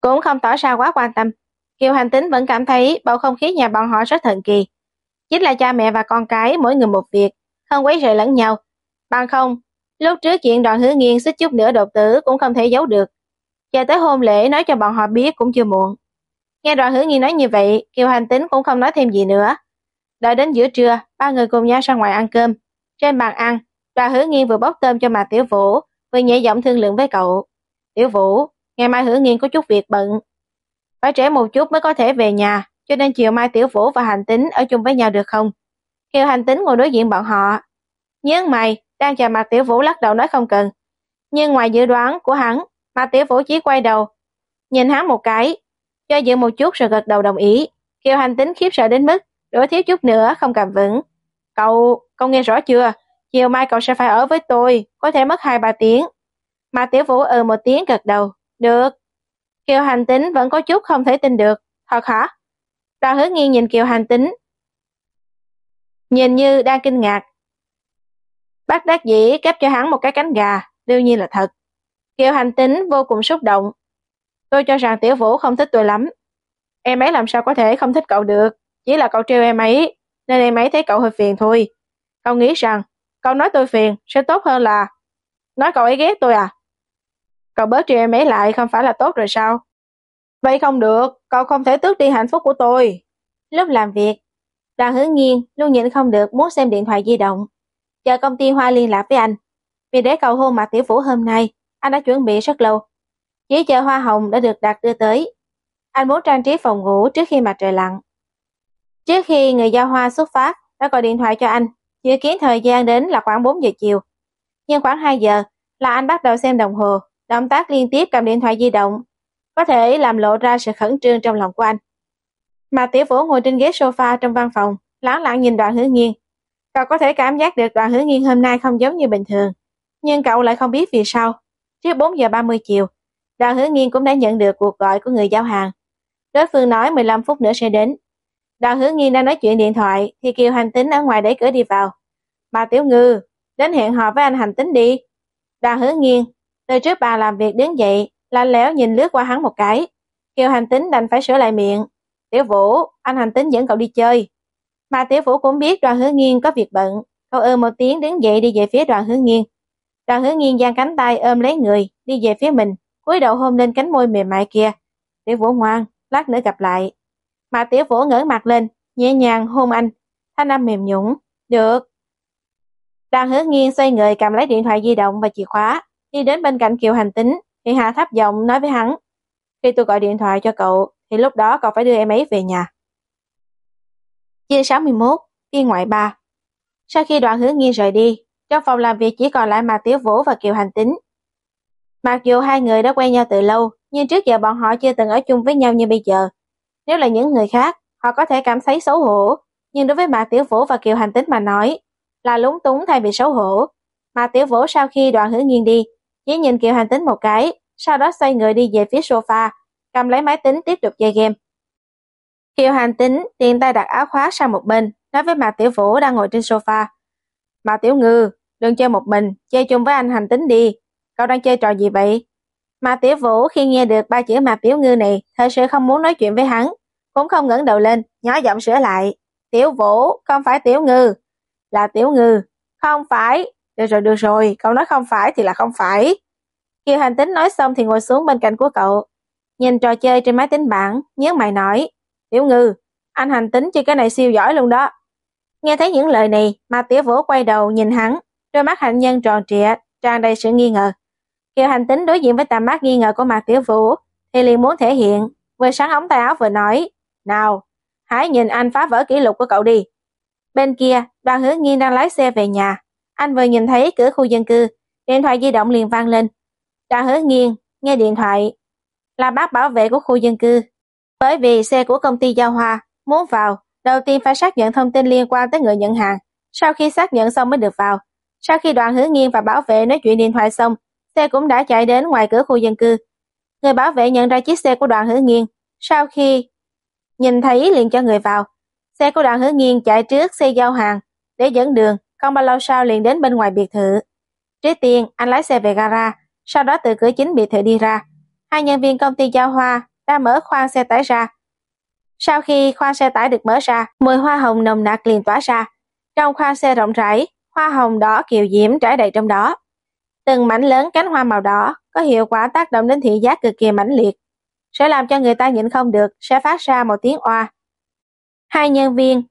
cũng không tỏ ra quá quan tâm. Kiều Hành Tính vẫn cảm thấy bầu không khí nhà bọn họ rất thần kỳ. Chính là cha mẹ và con cái mỗi người một việc, không quấy rầy lẫn nhau. Bằng không, lúc trước chuyện đoàn hứa nghiên xích chút nữa đột tử cũng không thể giấu được. Chờ tới hôn lễ nói cho bọn họ biết cũng chưa muộn. Nghe đoàn hứa nghiên nói như vậy, Kiều Hành Tính cũng không nói thêm gì nữa. Đợi đến giữa trưa, ba người cùng nhau ra ngoài ăn cơm. Trên bàn ăn, đoàn hứa nghiên vừa bóc tôm cho mà Tiểu Vũ, vừa nhẹ giọng thương lượng với cậu. Tiểu Vũ, ngày mai hứa nghiên có chút việc bận, phải trễ một chút mới có thể về nhà, cho nên chiều mai Tiểu Vũ và Hành Tính ở chung với nhau được không? Kiều Hành Tính ngồi đối diện bọn họ. Nhưng mày, đang chờ mặt Tiểu Vũ lắc đầu nói không cần. Nhưng ngoài dự đoán của hắn, mặt Tiểu Vũ chỉ quay đầu, nhìn hắn một cái, cho dự một chút rồi gật đầu đồng ý. Kiều Hành Tính khiếp sợ đến mức, đổ thiếu chút nữa không cầm vững. Cậu, cậu nghe rõ chưa? Chiều mai cậu sẽ phải ở với tôi, có thể mất 2-3 tiếng. Mà Tiểu Vũ ừ một tiếng gật đầu. Được. Kiều Hành Tính vẫn có chút không thể tin được. Thật hả? Đoàn hứa nghiêng nhìn Kiều Hành Tính. Nhìn như đang kinh ngạc. Bác đắc dĩ cấp cho hắn một cái cánh gà, đương nhiên là thật. Kiều Hành Tính vô cùng xúc động. Tôi cho rằng Tiểu Vũ không thích tôi lắm. Em ấy làm sao có thể không thích cậu được, chỉ là cậu trêu em ấy, nên em ấy thấy cậu hơi phiền thôi. Cậu nghĩ rằng, cậu nói tôi phiền sẽ tốt hơn là nói cậu ấy ghét tôi à? Cậu bớt trêu em ấy lại không phải là tốt rồi sao? Vậy không được, cậu không thể tước đi hạnh phúc của tôi. Lúc làm việc, đoàn hướng nghiên luôn nhịn không được muốn xem điện thoại di động. Chờ công ty Hoa liên lạc với anh. Vì để cầu hôn mặt tiểu vũ hôm nay, anh đã chuẩn bị rất lâu. Chỉ chờ hoa hồng đã được đặt đưa tới. Anh muốn trang trí phòng ngủ trước khi mặt trời lặn. Trước khi người giao hoa xuất phát, đã gọi điện thoại cho anh. Dự kiến thời gian đến là khoảng 4 giờ chiều. Nhưng khoảng 2 giờ là anh bắt đầu xem đồng hồ Động tác liên tiếp cầm điện thoại di động, có thể làm lộ ra sự khẩn trương trong lòng của anh. Mà tiểu vũ ngồi trên ghế sofa trong văn phòng, lắng lặng nhìn đoạn hứa nghiêng. Cậu có thể cảm giác được đoạn hứa nghiêng hôm nay không giống như bình thường, nhưng cậu lại không biết vì sao. Trước 4 giờ 30 chiều, đoạn hứa nghiêng cũng đã nhận được cuộc gọi của người giao hàng. Đối phương nói 15 phút nữa sẽ đến. đoạn hứa nghiêng đang nói chuyện điện thoại thì Kiều Hành Tính ở ngoài đẩy cửa đi vào. Bà Tiểu Ngư, đến hẹn hò với anh Hành Tính đi. Đoàn hứa nghiêng từ trước bà làm việc đứng dậy, lạnh lẽo nhìn lướt qua hắn một cái. Kiều hành tính đành phải sửa lại miệng. Tiểu Vũ, anh hành tính dẫn cậu đi chơi. Mà Tiểu Vũ cũng biết đoàn hứa nghiên có việc bận. Cậu ơ một tiếng đứng dậy đi về phía đoàn hứa nghiên. Đoàn hứa nghiên giang cánh tay ôm lấy người, đi về phía mình, cúi đầu hôn lên cánh môi mềm mại kia. Tiểu Vũ ngoan, lát nữa gặp lại. Mà Tiểu Vũ ngỡ mặt lên, nhẹ nhàng hôn anh. Thanh âm mềm nhũng. Được. Đoàn hứa nghiên xoay người cầm lấy điện thoại di động và chìa khóa, Đi đến bên cạnh Kiều Hành Tính, thì Hạ thấp giọng nói với hắn. Khi tôi gọi điện thoại cho cậu, thì lúc đó cậu phải đưa em ấy về nhà. Chương 61, Tiên ngoại 3 Sau khi đoạn hướng nghiên rời đi, trong phòng làm việc chỉ còn lại Mạc tiếu Vũ và Kiều Hành Tính. Mặc dù hai người đã quen nhau từ lâu, nhưng trước giờ bọn họ chưa từng ở chung với nhau như bây giờ. Nếu là những người khác, họ có thể cảm thấy xấu hổ, nhưng đối với Mạc Tiểu Vũ và Kiều Hành Tính mà nói, là lúng túng thay vì xấu hổ. Mạc Tiểu Vũ sau khi đoạn hướng nghiên đi, chỉ nhìn Kiều Hành Tính một cái, sau đó xoay người đi về phía sofa, cầm lấy máy tính tiếp tục chơi game. Kiều Hành tính tiện tay đặt áo khoác sang một bên, nói với Mạc Tiểu Vũ đang ngồi trên sofa. Mạc Tiểu Ngư, đừng chơi một mình, chơi chung với anh hành tính đi. Cậu đang chơi trò gì vậy? Mạc Tiểu Vũ khi nghe được ba chữ Mạc Tiểu Ngư này, thật sự không muốn nói chuyện với hắn, cũng không ngẩng đầu lên, nhỏ giọng sửa lại. Tiểu Vũ, không phải Tiểu Ngư, là Tiểu Ngư, không phải. Được rồi, được rồi, cậu nói không phải thì là không phải. Kiều Hành Tính nói xong thì ngồi xuống bên cạnh của cậu, nhìn trò chơi trên máy tính bảng, nhớ mày nói, Tiểu Ngư, anh Hành Tính chơi cái này siêu giỏi luôn đó. Nghe thấy những lời này, mà Tiểu Vũ quay đầu nhìn hắn, đôi mắt hạnh nhân tròn trịa, tràn đầy sự nghi ngờ. Kiều Hành Tính đối diện với tầm mắt nghi ngờ của Mạc Tiểu Vũ, thì liền muốn thể hiện, vừa sáng ống tay áo vừa nói, nào, hãy nhìn anh phá vỡ kỷ lục của cậu đi. Bên kia, đoàn hướng nghiên đang lái xe về nhà. Anh vừa nhìn thấy cửa khu dân cư, điện thoại di động liền vang lên. Đoàn hứa nghiên, nghe điện thoại, là bác bảo vệ của khu dân cư. Bởi vì xe của công ty Giao Hoa muốn vào, đầu tiên phải xác nhận thông tin liên quan tới người nhận hàng. Sau khi xác nhận xong mới được vào. Sau khi đoàn hứa nghiên và bảo vệ nói chuyện điện thoại xong, xe cũng đã chạy đến ngoài cửa khu dân cư. Người bảo vệ nhận ra chiếc xe của đoàn hứa nghiên. Sau khi nhìn thấy liền cho người vào. Xe của đoàn hứa nghiên chạy trước xe giao hàng để dẫn đường, không bao lâu sau liền đến bên ngoài biệt thự. Trước tiên, anh lái xe về gara, sau đó từ cửa chính biệt thự đi ra. Hai nhân viên công ty giao hoa đã mở khoang xe tải ra. Sau khi khoang xe tải được mở ra, mùi hoa hồng nồng nặc liền tỏa ra. Trong khoang xe rộng rãi, hoa hồng đỏ kiều diễm trải đầy trong đó. Từng mảnh lớn cánh hoa màu đỏ có hiệu quả tác động đến thị giác cực kỳ mãnh liệt, sẽ làm cho người ta nhịn không được, sẽ phát ra một tiếng oa. Hai nhân viên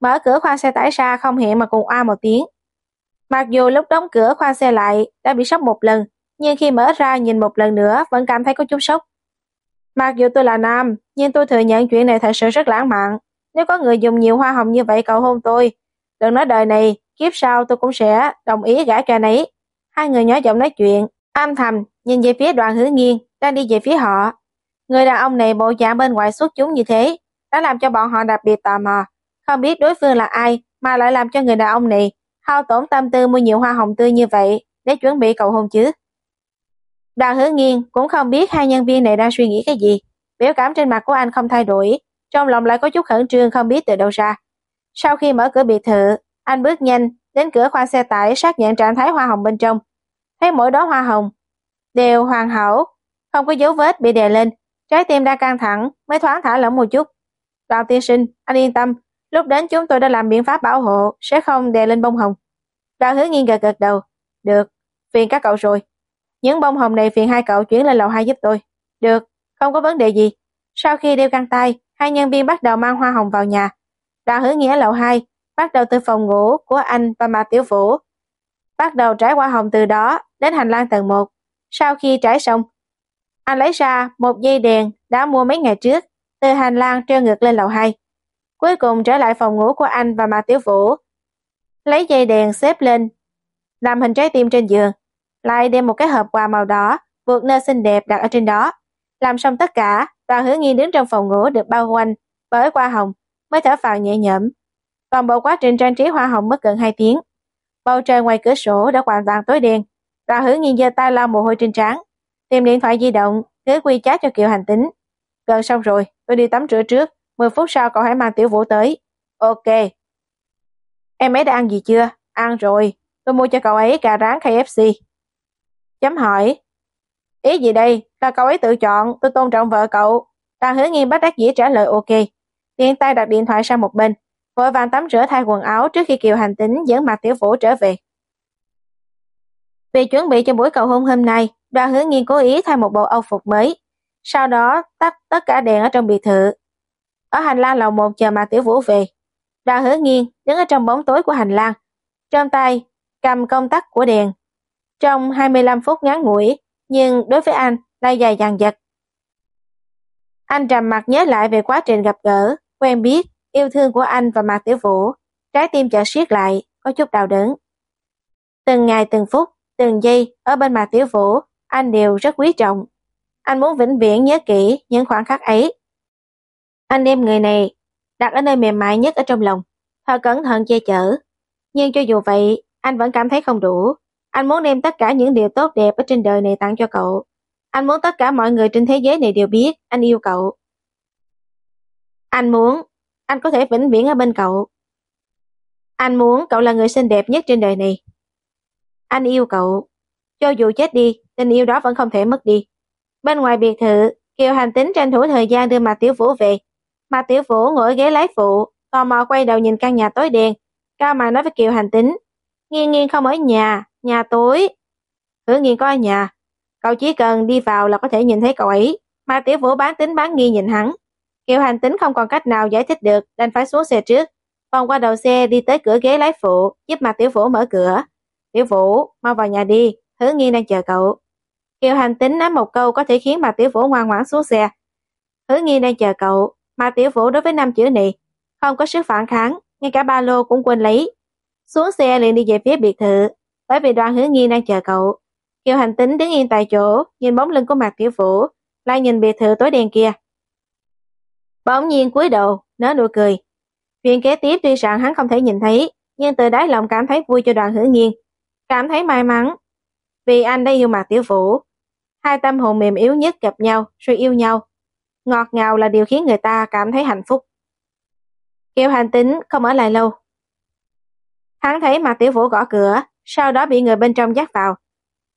mở cửa khoang xe tải ra không hẹn mà cùng oa một tiếng. Mặc dù lúc đóng cửa khoang xe lại đã bị sốc một lần, nhưng khi mở ra nhìn một lần nữa vẫn cảm thấy có chút sốc. Mặc dù tôi là nam, nhưng tôi thừa nhận chuyện này thật sự rất lãng mạn. Nếu có người dùng nhiều hoa hồng như vậy cầu hôn tôi, đừng nói đời này, kiếp sau tôi cũng sẽ đồng ý gả cho nấy. Hai người nhỏ giọng nói chuyện, âm thầm, nhìn về phía đoàn hứa nghiêng đang đi về phía họ. Người đàn ông này bộ dạng bên ngoài xuất chúng như thế, đã làm cho bọn họ đặc biệt tò mò. Không biết đối phương là ai mà lại làm cho người đàn ông này hao tổn tâm tư mua nhiều hoa hồng tươi như vậy để chuẩn bị cầu hôn chứ. Đoàn hứa nghiên cũng không biết hai nhân viên này đang suy nghĩ cái gì. Biểu cảm trên mặt của anh không thay đổi, trong lòng lại có chút khẩn trương không biết từ đâu ra. Sau khi mở cửa biệt thự, anh bước nhanh đến cửa khoang xe tải xác nhận trạng thái hoa hồng bên trong. Thấy mỗi đó hoa hồng đều hoàn hảo, không có dấu vết bị đè lên, trái tim đang căng thẳng mới thoáng thả lỏng một chút. Đoàn tiên sinh, anh yên tâm, lúc đến chúng tôi đã làm biện pháp bảo hộ, sẽ không đè lên bông hồng. Đoàn hứa nghiêng gật gật đầu. Được, phiền các cậu rồi. Những bông hồng này phiền hai cậu chuyển lên lầu 2 giúp tôi. Được, không có vấn đề gì. Sau khi đeo găng tay, hai nhân viên bắt đầu mang hoa hồng vào nhà. Đoàn hứa nghĩa lầu 2, bắt đầu từ phòng ngủ của anh và Mạc Tiểu Vũ. Bắt đầu trải hoa hồng từ đó đến hành lang tầng 1. Sau khi trải xong, anh lấy ra một dây đèn đã mua mấy ngày trước, từ hành lang treo ngược lên lầu 2. Cuối cùng trở lại phòng ngủ của anh và Mạc Tiểu Vũ. Lấy dây đèn xếp lên, làm hình trái tim trên giường lại đem một cái hộp quà màu đỏ, vượt nơ xinh đẹp đặt ở trên đó. Làm xong tất cả, đoàn hứa nghi đứng trong phòng ngủ được bao quanh bởi hoa hồng, mới thở phào nhẹ nhõm. Toàn bộ quá trình trang trí hoa hồng mất gần 2 tiếng. Bầu trời ngoài cửa sổ đã hoàn toàn tối đen. Đoàn hứa nghi giơ tay lau mồ hôi trên trán, tìm điện thoại di động, gửi quy chat cho Kiều Hành Tính. Gần xong rồi, tôi đi tắm rửa trước, 10 phút sau cậu hãy mang tiểu vũ tới. Ok. Em ấy đã ăn gì chưa? Ăn rồi, tôi mua cho cậu ấy cà rán KFC. Chấm hỏi. Ý gì đây? Là cậu ấy tự chọn, tôi tôn trọng vợ cậu. Tàng hứa nghiêm bắt đắc dĩ trả lời ok. Tiện tay đặt điện thoại sang một bên, vội vàng tắm rửa thay quần áo trước khi Kiều Hành Tính dẫn mặt tiểu vũ trở về. Vì chuẩn bị cho buổi cầu hôn hôm nay, đoàn hứa nghiên cố ý thay một bộ âu phục mới. Sau đó tắt tất cả đèn ở trong biệt thự. Ở hành lang lầu một chờ mặt tiểu vũ về. đào hứa nghiên đứng ở trong bóng tối của hành lang. Trong tay, cầm công tắc của đèn, trong 25 phút ngắn ngủi, nhưng đối với anh lại dài dằng dật. Anh trầm mặt nhớ lại về quá trình gặp gỡ, quen biết, yêu thương của anh và Mạc Tiểu Vũ. Trái tim chợt siết lại, có chút đau đớn. Từng ngày từng phút, từng giây ở bên Mạc Tiểu Vũ, anh đều rất quý trọng. Anh muốn vĩnh viễn nhớ kỹ những khoảnh khắc ấy. Anh đem người này đặt ở nơi mềm mại nhất ở trong lòng, họ cẩn thận che chở. Nhưng cho dù vậy, anh vẫn cảm thấy không đủ. Anh muốn đem tất cả những điều tốt đẹp ở trên đời này tặng cho cậu. Anh muốn tất cả mọi người trên thế giới này đều biết anh yêu cậu. Anh muốn, anh có thể vĩnh viễn ở bên cậu. Anh muốn cậu là người xinh đẹp nhất trên đời này. Anh yêu cậu. Cho dù chết đi, tình yêu đó vẫn không thể mất đi. Bên ngoài biệt thự, Kiều Hành tính tranh thủ thời gian đưa Mạc Tiểu Vũ về. Mà Tiểu Vũ ngồi ghế lái phụ, tò mò quay đầu nhìn căn nhà tối đen. Cao mà nói với Kiều Hành tính. Nghiên nghiên không ở nhà, nhà tối. Hứa nghiên có ở nhà. Cậu chỉ cần đi vào là có thể nhìn thấy cậu ấy. Mà Tiểu Vũ bán tính bán nghi nhìn hắn. Kiều Hành tính không còn cách nào giải thích được, đành phải xuống xe trước. Vòng qua đầu xe đi tới cửa ghế lái phụ, giúp mặt Tiểu Vũ mở cửa. Tiểu Vũ, mau vào nhà đi, hứa nghiên đang chờ cậu. Kiều Hành tính nói một câu có thể khiến mặt Tiểu Vũ ngoan ngoãn xuống xe. Hứa nghiên đang chờ cậu, mà Tiểu Vũ đối với năm chữ này, không có sức phản kháng, ngay cả ba lô cũng quên lấy. Xuống xe liền đi về phía biệt thự, bởi vì đoàn hứa nghi đang chờ cậu. Kiều Hành tính đứng yên tại chỗ, nhìn bóng lưng của Mạc Tiểu Vũ, lại nhìn biệt thự tối đen kia. Bỗng nhiên cúi đầu, nở nụ cười. Chuyện kế tiếp tuy rằng hắn không thể nhìn thấy, nhưng từ đáy lòng cảm thấy vui cho đoàn hữu nghiên. Cảm thấy may mắn, vì anh đã yêu Mạc Tiểu Vũ. Hai tâm hồn mềm yếu nhất gặp nhau, rồi yêu nhau. Ngọt ngào là điều khiến người ta cảm thấy hạnh phúc. Kiều hành tính không ở lại lâu. Hắn thấy mà Tiểu Vũ gõ cửa, sau đó bị người bên trong dắt vào.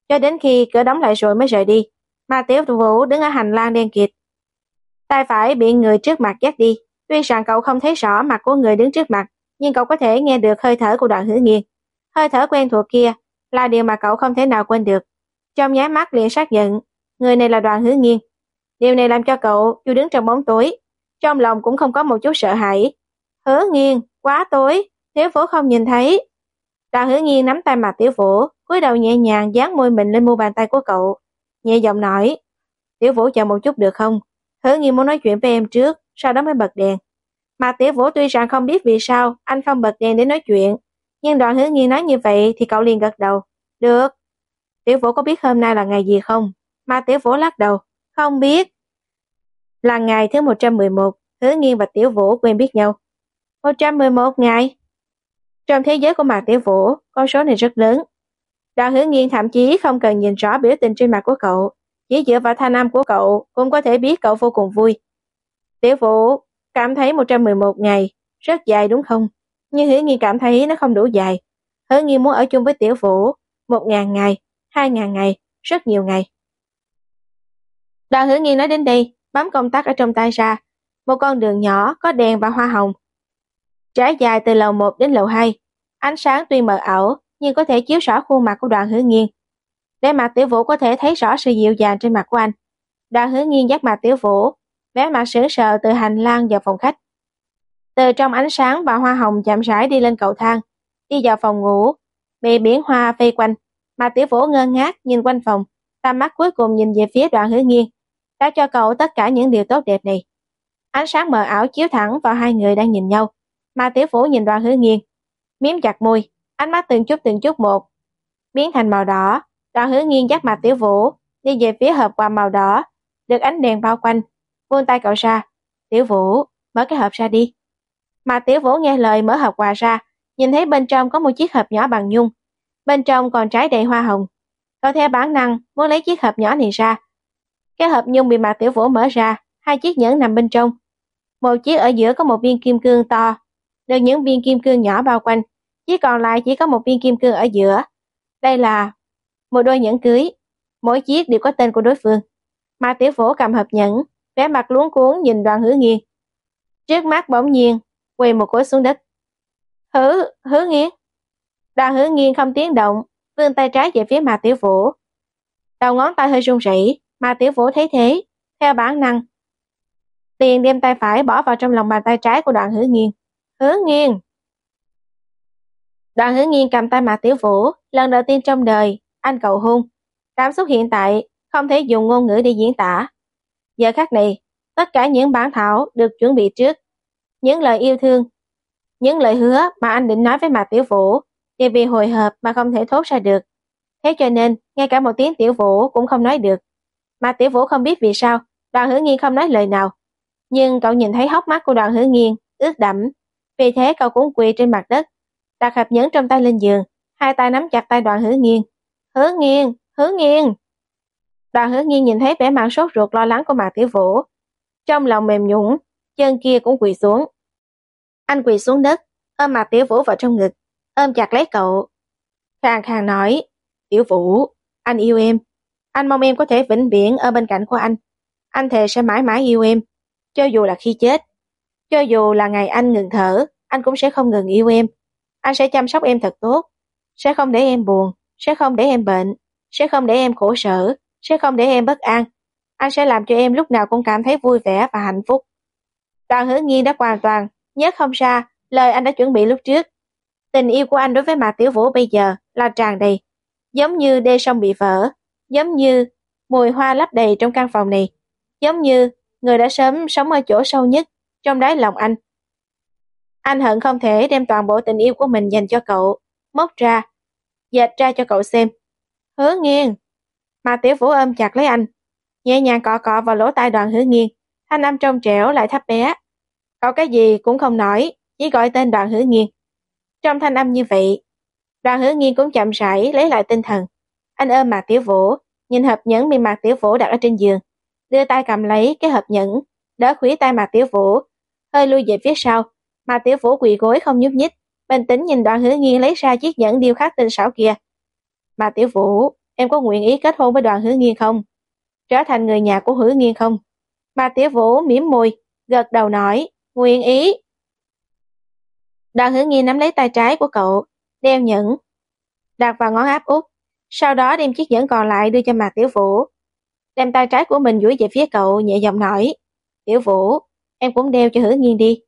Cho đến khi cửa đóng lại rồi mới rời đi. mà Tiểu Vũ đứng ở hành lang đen kịt. Tay phải bị người trước mặt dắt đi. Tuy rằng cậu không thấy rõ mặt của người đứng trước mặt, nhưng cậu có thể nghe được hơi thở của đoạn Hữu nghiêng. Hơi thở quen thuộc kia là điều mà cậu không thể nào quên được. Trong nháy mắt liền xác nhận, người này là đoàn hứa nghiêng. Điều này làm cho cậu dù đứng trong bóng tối, trong lòng cũng không có một chút sợ hãi. Hứa nghiêng, quá tối, thiếu vũ không nhìn thấy. Đoàn hứa nghiêng nắm tay mặt tiểu vũ, cúi đầu nhẹ nhàng dán môi mình lên mu bàn tay của cậu. Nhẹ giọng nói, tiểu vũ chờ một chút được không? Hứa nghiêng muốn nói chuyện với em trước, sau đó mới bật đèn. Mà tiểu vũ tuy rằng không biết vì sao anh không bật đèn để nói chuyện, nhưng đoàn hứa nghiêng nói như vậy thì cậu liền gật đầu. Được. Tiểu vũ có biết hôm nay là ngày gì không? Mà tiểu vũ lắc đầu. Không biết. Là ngày thứ 111, hứa nghiên và tiểu vũ quen biết nhau. 111 ngày. Trong thế giới của Mạc Tiểu Vũ, con số này rất lớn. Đoàn hứa nghiên thậm chí không cần nhìn rõ biểu tình trên mặt của cậu, chỉ dựa vào thanh âm của cậu cũng có thể biết cậu vô cùng vui. Tiểu Vũ cảm thấy 111 ngày, rất dài đúng không? Nhưng Hứa Nghiên cảm thấy nó không đủ dài. Hứa Nghiên muốn ở chung với Tiểu Vũ một ngàn ngày, hai ngàn ngày, rất nhiều ngày. Đoàn Hữu Nghi nói đến đây, bấm công tắc ở trong tay ra. Một con đường nhỏ có đèn và hoa hồng. Trải dài từ lầu 1 đến lầu 2. Ánh sáng tuy mờ ảo, nhưng có thể chiếu rõ khuôn mặt của đoàn Hữu nghiên. Để mặt tiểu vũ có thể thấy rõ sự dịu dàng trên mặt của anh. Đoàn Hữu nghiên dắt mặt tiểu vũ, vẻ mặt sững sờ từ hành lang vào phòng khách. Từ trong ánh sáng và hoa hồng chậm rãi đi lên cầu thang, đi vào phòng ngủ, bị biển hoa vây quanh, mà tiểu vũ ngơ ngác nhìn quanh phòng, tầm mắt cuối cùng nhìn về phía Đoàn Hữu nghiên, đã cho cậu tất cả những điều tốt đẹp này. Ánh sáng mờ ảo chiếu thẳng vào hai người đang nhìn nhau, mà tiểu vũ nhìn Đoàn hứa nghiên, miếm chặt môi, ánh mắt từng chút từng chút một, biến thành màu đỏ, Đoàn hứa nghiên dắt mặt tiểu vũ, đi về phía hộp quà màu đỏ, được ánh đèn bao quanh, vươn tay cậu ra, tiểu vũ, mở cái hộp ra đi. Mà tiểu vũ nghe lời mở hộp quà ra, nhìn thấy bên trong có một chiếc hộp nhỏ bằng nhung. Bên trong còn trái đầy hoa hồng. Cậu theo bản năng muốn lấy chiếc hộp nhỏ này ra. Cái hộp nhung bị mặt tiểu vũ mở ra, hai chiếc nhẫn nằm bên trong. Một chiếc ở giữa có một viên kim cương to, được những viên kim cương nhỏ bao quanh. Chiếc còn lại chỉ có một viên kim cương ở giữa. Đây là một đôi nhẫn cưới. Mỗi chiếc đều có tên của đối phương. Mà tiểu vũ cầm hộp nhẫn, vẻ mặt luống cuốn nhìn đoàn hứa nghiêng. Trước mắt bỗng nhiên quỳ một cối xuống đất. Hứa, hứa nghiêng. Đoàn hứa nghiêng không tiếng động, vươn tay trái về phía mà tiểu vũ. Đầu ngón tay hơi run rẩy, mà tiểu vũ thấy thế, theo bản năng. Tiền đem tay phải bỏ vào trong lòng bàn tay trái của đoạn hứa nghiêng. Hứa nghiêng. đoạn hứa nghiêng cầm tay mà tiểu vũ, lần đầu tiên trong đời, anh cầu hôn. Cảm xúc hiện tại không thể dùng ngôn ngữ để diễn tả. Giờ khắc này, tất cả những bản thảo được chuẩn bị trước, những lời yêu thương, những lời hứa mà anh định nói với Mạc Tiểu Vũ đều vì hồi hộp mà không thể thốt ra được. Thế cho nên, ngay cả một tiếng Tiểu Vũ cũng không nói được. Mạc Tiểu Vũ không biết vì sao, đoàn hữu nghiên không nói lời nào. Nhưng cậu nhìn thấy hốc mắt của đoàn hữu nghiên, ướt đẫm. Vì thế cậu cũng quỳ trên mặt đất, đặt hộp nhẫn trong tay lên giường, hai tay nắm chặt tay đoàn hữu nghiên. hữu nghiên, hữu nghiên. Đoàn hữu nghiên nhìn thấy vẻ mặt sốt ruột lo lắng của Mạc Tiểu Vũ. Trong lòng mềm nhũng, chân kia cũng quỳ xuống. Anh quỳ xuống đất, ôm mạc Tiểu Vũ vào trong ngực, ôm chặt lấy cậu. Khang khang nói, Tiểu Vũ, anh yêu em. Anh mong em có thể vĩnh viễn ở bên cạnh của anh. Anh thề sẽ mãi mãi yêu em, cho dù là khi chết. Cho dù là ngày anh ngừng thở, anh cũng sẽ không ngừng yêu em. Anh sẽ chăm sóc em thật tốt, sẽ không để em buồn, sẽ không để em bệnh, sẽ không để em khổ sở, sẽ không để em bất an. Anh sẽ làm cho em lúc nào cũng cảm thấy vui vẻ và hạnh phúc. Đoàn hứa nghiên đã hoàn toàn nhớ không ra lời anh đã chuẩn bị lúc trước. Tình yêu của anh đối với Mạc Tiểu Vũ bây giờ là tràn đầy, giống như đê sông bị vỡ, giống như mùi hoa lấp đầy trong căn phòng này, giống như người đã sớm sống ở chỗ sâu nhất trong đáy lòng anh. Anh hận không thể đem toàn bộ tình yêu của mình dành cho cậu, móc ra, dệt ra cho cậu xem. Hứa nghiêng. Mà tiểu vũ ôm chặt lấy anh, nhẹ nhàng cọ cọ vào lỗ tai đoàn hứa nghiêng, thanh âm trong trẻo lại thấp bé. Cậu cái gì cũng không nói, chỉ gọi tên đoàn hứa nghiêng. Trong thanh âm như vậy, đoàn hứa nghiêng cũng chậm rãi lấy lại tinh thần. Anh ôm Mạc Tiểu Vũ, nhìn hộp nhẫn bị Mạc Tiểu Vũ đặt ở trên giường, đưa tay cầm lấy cái hộp nhẫn, đỡ khuỷ tay Mạc Tiểu Vũ, hơi lui về phía sau. Mạc Tiểu Vũ quỳ gối không nhúc nhích, bình tĩnh nhìn đoàn hứa nghiên lấy ra chiếc nhẫn điêu khắc tinh xảo kia. Mạc Tiểu Vũ, em có nguyện ý kết hôn với đoàn hứa nghiên không? Trở thành người nhà của hứa nghiên không? Mạc Tiểu Vũ mỉm môi, gật đầu nói, nguyện ý. Đoàn hứa nghiên nắm lấy tay trái của cậu, đeo nhẫn, đặt vào ngón áp út, sau đó đem chiếc nhẫn còn lại đưa cho Mạc Tiểu Vũ. Đem tay trái của mình duỗi về phía cậu nhẹ giọng nói, Tiểu Vũ, em cũng đeo cho hứa nghiên đi.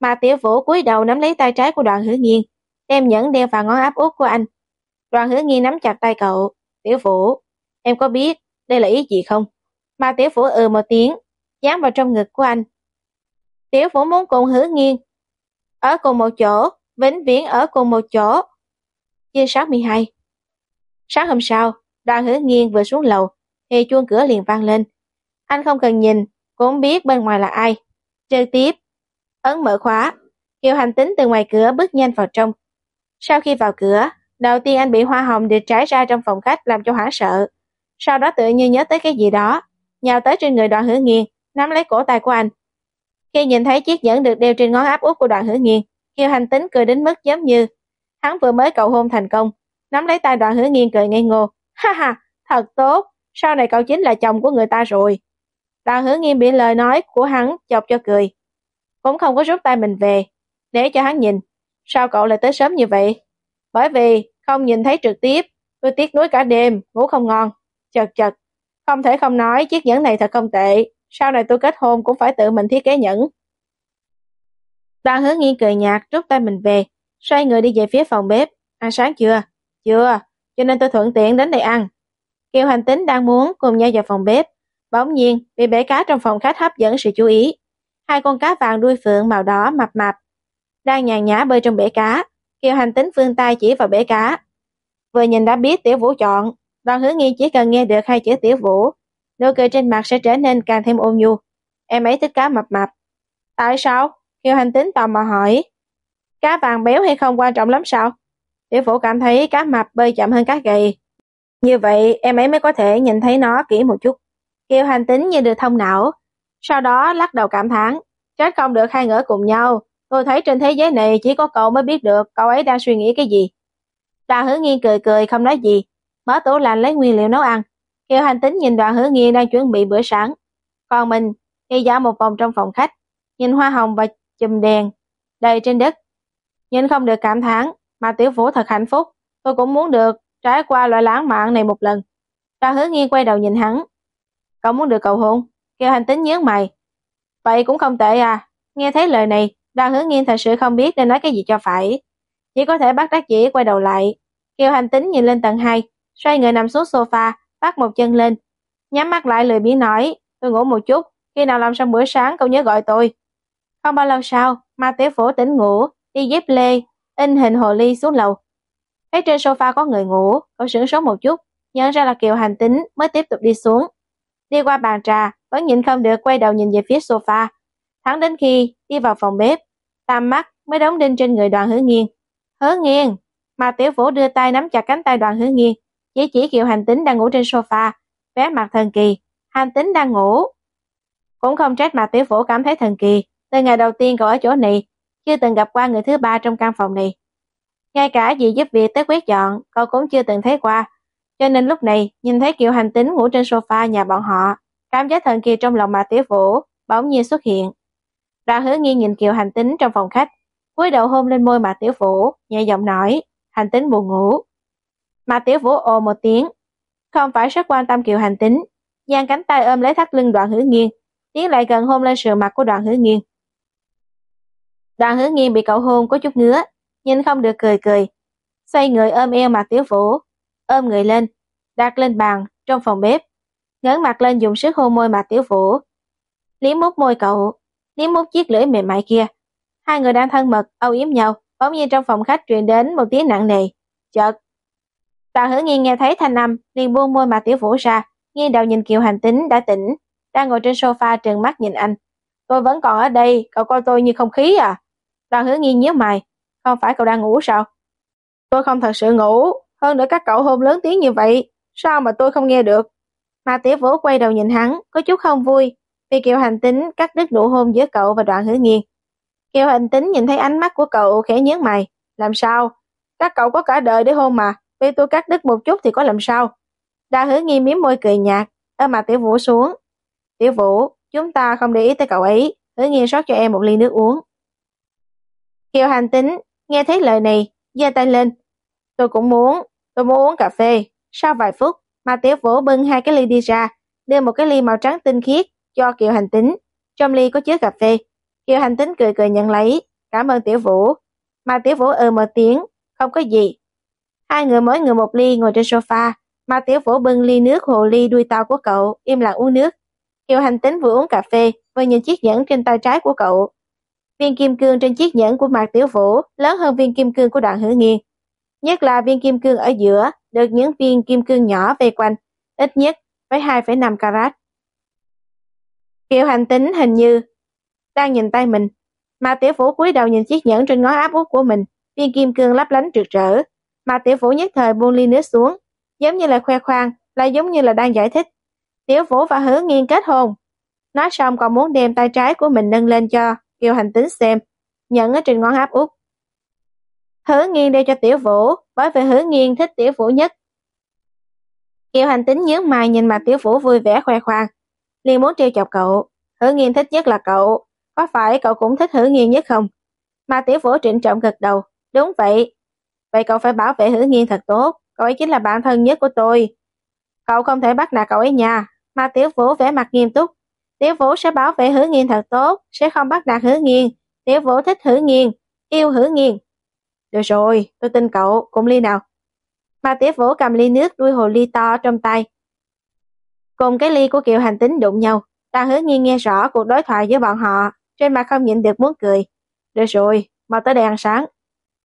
Mạc Tiểu Vũ cúi đầu nắm lấy tay trái của đoàn hứa nghiên, đem nhẫn đeo vào ngón áp út của anh. Đoàn hứa nghiên nắm chặt tay cậu, Tiểu Vũ, em có biết đây là ý gì không? Mạc Tiểu Vũ ừ một tiếng, dán vào trong ngực của anh. Tiểu Vũ muốn cùng hứa nghiên, ở cùng một chỗ, vĩnh viễn ở cùng một chỗ. Chương 62 Sáng hôm sau, đoàn hứa nghiên vừa xuống lầu, thì chuông cửa liền vang lên. Anh không cần nhìn, cũng biết bên ngoài là ai. Trực tiếp, ấn mở khóa, Kiều hành tính từ ngoài cửa bước nhanh vào trong. Sau khi vào cửa, đầu tiên anh bị hoa hồng được trái ra trong phòng khách làm cho hoảng sợ. Sau đó tự như nhớ tới cái gì đó, nhào tới trên người đoàn hứa nghiên, nắm lấy cổ tay của anh. Khi nhìn thấy chiếc nhẫn được đeo trên ngón áp út của đoàn hứa nghiên, Kiều hành tính cười đến mức giống như hắn vừa mới cầu hôn thành công, nắm lấy tay đoàn hứa nghiên cười ngây ngô. Ha ha, thật tốt, sau này cậu chính là chồng của người ta rồi. Đoàn hứa nghiên bị lời nói của hắn chọc cho cười. Cũng không có rút tay mình về, để cho hắn nhìn. Sao cậu lại tới sớm như vậy? Bởi vì không nhìn thấy trực tiếp, tôi tiếc nuối cả đêm, ngủ không ngon. Chật chật, không thể không nói chiếc nhẫn này thật không tệ. Sau này tôi kết hôn cũng phải tự mình thiết kế nhẫn. Đoàn hứa nghiên cười nhạt rút tay mình về, xoay người đi về phía phòng bếp. Ăn sáng chưa? Chưa, cho nên tôi thuận tiện đến đây ăn. Kiều Hành Tính đang muốn cùng nhau vào phòng bếp, bỗng nhiên bị bể cá trong phòng khách hấp dẫn sự chú ý. Hai con cá vàng đuôi phượng màu đỏ mập mập đang nhàn nhã bơi trong bể cá. Kiều Hành Tính phương tay chỉ vào bể cá. Vừa nhìn đã biết Tiểu Vũ chọn, đoàn hứa nghi chỉ cần nghe được hai chữ Tiểu Vũ, nụ cười trên mặt sẽ trở nên càng thêm ôn nhu. Em ấy thích cá mập mập. Tại sao? Kiều Hành Tính tò mò hỏi. Cá vàng béo hay không quan trọng lắm sao? Tiểu Vũ cảm thấy cá mập bơi chậm hơn cá gầy. Như vậy, em ấy mới có thể nhìn thấy nó kỹ một chút. Kiều hành tính như được thông não. Sau đó lắc đầu cảm thán. Trách không được hai ngỡ cùng nhau. Tôi thấy trên thế giới này chỉ có cậu mới biết được cậu ấy đang suy nghĩ cái gì. Đoàn hứa nghiên cười cười không nói gì. Mở tủ lạnh lấy nguyên liệu nấu ăn. Kiều hành tính nhìn đoàn hứa nghiên đang chuẩn bị bữa sáng. Còn mình đi dạo một vòng trong phòng khách. Nhìn hoa hồng và chùm đèn đầy trên đất. Nhưng không được cảm thán mà tiểu vũ thật hạnh phúc. Tôi cũng muốn được trải qua loại lãng mạn này một lần. cao hứa nghiên quay đầu nhìn hắn. Cậu muốn được cầu hôn? Kêu hành tính nhớ mày. Vậy cũng không tệ à. Nghe thấy lời này, đoàn hứa nghiên thật sự không biết nên nói cái gì cho phải. Chỉ có thể bắt đắc chỉ quay đầu lại. Kêu hành tính nhìn lên tầng 2, xoay người nằm xuống sofa, bắt một chân lên. Nhắm mắt lại lười biếng nói, tôi ngủ một chút, khi nào làm xong bữa sáng cậu nhớ gọi tôi. Không bao lâu sau, ma tiểu phổ tỉnh ngủ, đi dép lê, in hình hồ ly xuống lầu. Thấy trên sofa có người ngủ, cậu sửng sốt một chút, nhận ra là Kiều Hành Tính mới tiếp tục đi xuống. Đi qua bàn trà, vẫn nhìn không được quay đầu nhìn về phía sofa. Thẳng đến khi đi vào phòng bếp, tam mắt mới đóng đinh trên người đoàn hứa nghiêng. Hứa nghiêng, mà tiểu vũ đưa tay nắm chặt cánh tay đoàn hứa nghiêng, chỉ chỉ Kiều Hành Tính đang ngủ trên sofa, vẻ mặt thần kỳ, Hành Tính đang ngủ. Cũng không trách mà tiểu vũ cảm thấy thần kỳ, Từ ngày đầu tiên cậu ở chỗ này, chưa từng gặp qua người thứ ba trong căn phòng này. Ngay cả dì giúp việc tới quét dọn, cậu cũng chưa từng thấy qua. Cho nên lúc này, nhìn thấy Kiều Hành Tính ngủ trên sofa nhà bọn họ, cảm giác thần kỳ trong lòng mà Tiểu Vũ bỗng nhiên xuất hiện. Đoàn hứa nghi nhìn Kiều Hành Tính trong phòng khách, cúi đầu hôn lên môi mà Tiểu Vũ, nhẹ giọng nói, Hành Tính buồn ngủ. Mà Tiểu Vũ ồ một tiếng, không phải rất quan tâm Kiều Hành Tính, giang cánh tay ôm lấy thắt lưng Đoàn Hứa nghiêng, tiến lại gần hôn lên sườn mặt của Đoàn Hứa nghiêng. Đoàn Hứa nghiêm bị cậu hôn có chút ngứa, nhìn không được cười cười, xoay người ôm eo mặt Tiểu Vũ, ôm người lên, đặt lên bàn trong phòng bếp, ngấn mặt lên dùng sức hôn môi mặt Tiểu Vũ. Liếm mút môi cậu, liếm mút chiếc lưỡi mềm mại kia. Hai người đang thân mật, âu yếm nhau, bỗng nhiên trong phòng khách truyền đến một tiếng nặng nề. Chợt, Đoàn Hứa Nghiên nghe thấy thanh âm, liền buông môi mặt Tiểu Vũ ra, nghiêng đầu nhìn Kiều Hành Tính đã tỉnh, đang ngồi trên sofa trừng mắt nhìn anh. Tôi vẫn còn ở đây, cậu coi tôi như không khí à? Đoàn Hứa nghi nhíu mày, không phải cậu đang ngủ sao? Tôi không thật sự ngủ, hơn nữa các cậu hôn lớn tiếng như vậy, sao mà tôi không nghe được? Mà Tiểu Vũ quay đầu nhìn hắn, có chút không vui, vì Kiều Hành Tính cắt đứt nụ hôn giữa cậu và Đoạn Hứa Nghiên. Kiều Hành Tính nhìn thấy ánh mắt của cậu khẽ nhướng mày, làm sao? Các cậu có cả đời để hôn mà, vì tôi cắt đứt một chút thì có làm sao? Đoạn Hứa Nghiên miếm môi cười nhạt, ôm mà Tiểu Vũ xuống. Tiểu Vũ, chúng ta không để ý tới cậu ấy, Hứa Nghiên rót cho em một ly nước uống. Kiều Hành Tính nghe thấy lời này, giơ tay lên. Tôi cũng muốn, tôi muốn uống cà phê. Sau vài phút, mà Tiểu Vũ bưng hai cái ly đi ra, đưa một cái ly màu trắng tinh khiết cho Kiều Hành Tính. Trong ly có chứa cà phê. Kiều Hành Tính cười cười nhận lấy, cảm ơn Tiểu Vũ. Mà Tiểu Vũ ừ một tiếng, không có gì. Hai người mỗi người một ly ngồi trên sofa, mà Tiểu Vũ bưng ly nước hồ ly đuôi tàu của cậu, im lặng uống nước. Kiều Hành Tính vừa uống cà phê, vừa nhìn chiếc nhẫn trên tay trái của cậu. Viên kim cương trên chiếc nhẫn của Mạc Tiểu Vũ lớn hơn viên kim cương của đoạn hứa nghiên. Nhất là viên kim cương ở giữa được những viên kim cương nhỏ vây quanh, ít nhất với 2,5 carat. Kiều hành tính hình như đang nhìn tay mình, Mạc tiểu vũ cúi đầu nhìn chiếc nhẫn trên ngón áp út của mình, viên kim cương lấp lánh rực rỡ, Mạc tiểu vũ nhất thời buông ly nước xuống, giống như là khoe khoang, lại giống như là đang giải thích. Tiểu vũ và hứa nghiên kết hôn. Nói xong còn muốn đem tay trái của mình nâng lên cho Kiều hành tính xem, nhận ở trên ngón áp út. Hứa nghiêng đeo cho tiểu vũ, bởi vì hứa nghiêng thích tiểu vũ nhất. Kiều hành tính nhớ mày nhìn mặt tiểu vũ vui vẻ khoe khoang, liền muốn trêu chọc cậu. Hứa nghiêng thích nhất là cậu, có phải cậu cũng thích hứa nghiêng nhất không? Mà tiểu vũ trịnh trọng gật đầu, đúng vậy. Vậy cậu phải bảo vệ hứa nghiêng thật tốt, cậu ấy chính là bạn thân nhất của tôi. Cậu không thể bắt nạt cậu ấy nha. Mà tiểu vũ vẻ mặt nghiêm túc. Tiểu vũ sẽ bảo vệ hứa nghiên thật tốt, sẽ không bắt nạt hứa nghiên. Tiểu vũ thích hứa nghiên, yêu hứa nghiên. Được rồi, tôi tin cậu, cùng ly nào. Mà tiểu vũ cầm ly nước đuôi hồ ly to trong tay. Cùng cái ly của Kiều Hành Tính đụng nhau, ta hứa nghiên nghe rõ cuộc đối thoại giữa bọn họ, trên mặt không nhịn được muốn cười. Được rồi, mau tới đây ăn sáng.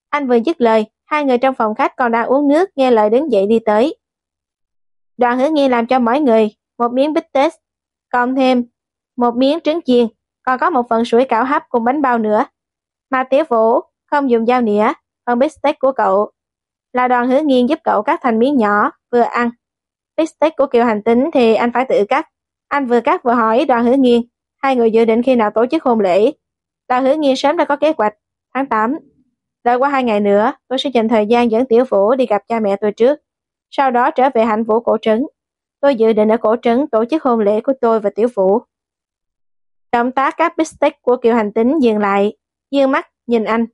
Anh vừa dứt lời, hai người trong phòng khách còn đang uống nước nghe lời đứng dậy đi tới. Đoàn hứa nghiên làm cho mỗi người một miếng bít tết, còn thêm một miếng trứng chiên, còn có một phần sủi cảo hấp cùng bánh bao nữa. Mà tiểu vũ không dùng dao nĩa, phần bít tết của cậu là đoàn hứa nghiên giúp cậu cắt thành miếng nhỏ, vừa ăn. Bít tết của Kiều Hành Tính thì anh phải tự cắt. Anh vừa cắt vừa hỏi đoàn hứa nghiên, hai người dự định khi nào tổ chức hôn lễ. Đoàn hứa nghiên sớm đã có kế hoạch, tháng 8. Đợi qua hai ngày nữa, tôi sẽ dành thời gian dẫn Tiểu Vũ đi gặp cha mẹ tôi trước. Sau đó trở về hạnh vũ cổ trấn. Tôi dự định ở cổ trấn tổ chức hôn lễ của tôi và Tiểu Vũ. Động tác cắt bít tết của Kiều Hành Tính dừng lại, dương mắt, nhìn anh.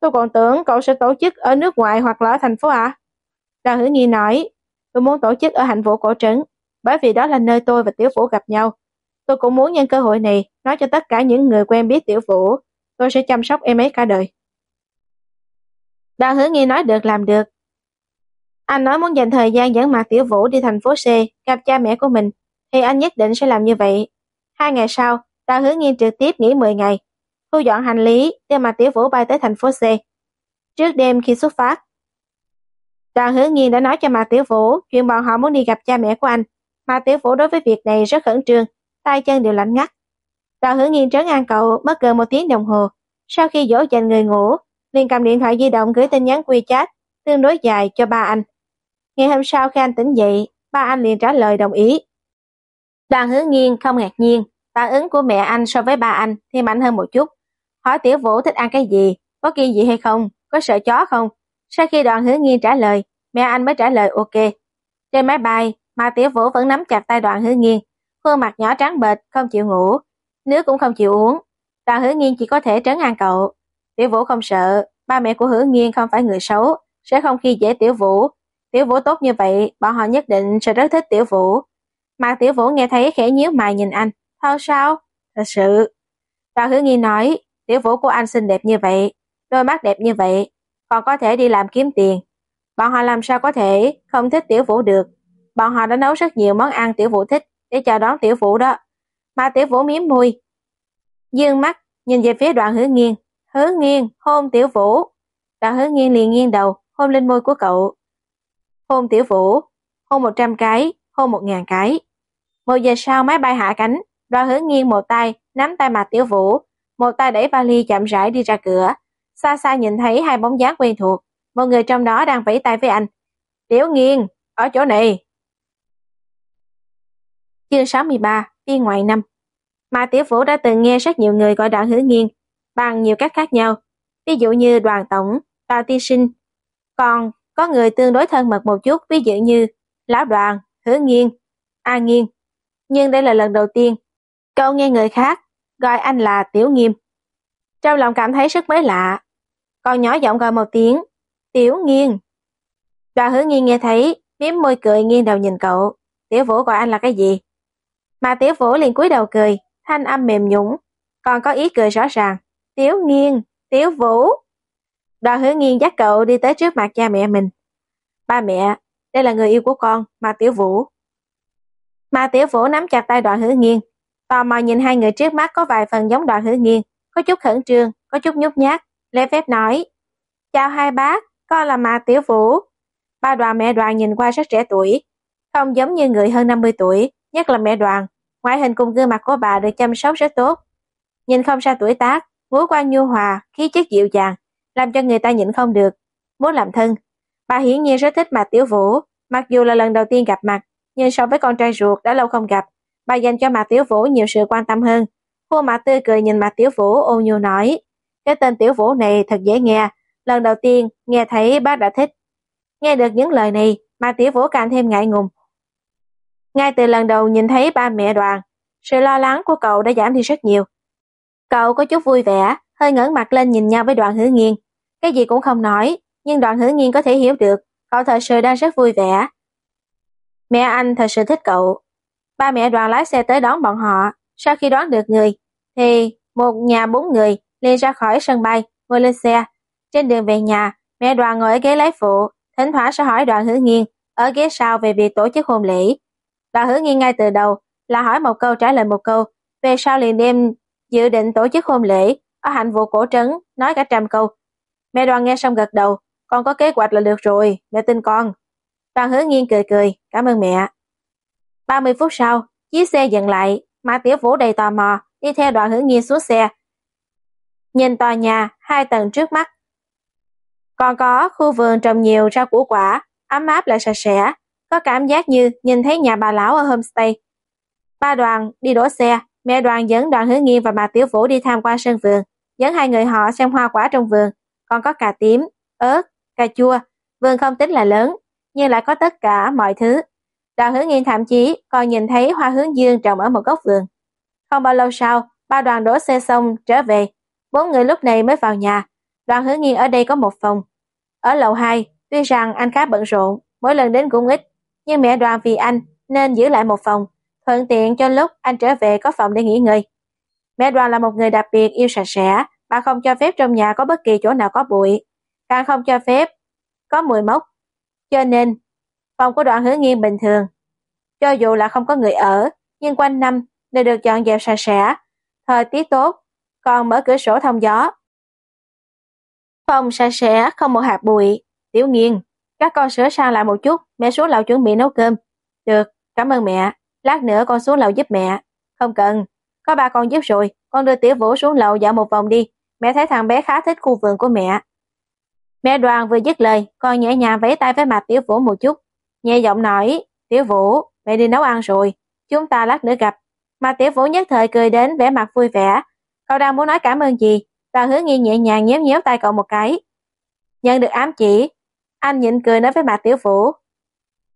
Tôi còn tưởng cậu sẽ tổ chức ở nước ngoài hoặc là ở thành phố à? Đào Hữu nghi nói, tôi muốn tổ chức ở hạnh vũ cổ trấn, bởi vì đó là nơi tôi và Tiểu Vũ gặp nhau. Tôi cũng muốn nhân cơ hội này nói cho tất cả những người quen biết Tiểu Vũ, tôi sẽ chăm sóc em ấy cả đời. Đào Hữu nghi nói được làm được. Anh nói muốn dành thời gian dẫn mặt Tiểu Vũ đi thành phố C gặp cha mẹ của mình, thì anh nhất định sẽ làm như vậy. Hai ngày sau, Đào Hữu nghiên trực tiếp nghỉ 10 ngày, thu dọn hành lý để mà Tiểu Vũ bay tới thành phố C. Trước đêm khi xuất phát, Đoàn Hứa Nghiên đã nói cho Mạc Tiểu Vũ chuyện bọn họ muốn đi gặp cha mẹ của anh. Mạc Tiểu Vũ đối với việc này rất khẩn trương, tay chân đều lạnh ngắt. Đoàn Hứa Nghiên trấn an cậu mất gần một tiếng đồng hồ. Sau khi dỗ dành người ngủ, liền cầm điện thoại di động gửi tin nhắn WeChat tương đối dài cho ba anh. Ngày hôm sau khi anh tỉnh dậy, ba anh liền trả lời đồng ý. Đoàn Hứa Nghiên không ngạc nhiên, Phản ứng của mẹ anh so với ba anh thì mạnh hơn một chút. Hỏi Tiểu Vũ thích ăn cái gì, có kiêng gì hay không, có sợ chó không? Sau khi đoàn hứa nghiên trả lời, mẹ anh mới trả lời ok. Trên máy bay, mà Tiểu Vũ vẫn nắm chặt tay đoàn hứa nghiên, khuôn mặt nhỏ trắng bệch, không chịu ngủ, nước cũng không chịu uống. Đoàn hứa nghiên chỉ có thể trấn an cậu. Tiểu Vũ không sợ, ba mẹ của hứa nghiên không phải người xấu, sẽ không khi dễ Tiểu Vũ. Tiểu Vũ tốt như vậy, bọn họ nhất định sẽ rất thích Tiểu Vũ. Mà Tiểu Vũ nghe thấy khẽ nhíu mày nhìn anh, Thôi sao? Thật sự. Đoàn hứa nghi nói, Tiểu Vũ của anh xinh đẹp như vậy, đôi mắt đẹp như vậy, còn có thể đi làm kiếm tiền. Bọn họ làm sao có thể không thích Tiểu Vũ được. Bọn họ đã nấu rất nhiều món ăn Tiểu Vũ thích để chào đón Tiểu Vũ đó. Mà Tiểu Vũ miếm môi. Dương mắt, nhìn về phía đoạn hứa nghiêng. Hứa nghiêng, hôn Tiểu Vũ. Đoạn hứa nghiêng liền nghiêng đầu, hôn lên môi của cậu. Hôn Tiểu Vũ, hôn một trăm cái, hôn một ngàn cái. Một giờ sau máy bay hạ cánh, đoàn hứa nghiêng một tay, nắm tay mặt Tiểu Vũ, một tay đẩy vali chậm rãi đi ra cửa. Xa xa nhìn thấy hai bóng dáng quen thuộc, một người trong đó đang vẫy tay với anh. Tiểu nghiêng, ở chỗ này. Chương 63, Viên ngoại năm Mà Tiểu Vũ đã từng nghe rất nhiều người gọi đoàn hứa nghiêng bằng nhiều cách khác nhau, ví dụ như đoàn tổng, tào tiên sinh. Còn có người tương đối thân mật một chút, ví dụ như lão đoàn, hứa nghiêng, a nghiêng. Nhưng đây là lần đầu tiên, cậu nghe người khác gọi anh là Tiểu Nghiêm. Trong lòng cảm thấy rất mới lạ, còn nhỏ giọng gọi một tiếng, Tiểu Nghiên. Đoàn hứa nghiên nghe thấy, miếm môi cười nghiêng đầu nhìn cậu, Tiểu Vũ gọi anh là cái gì? Mà Tiểu Vũ liền cúi đầu cười, thanh âm mềm nhũng, còn có ý cười rõ ràng. Tiểu Nghiên, Tiểu Vũ. Đoàn hứa nghiên dắt cậu đi tới trước mặt cha mẹ mình. Ba mẹ, đây là người yêu của con, mà Tiểu Vũ. Mà Tiểu Vũ nắm chặt tay đoàn hứa nghiên, tò mò nhìn hai người trước mắt có vài phần giống đoàn hứa nghiên, có chút khẩn trương, có chút nhút nhát, lễ phép nói. Chào hai bác, con là Mạc Tiểu Vũ. Ba đoàn mẹ đoàn nhìn qua rất trẻ tuổi, không giống như người hơn 50 tuổi, nhất là mẹ đoàn. Ngoại hình cùng gương mặt của bà được chăm sóc rất tốt. Nhìn không xa tuổi tác, ngũ quan nhu hòa, khí chất dịu dàng, làm cho người ta nhịn không được, muốn làm thân. Bà hiển nhiên rất thích Mạc Tiểu Vũ, mặc dù là lần đầu tiên gặp mặt, nhưng so với con trai ruột đã lâu không gặp, bà dành cho Mạc Tiểu Vũ nhiều sự quan tâm hơn. Khuôn mặt tươi cười nhìn Mạc Tiểu Vũ ôn nhu nói, cái tên Tiểu Vũ này thật dễ nghe, lần đầu tiên nghe thấy bác đã thích. Nghe được những lời này, Mạc Tiểu Vũ càng thêm ngại ngùng. Ngay từ lần đầu nhìn thấy ba mẹ đoàn, sự lo lắng của cậu đã giảm đi rất nhiều. Cậu có chút vui vẻ, hơi ngẩng mặt lên nhìn nhau với đoàn hữu nghiên. Cái gì cũng không nói, nhưng đoàn hữu nghiên có thể hiểu được, cậu thật sự đang rất vui vẻ. Mẹ anh thật sự thích cậu. Ba mẹ đoàn lái xe tới đón bọn họ, sau khi đón được người, thì một nhà bốn người liền ra khỏi sân bay, ngồi lên xe. Trên đường về nhà, mẹ đoàn ngồi ở ghế lái phụ, thỉnh thoảng sẽ hỏi đoàn hứa nghiên ở ghế sau về việc tổ chức hôn lễ. Đoàn hứa nghiên ngay từ đầu là hỏi một câu trả lời một câu, về sau liền đem dự định tổ chức hôn lễ ở hạnh vụ cổ trấn, nói cả trăm câu. Mẹ đoàn nghe xong gật đầu, con có kế hoạch là được rồi, mẹ tin con. Đoàn hứa nghiên cười cười, cảm ơn mẹ. 30 phút sau, chiếc xe dừng lại, Mã Tiểu Vũ đầy tò mò, đi theo đoàn hữu nghiên xuống xe. Nhìn tòa nhà, hai tầng trước mắt. Còn có khu vườn trồng nhiều rau củ quả, ấm áp lại sạch sẽ, có cảm giác như nhìn thấy nhà bà lão ở homestay. Ba đoàn đi đổ xe, mẹ đoàn dẫn đoàn hữu nghiên và bà Tiểu Vũ đi tham quan sân vườn, dẫn hai người họ xem hoa quả trong vườn, còn có cà tím, ớt, cà chua, vườn không tính là lớn, nhưng lại có tất cả mọi thứ. Đoàn hướng nghiên thậm chí còn nhìn thấy hoa hướng dương trồng ở một góc vườn. Không bao lâu sau, ba đoàn đổ xe xong trở về. Bốn người lúc này mới vào nhà. Đoàn hướng nghiên ở đây có một phòng. Ở lầu 2, tuy rằng anh khá bận rộn, mỗi lần đến cũng ít, nhưng mẹ đoàn vì anh nên giữ lại một phòng, thuận tiện cho lúc anh trở về có phòng để nghỉ ngơi. Mẹ đoàn là một người đặc biệt yêu sạch sẽ, bà không cho phép trong nhà có bất kỳ chỗ nào có bụi, càng không cho phép có mùi mốc. Cho nên, phòng của đoàn hứa nghiên bình thường. Cho dù là không có người ở, nhưng quanh năm đều được dọn dẹp sạch sẽ, thời tiết tốt, còn mở cửa sổ thông gió. Phòng sạch sẽ, không một hạt bụi. Tiểu nghiên, các con sửa sang lại một chút, mẹ xuống lầu chuẩn bị nấu cơm. Được, cảm ơn mẹ. Lát nữa con xuống lầu giúp mẹ. Không cần, có ba con giúp rồi, con đưa Tiểu Vũ xuống lầu dạo một vòng đi. Mẹ thấy thằng bé khá thích khu vườn của mẹ. Mẹ đoàn vừa dứt lời, con nhẹ nhàng vẫy tay với mặt Tiểu Vũ một chút nghe giọng nói, Tiểu Vũ, mẹ đi nấu ăn rồi, chúng ta lát nữa gặp. Mà tiểu vũ nhất thời cười đến vẻ mặt vui vẻ. Cậu đang muốn nói cảm ơn gì? Tào hứa nghi nhẹ nhàng nhéo nhéo tay cậu một cái. Nhận được ám chỉ, anh nhịn cười nói với bà tiểu vũ.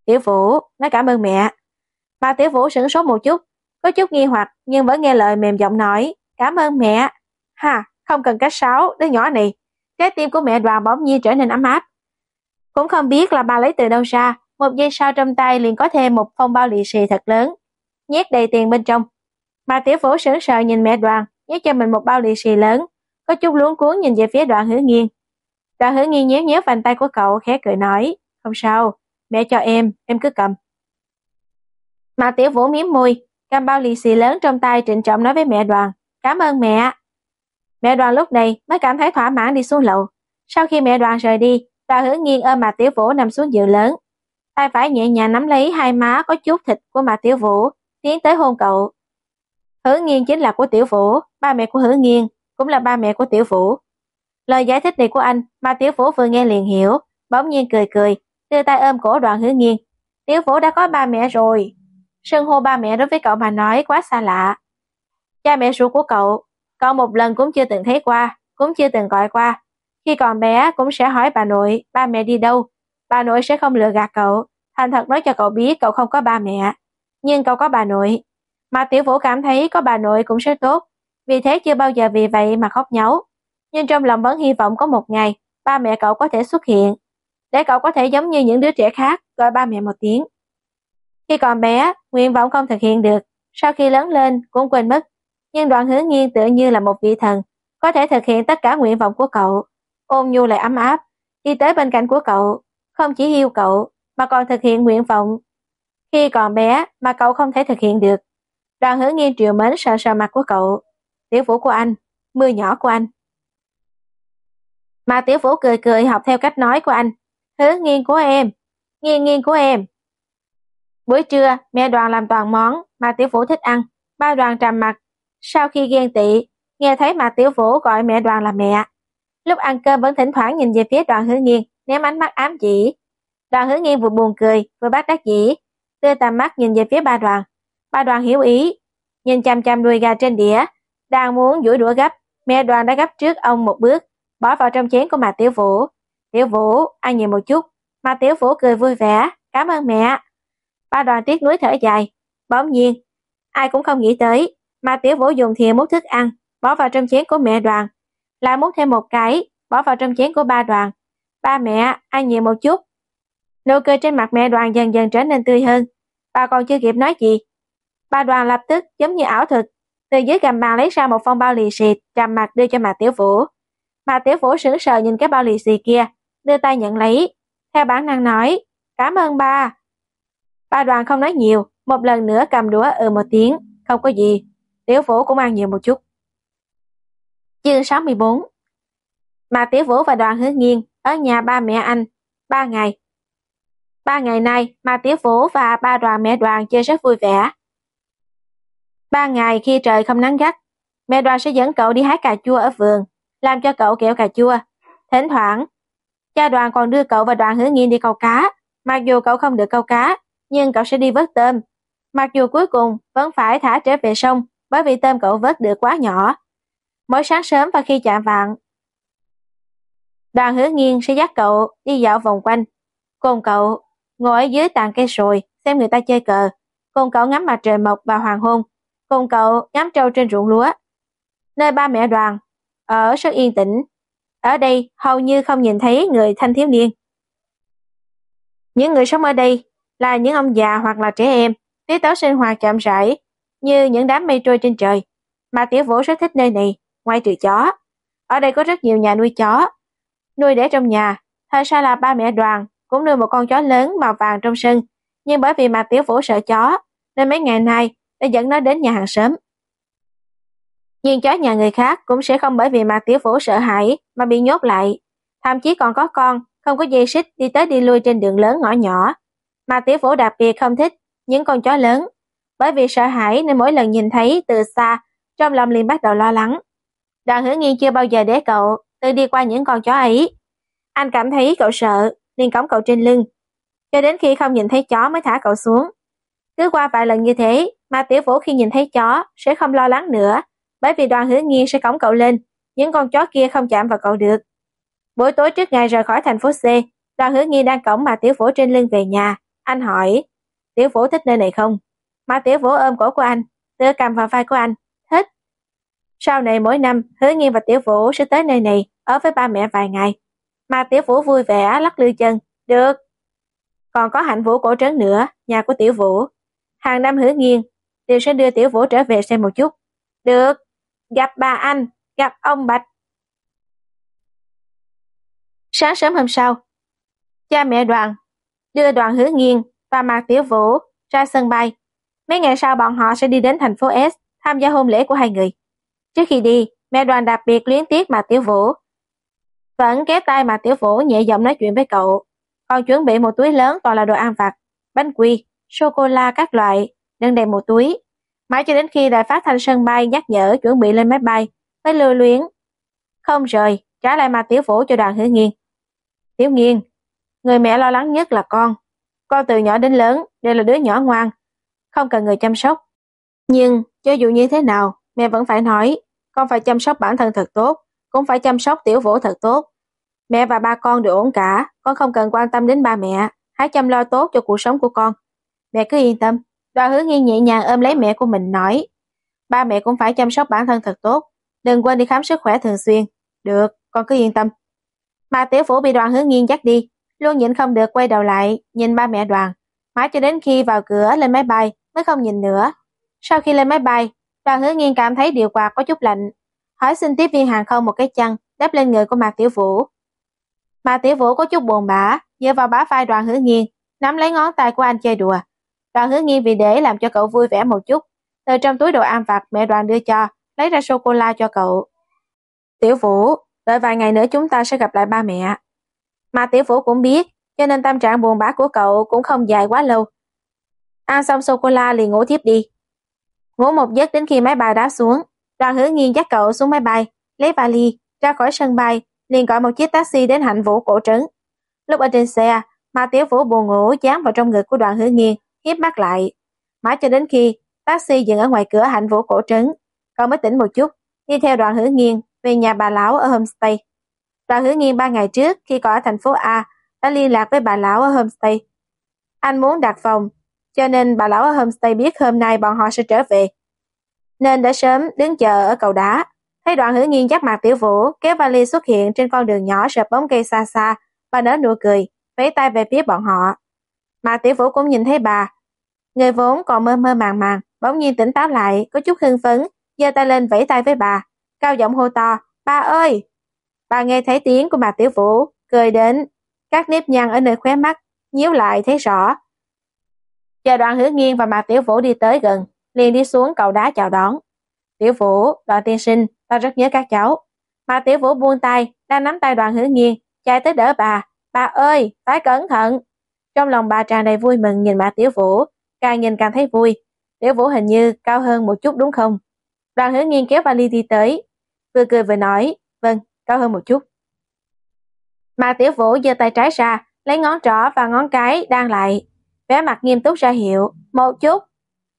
Tiểu vũ, nói cảm ơn mẹ. Bà tiểu vũ sửng sốt một chút, có chút nghi hoặc nhưng vẫn nghe lời mềm giọng nói. Cảm ơn mẹ. Ha, không cần cách sáo, đứa nhỏ này. Trái tim của mẹ đoàn bỗng nhiên trở nên ấm áp. Cũng không biết là bà lấy từ đâu ra, một giây sau trong tay liền có thêm một phong bao lì xì thật lớn, nhét đầy tiền bên trong. Mà tiểu vũ sững sờ nhìn mẹ đoàn, nhét cho mình một bao lì xì lớn, có chút luống cuốn nhìn về phía đoạn hứa nghiêng. Đoạn hứa nghiêng nhéo nhéo vành tay của cậu khẽ cười nói, không sao, mẹ cho em, em cứ cầm. Mà tiểu vũ miếm môi, cầm bao lì xì lớn trong tay trịnh trọng nói với mẹ đoàn, cảm ơn mẹ. Mẹ đoàn lúc này mới cảm thấy thỏa mãn đi xuống lầu. Sau khi mẹ đoàn rời đi, đoàn hứa nghiêng ôm mặt tiểu vũ nằm xuống giường lớn. Tay phải nhẹ nhàng nắm lấy hai má có chút thịt của Mạc tiểu vũ, tiến tới hôn cậu. Hứa nghiêng chính là của tiểu vũ, ba mẹ của hứa nghiêng, cũng là ba mẹ của tiểu vũ. Lời giải thích này của anh mà tiểu vũ vừa nghe liền hiểu, bỗng nhiên cười cười, đưa tay ôm cổ đoạn hứa nghiêng. Tiểu vũ đã có ba mẹ rồi. Sân hô ba mẹ đối với cậu mà nói quá xa lạ. Cha mẹ ruột của cậu, cậu một lần cũng chưa từng thấy qua, cũng chưa từng gọi qua. Khi còn bé cũng sẽ hỏi bà nội, ba mẹ đi đâu. Bà nội sẽ không lừa gạt cậu, thành thật nói cho cậu biết cậu không có ba mẹ. Nhưng cậu có bà nội. Mà tiểu vũ cảm thấy có bà nội cũng sẽ tốt, vì thế chưa bao giờ vì vậy mà khóc nhấu. Nhưng trong lòng vẫn hy vọng có một ngày, ba mẹ cậu có thể xuất hiện, để cậu có thể giống như những đứa trẻ khác, gọi ba mẹ một tiếng. Khi còn bé, nguyện vọng không thực hiện được, sau khi lớn lên cũng quên mất, nhưng đoạn hứa nghiêng tựa như là một vị thần, có thể thực hiện tất cả nguyện vọng của cậu. Ôn nhu lại ấm áp, đi tới bên cạnh của cậu, không chỉ yêu cậu, mà còn thực hiện nguyện vọng. Khi còn bé mà cậu không thể thực hiện được, đoàn hứa nghiên triều mến sợ sờ mặt của cậu, tiểu vũ của anh, mưa nhỏ của anh. Mà tiểu vũ cười cười học theo cách nói của anh, hứa nghiên của em, nghiên nghiên của em. Buổi trưa, mẹ đoàn làm toàn món mà tiểu vũ thích ăn, ba đoàn trầm mặt. Sau khi ghen tị, nghe thấy mà tiểu vũ gọi mẹ đoàn là mẹ. Lúc ăn cơm vẫn thỉnh thoảng nhìn về phía đoàn hứa nghiên, ném ánh mắt ám chỉ. Đoàn hứa nghiên vừa buồn cười, vừa bắt đắc dĩ, đưa tầm mắt nhìn về phía ba đoàn. Ba đoàn hiểu ý, nhìn chăm chăm đuôi gà trên đĩa, đang muốn duỗi đũa gấp, mẹ đoàn đã gấp trước ông một bước, bỏ vào trong chén của mà tiểu vũ. Tiểu vũ, ăn nhiều một chút, mà tiểu vũ cười vui vẻ, cảm ơn mẹ. Ba đoàn tiếc nuối thở dài, bỗng nhiên, ai cũng không nghĩ tới, mà tiểu vũ dùng thìa múc thức ăn, bỏ vào trong chén của mẹ đoàn, lại múc thêm một cái, bỏ vào trong chén của ba đoàn. Ba mẹ, ăn nhiều một chút. Nụ cười trên mặt mẹ đoàn dần dần trở nên tươi hơn, bà còn chưa kịp nói gì. bà đoàn lập tức giống như ảo thực, từ dưới gầm bàn lấy ra một phong bao lì xì, trầm mặt đưa cho mặt tiểu vũ. Mà tiểu vũ sững sờ nhìn cái bao lì xì kia, đưa tay nhận lấy, theo bản năng nói, cảm ơn ba. bà đoàn không nói nhiều, một lần nữa cầm đũa ừ một tiếng, không có gì, tiểu vũ cũng ăn nhiều một chút. Chương 64 Mà tiểu vũ và đoàn hứa nghiêng ở nhà ba mẹ anh, ba ngày. Ba ngày nay, Ma tiểu vũ và ba đoàn mẹ đoàn chơi rất vui vẻ. Ba ngày khi trời không nắng gắt, mẹ đoàn sẽ dẫn cậu đi hái cà chua ở vườn, làm cho cậu kẹo cà chua. Thỉnh thoảng, cha đoàn còn đưa cậu và đoàn hứa nghiên đi câu cá. Mặc dù cậu không được câu cá, nhưng cậu sẽ đi vớt tôm. Mặc dù cuối cùng vẫn phải thả trở về sông bởi vì tôm cậu vớt được quá nhỏ. Mỗi sáng sớm và khi chạm vạn, đoàn hứa nghiêng sẽ dắt cậu đi dạo vòng quanh. Cùng cậu ngồi ở dưới tàn cây sồi xem người ta chơi cờ. Cùng cậu ngắm mặt trời mọc và hoàng hôn. Cùng cậu ngắm trâu trên ruộng lúa. Nơi ba mẹ đoàn ở rất yên tĩnh. Ở đây hầu như không nhìn thấy người thanh thiếu niên. Những người sống ở đây là những ông già hoặc là trẻ em, tiết tấu sinh hoạt chậm rãi, như những đám mây trôi trên trời. Mà Tiểu Vũ rất thích nơi này, ngoài trừ chó. Ở đây có rất nhiều nhà nuôi chó. Nuôi để trong nhà, thật ra là ba mẹ đoàn cũng nuôi một con chó lớn màu vàng trong sân. Nhưng bởi vì mà Tiểu Vũ sợ chó, nên mấy ngày nay đã dẫn nó đến nhà hàng xóm. Nhưng chó nhà người khác cũng sẽ không bởi vì Mạc Tiểu Vũ sợ hãi mà bị nhốt lại. Thậm chí còn có con, không có dây xích đi tới đi lui trên đường lớn ngõ nhỏ. Mạc Tiểu Vũ đặc biệt không thích những con chó lớn. Bởi vì sợ hãi nên mỗi lần nhìn thấy từ xa, trong lòng liền bắt đầu lo lắng. Đoàn Hữu nghiên chưa bao giờ để cậu tự đi qua những con chó ấy. Anh cảm thấy cậu sợ, liền cõng cậu trên lưng. Cho đến khi không nhìn thấy chó mới thả cậu xuống. Cứ qua vài lần như thế Mà Tiểu Vũ khi nhìn thấy chó sẽ không lo lắng nữa, bởi vì đoàn hứa nghiên sẽ cõng cậu lên, những con chó kia không chạm vào cậu được. Buổi tối trước ngày rời khỏi thành phố C, đoàn hứa nghiên đang cõng mà Tiểu Vũ trên lưng về nhà. Anh hỏi, Tiểu Vũ thích nơi này không? Mà Tiểu Vũ ôm cổ của anh, tựa cầm vào vai của anh, thích. Sau này mỗi năm, hứa nghiên và Tiểu Vũ sẽ tới nơi này, ở với ba mẹ vài ngày. Mà Tiểu Vũ vui vẻ lắc lư chân, được. Còn có hạnh vũ cổ trấn nữa, nhà của Tiểu Vũ. Hàng năm hứa nghiên, đều sẽ đưa Tiểu Vũ trở về xem một chút. Được, gặp bà anh, gặp ông Bạch. Sáng sớm hôm sau, cha mẹ đoàn đưa đoàn hứa nghiên và Mạc Tiểu Vũ ra sân bay. Mấy ngày sau bọn họ sẽ đi đến thành phố S tham gia hôn lễ của hai người. Trước khi đi, mẹ đoàn đặc biệt luyến tiếc Mạc Tiểu Vũ. Vẫn kéo tay mà Tiểu Vũ nhẹ giọng nói chuyện với cậu, còn chuẩn bị một túi lớn toàn là đồ ăn vặt, bánh quy, sô-cô-la các loại, đựng đầy một túi. Mãi cho đến khi đài phát thanh sân bay nhắc nhở chuẩn bị lên máy bay, mới lưu luyến. Không rồi, trả lại mà Tiểu Vũ cho đoàn hữu nghiên. Tiểu nghiên, người mẹ lo lắng nhất là con. Con từ nhỏ đến lớn đều là đứa nhỏ ngoan, không cần người chăm sóc. Nhưng cho dù như thế nào, mẹ vẫn phải nói, con phải chăm sóc bản thân thật tốt, cũng phải chăm sóc tiểu vũ thật tốt. Mẹ và ba con đều ổn cả, con không cần quan tâm đến ba mẹ, hãy chăm lo tốt cho cuộc sống của con. Mẹ cứ yên tâm. Đoàn hứa nghiêng nhẹ nhàng ôm lấy mẹ của mình nói, ba mẹ cũng phải chăm sóc bản thân thật tốt, đừng quên đi khám sức khỏe thường xuyên. Được, con cứ yên tâm. Mà tiểu vũ bị đoàn hứa nghiêng dắt đi, luôn nhịn không được quay đầu lại, nhìn ba mẹ đoàn. Mãi cho đến khi vào cửa lên máy bay mới không nhìn nữa. Sau khi lên máy bay, đoàn hứa nghiêng cảm thấy điều quạt có chút lạnh. Hỏi xin tiếp viên hàng không một cái chăn đắp lên người của Mạc Tiểu Vũ. Mạc Tiểu Vũ có chút buồn bã, dựa vào bả vai đoàn hữu nghiêng, nắm lấy ngón tay của anh chơi đùa. Đoàn hữu nghiêng vì để làm cho cậu vui vẻ một chút, từ trong túi đồ ăn vặt mẹ đoàn đưa cho, lấy ra sô-cô-la cho cậu. Tiểu Vũ, đợi vài ngày nữa chúng ta sẽ gặp lại ba mẹ. Mà Tiểu Vũ cũng biết, cho nên tâm trạng buồn bã của cậu cũng không dài quá lâu. Ăn xong sô-cô-la liền ngủ tiếp đi. Ngủ một giấc đến khi máy bay đáp xuống, đoàn hứa nghiên dắt cậu xuống máy bay, lấy vali, ra khỏi sân bay, liền gọi một chiếc taxi đến hạnh vũ cổ trấn. Lúc ở trên xe, mà Tiểu Vũ buồn ngủ dán vào trong ngực của đoàn hứa nghiên, hiếp mắt lại. Mãi cho đến khi taxi dừng ở ngoài cửa hạnh vũ cổ trấn, cậu mới tỉnh một chút, đi theo đoàn hứa nghiên về nhà bà lão ở homestay. Đoàn hứa nghiên ba ngày trước khi còn ở thành phố A đã liên lạc với bà lão ở homestay. Anh muốn đặt phòng, cho nên bà lão ở homestay biết hôm nay bọn họ sẽ trở về. Nên đã sớm đứng chờ ở cầu đá. Thấy đoạn hữu nghiên dắt mặt tiểu vũ kéo vali xuất hiện trên con đường nhỏ sợp bóng cây xa xa bà nở nụ cười, vẫy tay về phía bọn họ. Mà tiểu vũ cũng nhìn thấy bà. Người vốn còn mơ mơ màng màng, bỗng nhiên tỉnh táo lại, có chút hưng phấn, giơ tay lên vẫy tay với bà, cao giọng hô to, ba ơi! Bà nghe thấy tiếng của bà tiểu vũ, cười đến, các nếp nhăn ở nơi khóe mắt, nhíu lại thấy rõ. Chờ đoạn hữu nghiêng và bà tiểu vũ đi tới gần, liền đi xuống cầu đá chào đón. Tiểu vũ, đoàn tiên sinh, ta rất nhớ các cháu. Mà tiểu vũ buông tay, đang nắm tay đoàn hứa nghiêng, chạy tới đỡ bà. Bà ơi, phải cẩn thận. Trong lòng bà tràn đầy vui mừng nhìn bà Tiểu Vũ, càng nhìn càng thấy vui. Tiểu Vũ hình như cao hơn một chút đúng không? Đoàn hứa nghiên kéo vali đi tới, vừa cười vừa nói, vâng, cao hơn một chút. bà Tiểu Vũ giơ tay trái ra, lấy ngón trỏ và ngón cái đang lại, vẻ mặt nghiêm túc ra hiệu, một chút.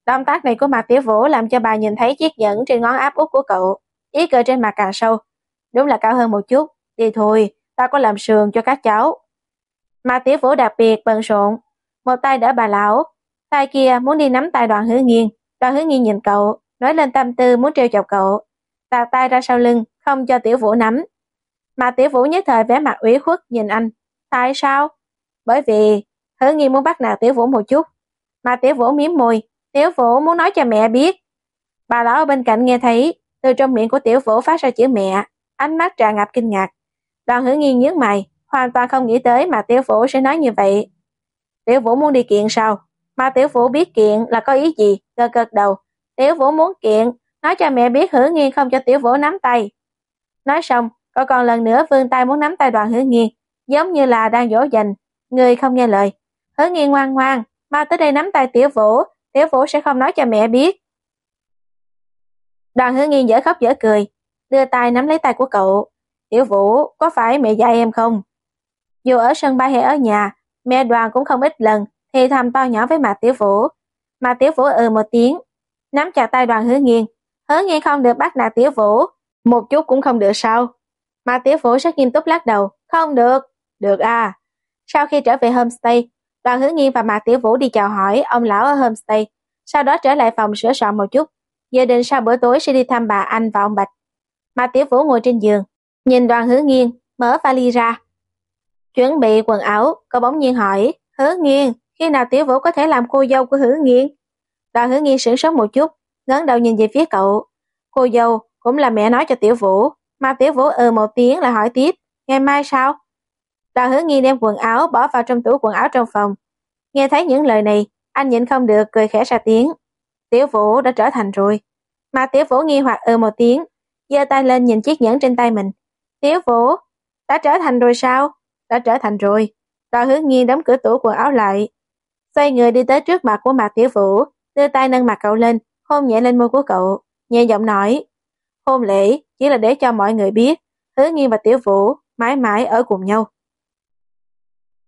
Động tác này của Mạc Tiểu Vũ làm cho bà nhìn thấy chiếc nhẫn trên ngón áp út của cậu, ý cười trên mặt càng sâu. Đúng là cao hơn một chút, đi thôi, ta có làm sườn cho các cháu. Mà tiểu vũ đặc biệt bận rộn, một tay đỡ bà lão, tay kia muốn đi nắm tay đoàn hứa nghiêng. Đoàn hứa nghiêng nhìn cậu, nói lên tâm tư muốn trêu chọc cậu, tạt tay ra sau lưng, không cho tiểu vũ nắm. Mà tiểu vũ nhất thời vẻ mặt ủy khuất nhìn anh. Tại sao? Bởi vì hứa nghiêng muốn bắt nạt tiểu vũ một chút. Mà tiểu vũ miếm môi, tiểu vũ muốn nói cho mẹ biết. Bà lão ở bên cạnh nghe thấy, từ trong miệng của tiểu vũ phát ra chữ mẹ, ánh mắt tràn ngập kinh ngạc. Đoàn hữu nghiên nhướng mày, hoàn toàn không nghĩ tới mà Tiểu Vũ sẽ nói như vậy. Tiểu Vũ muốn đi kiện sao? Mà Tiểu Vũ biết kiện là có ý gì? Gật gật đầu. Tiểu Vũ muốn kiện, nói cho mẹ biết hữu nghiên không cho Tiểu Vũ nắm tay. Nói xong, cô còn lần nữa vươn tay muốn nắm tay đoàn hữu nghiên, giống như là đang dỗ dành, người không nghe lời. Hứa nghiên ngoan ngoan, mau tới đây nắm tay Tiểu Vũ, Thiếu Vũ sẽ không nói cho mẹ biết. Đoàn hứa nghiên dở khóc dở cười, đưa tay nắm lấy tay của cậu. Tiểu Vũ, có phải mẹ dạy em không? Dù ở sân bay hay ở nhà, mẹ đoàn cũng không ít lần thì thầm to nhỏ với mặt Tiểu Vũ. Mà Tiểu Vũ ừ một tiếng, nắm chặt tay đoàn hứa nghiên. Hứa nghiên không được bắt nạt tiểu vũ, một chút cũng không được sao. Mà tiểu vũ rất nghiêm túc lắc đầu, không được, được à. Sau khi trở về homestay, đoàn hứa nghiên và Mạc Tiểu Vũ đi chào hỏi ông lão ở homestay, sau đó trở lại phòng sửa soạn một chút. Giờ định sau bữa tối sẽ đi thăm bà Anh và ông Bạch. Mạc Tiểu Vũ ngồi trên giường, nhìn đoàn hứa nghiên, mở vali ra. Chuẩn bị quần áo, cô bỗng nhiên hỏi, hứa nghiên, khi nào Tiểu Vũ có thể làm cô dâu của hứa nghiên? Đoàn hứa nghiên sửng sốt một chút, ngấn đầu nhìn về phía cậu. Cô dâu cũng là mẹ nói cho Tiểu Vũ, mà Tiểu Vũ ừ một tiếng là hỏi tiếp, ngày mai sao? Đoàn hứa nghi đem quần áo bỏ vào trong tủ quần áo trong phòng. Nghe thấy những lời này, anh nhịn không được cười khẽ ra tiếng. Tiểu Vũ đã trở thành rồi. Mà Tiểu Vũ nghi hoặc ừ một tiếng, giơ tay lên nhìn chiếc nhẫn trên tay mình. Tiểu Vũ, đã trở thành rồi sao? Đã trở thành rồi. Đoàn hứa nghi đóng cửa tủ quần áo lại. Xoay người đi tới trước mặt của mặt Tiểu Vũ, đưa tay nâng mặt cậu lên, hôn nhẹ lên môi của cậu, nhẹ giọng nói. Hôn lễ chỉ là để cho mọi người biết, hứa nghi và Tiểu Vũ mãi mãi ở cùng nhau.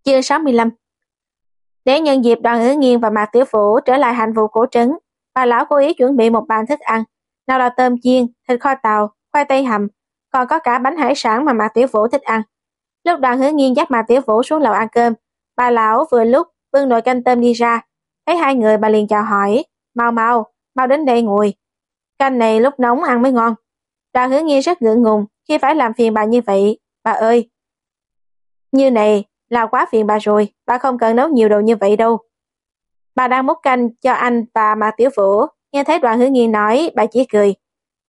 Chương 65 Để nhân dịp đoàn hứa nghiêng và Mạc Tiểu phủ trở lại hành vụ cổ trấn, bà lão cố ý chuẩn bị một bàn thức ăn, nào là tôm chiên, thịt kho tàu, khoai tây hầm, còn có cả bánh hải sản mà Mạc Tiểu Vũ thích ăn. Lúc đoàn hứa nghiêng dắt Mạc Tiểu Vũ xuống lầu ăn cơm, bà lão vừa lúc bưng nồi canh tôm đi ra, thấy hai người bà liền chào hỏi, mau mau, mau đến đây ngồi. Canh này lúc nóng ăn mới ngon. Đoàn hứa nghiêng rất ngượng ngùng khi phải làm phiền bà như vậy, bà ơi. Như này, là quá phiền bà rồi, bà không cần nấu nhiều đồ như vậy đâu. Bà đang múc canh cho anh và Mạc Tiểu Vũ, nghe thấy đoàn hứa nghi nói, bà chỉ cười.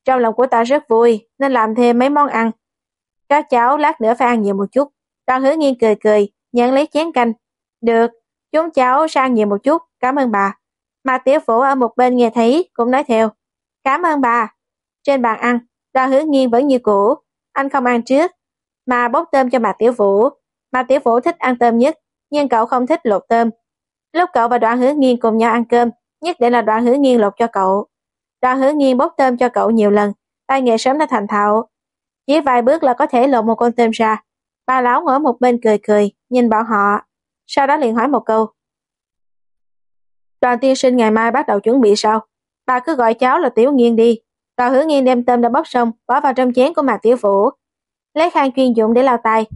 Trong lòng của ta rất vui, nên làm thêm mấy món ăn. Các cháu lát nữa phải ăn nhiều một chút. Đoàn hứa nghi cười cười, nhận lấy chén canh. Được, chúng cháu sang nhiều một chút, cảm ơn bà. Mạc Tiểu Vũ ở một bên nghe thấy, cũng nói theo. Cảm ơn bà. Trên bàn ăn, đoàn hứa nghiên vẫn như cũ. Anh không ăn trước, mà bốc tôm cho Mạc Tiểu Vũ, mà Tiểu Vũ thích ăn tôm nhất, nhưng cậu không thích lột tôm. Lúc cậu và đoạn hứa nghiên cùng nhau ăn cơm, nhất định là đoạn hứa nghiên lột cho cậu. Đoạn hứa nghiên bốc tôm cho cậu nhiều lần, tay nghề sớm đã thành thạo. Chỉ vài bước là có thể lột một con tôm ra. Bà lão ngồi một bên cười cười, nhìn bọn họ. Sau đó liền hỏi một câu. Đoàn tiên sinh ngày mai bắt đầu chuẩn bị sao? Bà cứ gọi cháu là Tiểu Nghiên đi. Đoàn hứa nghiên đem tôm đã bóc xong, bỏ vào trong chén của Mạc Tiểu Vũ. Lấy khăn chuyên dụng để lau tay,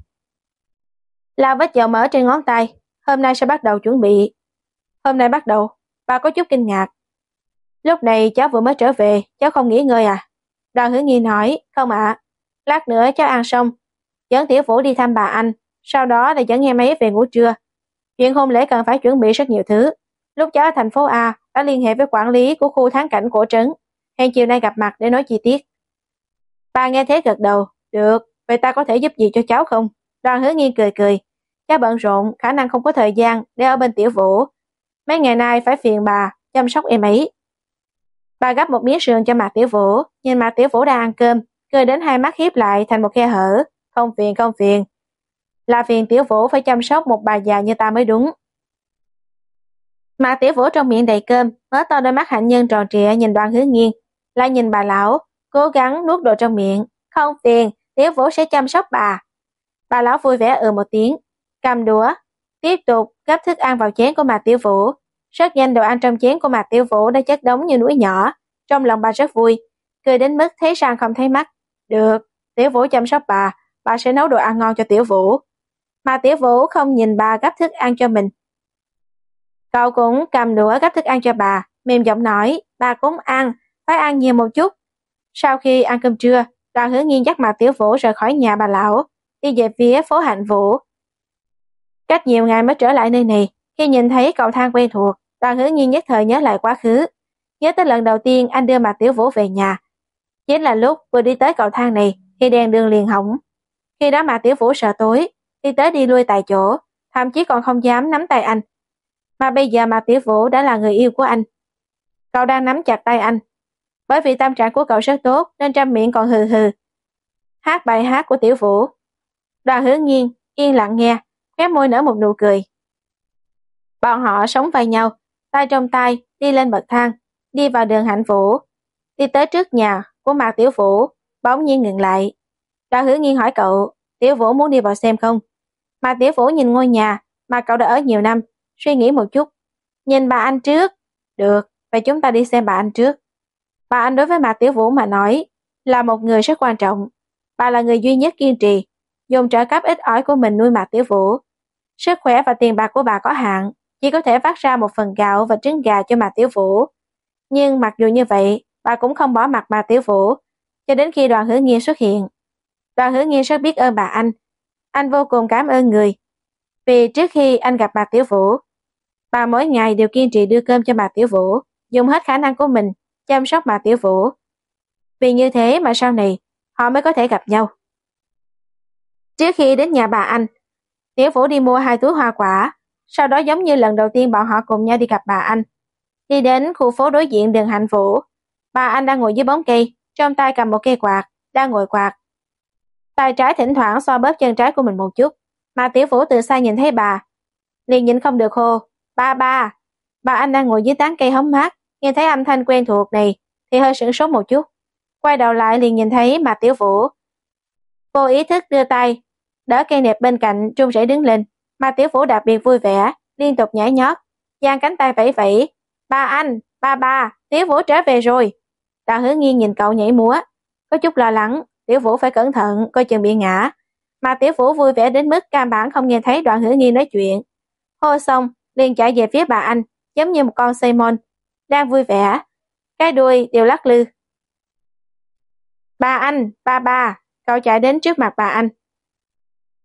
là vết dầu mỡ trên ngón tay. Hôm nay sẽ bắt đầu chuẩn bị. Hôm nay bắt đầu, bà có chút kinh ngạc. Lúc này cháu vừa mới trở về, cháu không nghỉ ngơi à? Đoàn hứa nghi nói, không ạ. Lát nữa cháu ăn xong, dẫn tiểu vũ đi thăm bà anh, sau đó là dẫn em ấy về ngủ trưa. Chuyện hôn lễ cần phải chuẩn bị rất nhiều thứ. Lúc cháu ở thành phố A đã liên hệ với quản lý của khu thắng cảnh cổ trấn. Hẹn chiều nay gặp mặt để nói chi tiết. Bà nghe thế gật đầu, được, vậy ta có thể giúp gì cho cháu không? Đoàn hứa nghi cười cười, Cha bận rộn, khả năng không có thời gian để ở bên tiểu vũ. Mấy ngày nay phải phiền bà, chăm sóc em ấy. Bà gấp một miếng sườn cho mặt tiểu vũ, nhìn mặt tiểu vũ đang ăn cơm, cười đến hai mắt hiếp lại thành một khe hở. Không phiền, không phiền. Là phiền tiểu vũ phải chăm sóc một bà già như ta mới đúng. mặt tiểu vũ trong miệng đầy cơm, mở to đôi mắt hạnh nhân tròn trịa nhìn đoàn hứa nghiêng, lại nhìn bà lão, cố gắng nuốt đồ trong miệng. Không phiền, tiểu vũ sẽ chăm sóc bà. Bà lão vui vẻ ừ một tiếng, cầm đũa, tiếp tục gấp thức ăn vào chén của Mạc Tiểu Vũ. Rất nhanh đồ ăn trong chén của Mạc Tiểu Vũ đã chất đống như núi nhỏ, trong lòng bà rất vui, cười đến mức thấy sang không thấy mắt. Được, Tiểu Vũ chăm sóc bà, bà sẽ nấu đồ ăn ngon cho Tiểu Vũ. Mà Tiểu Vũ không nhìn bà gấp thức ăn cho mình. Cậu cũng cầm đũa gấp thức ăn cho bà, mềm giọng nói, bà cũng ăn, phải ăn nhiều một chút. Sau khi ăn cơm trưa, đoàn hứa nghiên dắt Mạc Tiểu Vũ rời khỏi nhà bà lão, đi về phía phố Hạnh Vũ, Cách nhiều ngày mới trở lại nơi này, khi nhìn thấy cầu thang quen thuộc, đoàn hứa nhiên nhất thời nhớ lại quá khứ. Nhớ tới lần đầu tiên anh đưa Mạc tiểu vũ về nhà. Chính là lúc vừa đi tới cầu thang này, thì đèn đường liền hỏng. Khi đó Mạc tiểu vũ sợ tối, đi tới đi lui tại chỗ, thậm chí còn không dám nắm tay anh. Mà bây giờ Mạc tiểu vũ đã là người yêu của anh. Cậu đang nắm chặt tay anh. Bởi vì tâm trạng của cậu rất tốt nên trăm miệng còn hừ hừ. Hát bài hát của tiểu vũ. Đoàn hứa nhiên, yên lặng nghe, khép môi nở một nụ cười. Bọn họ sống vai nhau, tay trong tay, đi lên bậc thang, đi vào đường hạnh vũ. Đi tới trước nhà của Mạc Tiểu Vũ, bỗng nhiên ngừng lại. Đoàn hứa nghiên hỏi cậu, Tiểu Vũ muốn đi vào xem không? Mạc Tiểu Vũ nhìn ngôi nhà mà cậu đã ở nhiều năm, suy nghĩ một chút. Nhìn bà anh trước. Được, vậy chúng ta đi xem bà anh trước. Bà Anh đối với Mạc Tiểu Vũ mà nói là một người rất quan trọng. Bà là người duy nhất kiên trì, dùng trợ cấp ít ỏi của mình nuôi Mạc Tiểu Vũ. Sức khỏe và tiền bạc của bà có hạn, chỉ có thể phát ra một phần gạo và trứng gà cho Mạc Tiểu Vũ. Nhưng mặc dù như vậy, bà cũng không bỏ mặt Mạc Tiểu Vũ, cho đến khi đoàn Hữu nghiên xuất hiện. Đoàn Hữu nghiên rất biết ơn bà anh. Anh vô cùng cảm ơn người. Vì trước khi anh gặp Mạc Tiểu Vũ, bà mỗi ngày đều kiên trì đưa cơm cho Mạc Tiểu Vũ, dùng hết khả năng của mình chăm sóc Mạc Tiểu Vũ. Vì như thế mà sau này họ mới có thể gặp nhau. Trước khi đến nhà bà anh, Tiểu Vũ đi mua hai túi hoa quả, sau đó giống như lần đầu tiên bọn họ cùng nhau đi gặp bà anh. Đi đến khu phố đối diện đường Hạnh Vũ, bà anh đang ngồi dưới bóng cây, trong tay cầm một cây quạt, đang ngồi quạt. Tay trái thỉnh thoảng xoa bóp chân trái của mình một chút, mà Tiểu Vũ từ xa nhìn thấy bà. liền nhìn không được hô, ba ba. Bà anh đang ngồi dưới tán cây hóng mát, nghe thấy âm thanh quen thuộc này thì hơi sửng sốt một chút. Quay đầu lại liền nhìn thấy bà Tiểu Vũ. Vô ý thức đưa tay, đỡ cây nẹp bên cạnh trung rẩy đứng lên. Mà Tiểu Vũ đặc biệt vui vẻ, liên tục nhảy nhót, giang cánh tay vẫy vẫy. Ba anh, ba ba, Tiểu Vũ trở về rồi. Đào hứa nghiêng nhìn cậu nhảy múa, có chút lo lắng, Tiểu Vũ phải cẩn thận, coi chừng bị ngã. Mà Tiểu Vũ vui vẻ đến mức cam bản không nghe thấy đoạn hứa nghiêng nói chuyện. Hô xong, liền chạy về phía bà anh, giống như một con Simon, đang vui vẻ. Cái đuôi đều lắc lư. Bà anh, ba ba, cậu chạy đến trước mặt bà anh.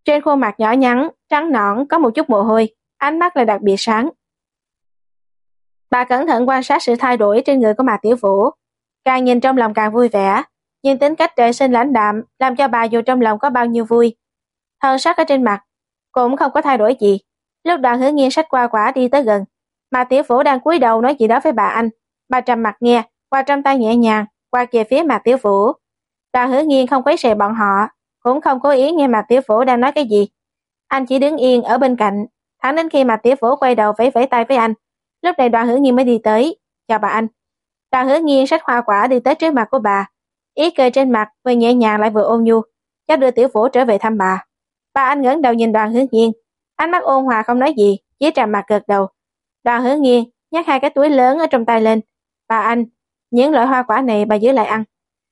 Trên khuôn mặt nhỏ nhắn, trắng nõn có một chút mồ hôi, ánh mắt lại đặc biệt sáng. Bà cẩn thận quan sát sự thay đổi trên người của Mạc Tiểu Vũ, càng nhìn trong lòng càng vui vẻ, nhưng tính cách trời sinh lãnh đạm làm cho bà dù trong lòng có bao nhiêu vui. Thân sắc ở trên mặt cũng không có thay đổi gì. Lúc đoàn hứa nghiên sách qua quả đi tới gần, mà Tiểu Vũ đang cúi đầu nói gì đó với bà anh. Bà trầm mặt nghe, qua trong tay nhẹ nhàng, qua kia phía Mạc Tiểu Vũ. Đoàn hứa nghiên không quấy rầy bọn họ, cũng không cố ý nghe Mạc Tiểu phổ đang nói cái gì. Anh chỉ đứng yên ở bên cạnh, thẳng đến khi Mạc Tiểu phổ quay đầu vẫy vẫy tay với anh. Lúc này đoàn hữu nghiên mới đi tới, chào bà anh. Đoàn hữu nghiên sách hoa quả đi tới trước mặt của bà, ý cười trên mặt vừa nhẹ nhàng lại vừa ôn nhu, cháu đưa Tiểu phổ trở về thăm bà. Bà anh ngẩng đầu nhìn đoàn hữu nghiên, ánh mắt ôn hòa không nói gì, chỉ trầm mặt gật đầu. Đoàn hữu nghiên nhắc hai cái túi lớn ở trong tay lên. Bà anh, những loại hoa quả này bà giữ lại ăn.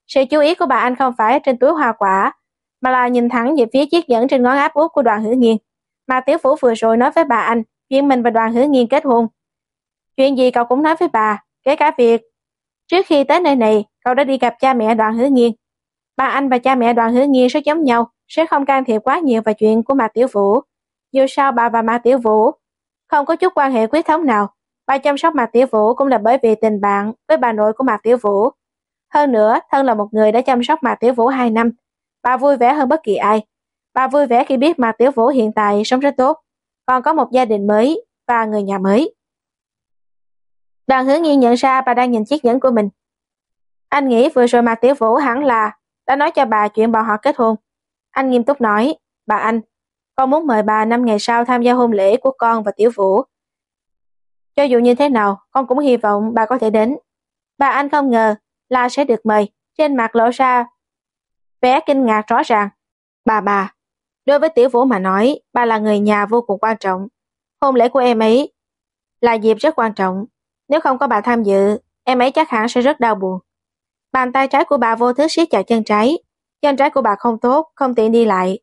Sự chú ý của bà anh không phải trên túi hoa quả, mà là nhìn thẳng về phía chiếc nhẫn trên ngón áp út của đoàn Hữu nghiên. Mà Tiểu Phủ vừa rồi nói với bà anh, chuyện mình và đoàn Hữu nghiên kết hôn. Chuyện gì cậu cũng nói với bà, kể cả việc. Trước khi tới nơi này, cậu đã đi gặp cha mẹ đoàn Hữu nghiên. Bà anh và cha mẹ đoàn Hữu nghiên rất giống nhau, sẽ không can thiệp quá nhiều vào chuyện của Mạc Tiểu Vũ. Dù sao bà và Mạc Tiểu Vũ không có chút quan hệ quyết thống nào, bà chăm sóc Mạc Tiểu Vũ cũng là bởi vì tình bạn với bà nội của Mạc Tiểu Vũ. Hơn nữa, thân là một người đã chăm sóc Mạc Tiểu Vũ 2 năm, bà vui vẻ hơn bất kỳ ai. Bà vui vẻ khi biết Mạc Tiểu Vũ hiện tại sống rất tốt, còn có một gia đình mới và người nhà mới. Đoàn hướng nhiên nhận ra bà đang nhìn chiếc nhẫn của mình. Anh nghĩ vừa rồi Mạc Tiểu Vũ hẳn là đã nói cho bà chuyện bọn họ kết hôn. Anh nghiêm túc nói, bà anh, con muốn mời bà năm ngày sau tham gia hôn lễ của con và Tiểu Vũ. Cho dù như thế nào, con cũng hy vọng bà có thể đến. Bà anh không ngờ là sẽ được mời, trên mặt lộ ra vẻ kinh ngạc rõ ràng. Bà bà, đối với Tiểu Vũ mà nói, bà là người nhà vô cùng quan trọng. Hôn lễ của em ấy là dịp rất quan trọng. Nếu không có bà tham dự, em ấy chắc hẳn sẽ rất đau buồn. Bàn tay trái của bà vô thức siết chặt chân trái. Chân trái của bà không tốt, không tiện đi lại.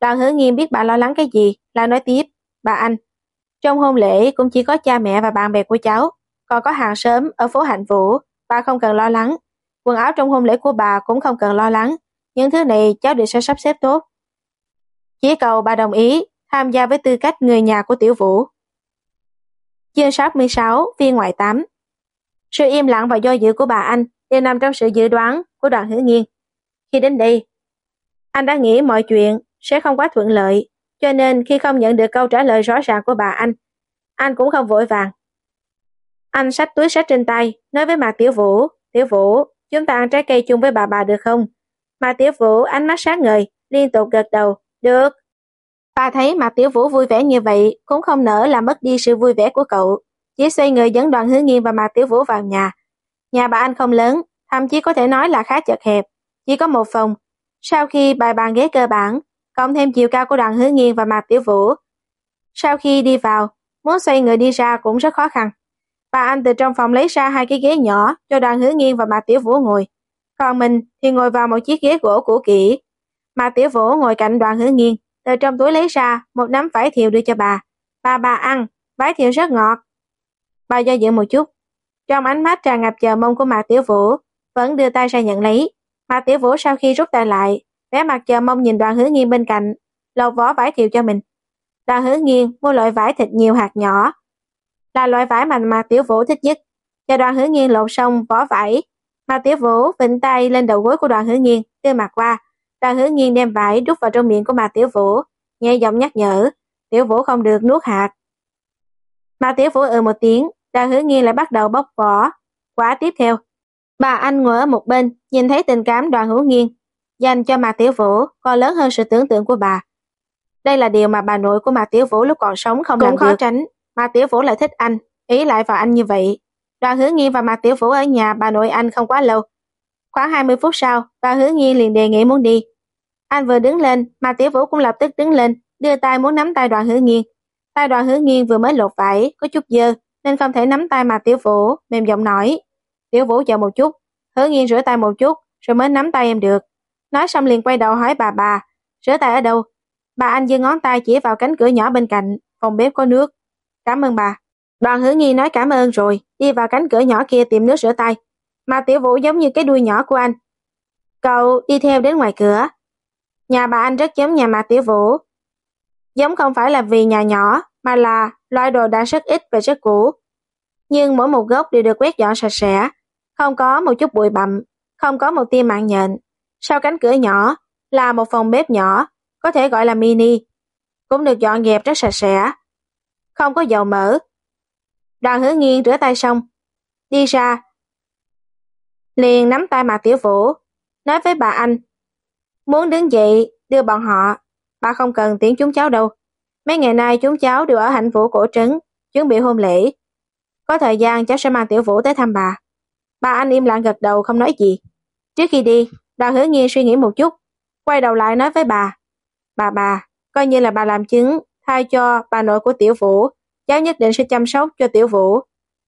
Đoàn hứa nghiêm biết bà lo lắng cái gì, là nói tiếp. Bà anh, trong hôn lễ cũng chỉ có cha mẹ và bạn bè của cháu, còn có hàng xóm ở phố Hạnh Vũ, bà không cần lo lắng. Quần áo trong hôn lễ của bà cũng không cần lo lắng. Những thứ này cháu đều sẽ sắp xếp tốt. Chỉ cầu bà đồng ý tham gia với tư cách người nhà của Tiểu Vũ. Chương 66, viên ngoại 8 Sự im lặng và do dự của bà anh đều nằm trong sự dự đoán của đoàn hữu nghiên. Khi đến đây, anh đã nghĩ mọi chuyện sẽ không quá thuận lợi, cho nên khi không nhận được câu trả lời rõ ràng của bà anh, anh cũng không vội vàng. Anh xách túi sách trên tay, nói với Mạc Tiểu Vũ, Tiểu Vũ, chúng ta ăn trái cây chung với bà bà được không? Mà Tiểu Vũ ánh mắt sáng ngời, liên tục gật đầu, được. Bà thấy Mạc Tiểu Vũ vui vẻ như vậy, cũng không nỡ làm mất đi sự vui vẻ của cậu. Chỉ xoay người dẫn đoàn hứa nghiên và Mạc Tiểu Vũ vào nhà. Nhà bà anh không lớn, thậm chí có thể nói là khá chật hẹp, chỉ có một phòng. Sau khi bài bàn ghế cơ bản, cộng thêm chiều cao của đoàn hứa nghiên và Mạc Tiểu Vũ. Sau khi đi vào, muốn xoay người đi ra cũng rất khó khăn. Bà Anh từ trong phòng lấy ra hai cái ghế nhỏ cho đoàn hứa nghiên và mạc Tiểu Vũ ngồi. Còn mình thì ngồi vào một chiếc ghế gỗ cũ kỹ. mà Tiểu Vũ ngồi cạnh đoàn Hữu nghiên, từ trong túi lấy ra một nắm vải thiều đưa cho bà. Bà bà ăn, vải thiều rất ngọt. Bà do dự một chút. Trong ánh mắt tràn ngập chờ mong của Mạc Tiểu Vũ, vẫn đưa tay ra nhận lấy. Mạc Tiểu Vũ sau khi rút tay lại, vẻ mặt chờ mong nhìn đoàn hứa nghiên bên cạnh, lột vỏ vải thiều cho mình. Đoàn hứa nghiên mua loại vải thịt nhiều hạt nhỏ, là loại vải mà Mạc Tiểu Vũ thích nhất. Cho đoàn hứa nghiên lột xong vỏ vải, Mạc Tiểu Vũ vịnh tay lên đầu gối của đoàn hứa nghiên, đưa mặt qua. Đoàn hứa nghiên đem vải đút vào trong miệng của Mạc Tiểu Vũ, nghe giọng nhắc nhở, Tiểu Vũ không được nuốt hạt. Mạc Tiểu Vũ ừ một tiếng, đoàn hứa nghiên lại bắt đầu bóc vỏ. Quả tiếp theo, bà anh ngồi ở một bên, nhìn thấy tình cảm đoàn hứa nghiên, dành cho Mạc Tiểu Vũ còn lớn hơn sự tưởng tượng của bà. Đây là điều mà bà nội của Mạc Tiểu Vũ lúc còn sống không Cũng làm khó được. tránh, Mạc Tiểu Vũ lại thích anh, ý lại vào anh như vậy. Đoàn Hứa Nghi và Mạc Tiểu Vũ ở nhà bà nội anh không quá lâu. Khoảng 20 phút sau, đoàn Hứa Nghi liền đề nghị muốn đi. Anh vừa đứng lên, Mạc Tiểu Vũ cũng lập tức đứng lên, đưa tay muốn nắm tay Đoàn Hứa Nghi. Tay Đoàn Hứa Nghi vừa mới lột vải, có chút dơ, nên không thể nắm tay Mạc Tiểu Vũ, mềm giọng nói. Tiểu Vũ chờ một chút, Hứa Nghi rửa tay một chút, rồi mới nắm tay em được. Nói xong liền quay đầu hỏi bà bà, rửa tay ở đâu? Bà anh giơ ngón tay chỉ vào cánh cửa nhỏ bên cạnh, phòng bếp có nước. Cảm ơn bà. Đoàn hứa nghi nói cảm ơn rồi, đi vào cánh cửa nhỏ kia tìm nước rửa tay. Mà tiểu vũ giống như cái đuôi nhỏ của anh. Cậu đi theo đến ngoài cửa. Nhà bà anh rất giống nhà mà tiểu vũ. Giống không phải là vì nhà nhỏ, mà là loại đồ đã rất ít và rất cũ. Nhưng mỗi một gốc đều được quét dọn sạch sẽ, không có một chút bụi bặm, không có một tia mạng nhện. Sau cánh cửa nhỏ là một phòng bếp nhỏ, có thể gọi là mini, cũng được dọn dẹp rất sạch sẽ không có dầu mỡ. Đoàn hứa nghiên rửa tay xong, đi ra, liền nắm tay Mạc Tiểu Vũ, nói với bà anh, muốn đứng dậy đưa bọn họ, bà không cần tiễn chúng cháu đâu. Mấy ngày nay chúng cháu đều ở hạnh vũ cổ trấn, chuẩn bị hôn lễ. Có thời gian cháu sẽ mang Tiểu Vũ tới thăm bà. Bà anh im lặng gật đầu không nói gì. Trước khi đi, đoàn hứa nghiên suy nghĩ một chút, quay đầu lại nói với bà. Bà bà, coi như là bà làm chứng thay cho bà nội của Tiểu Vũ, cháu nhất định sẽ chăm sóc cho Tiểu Vũ.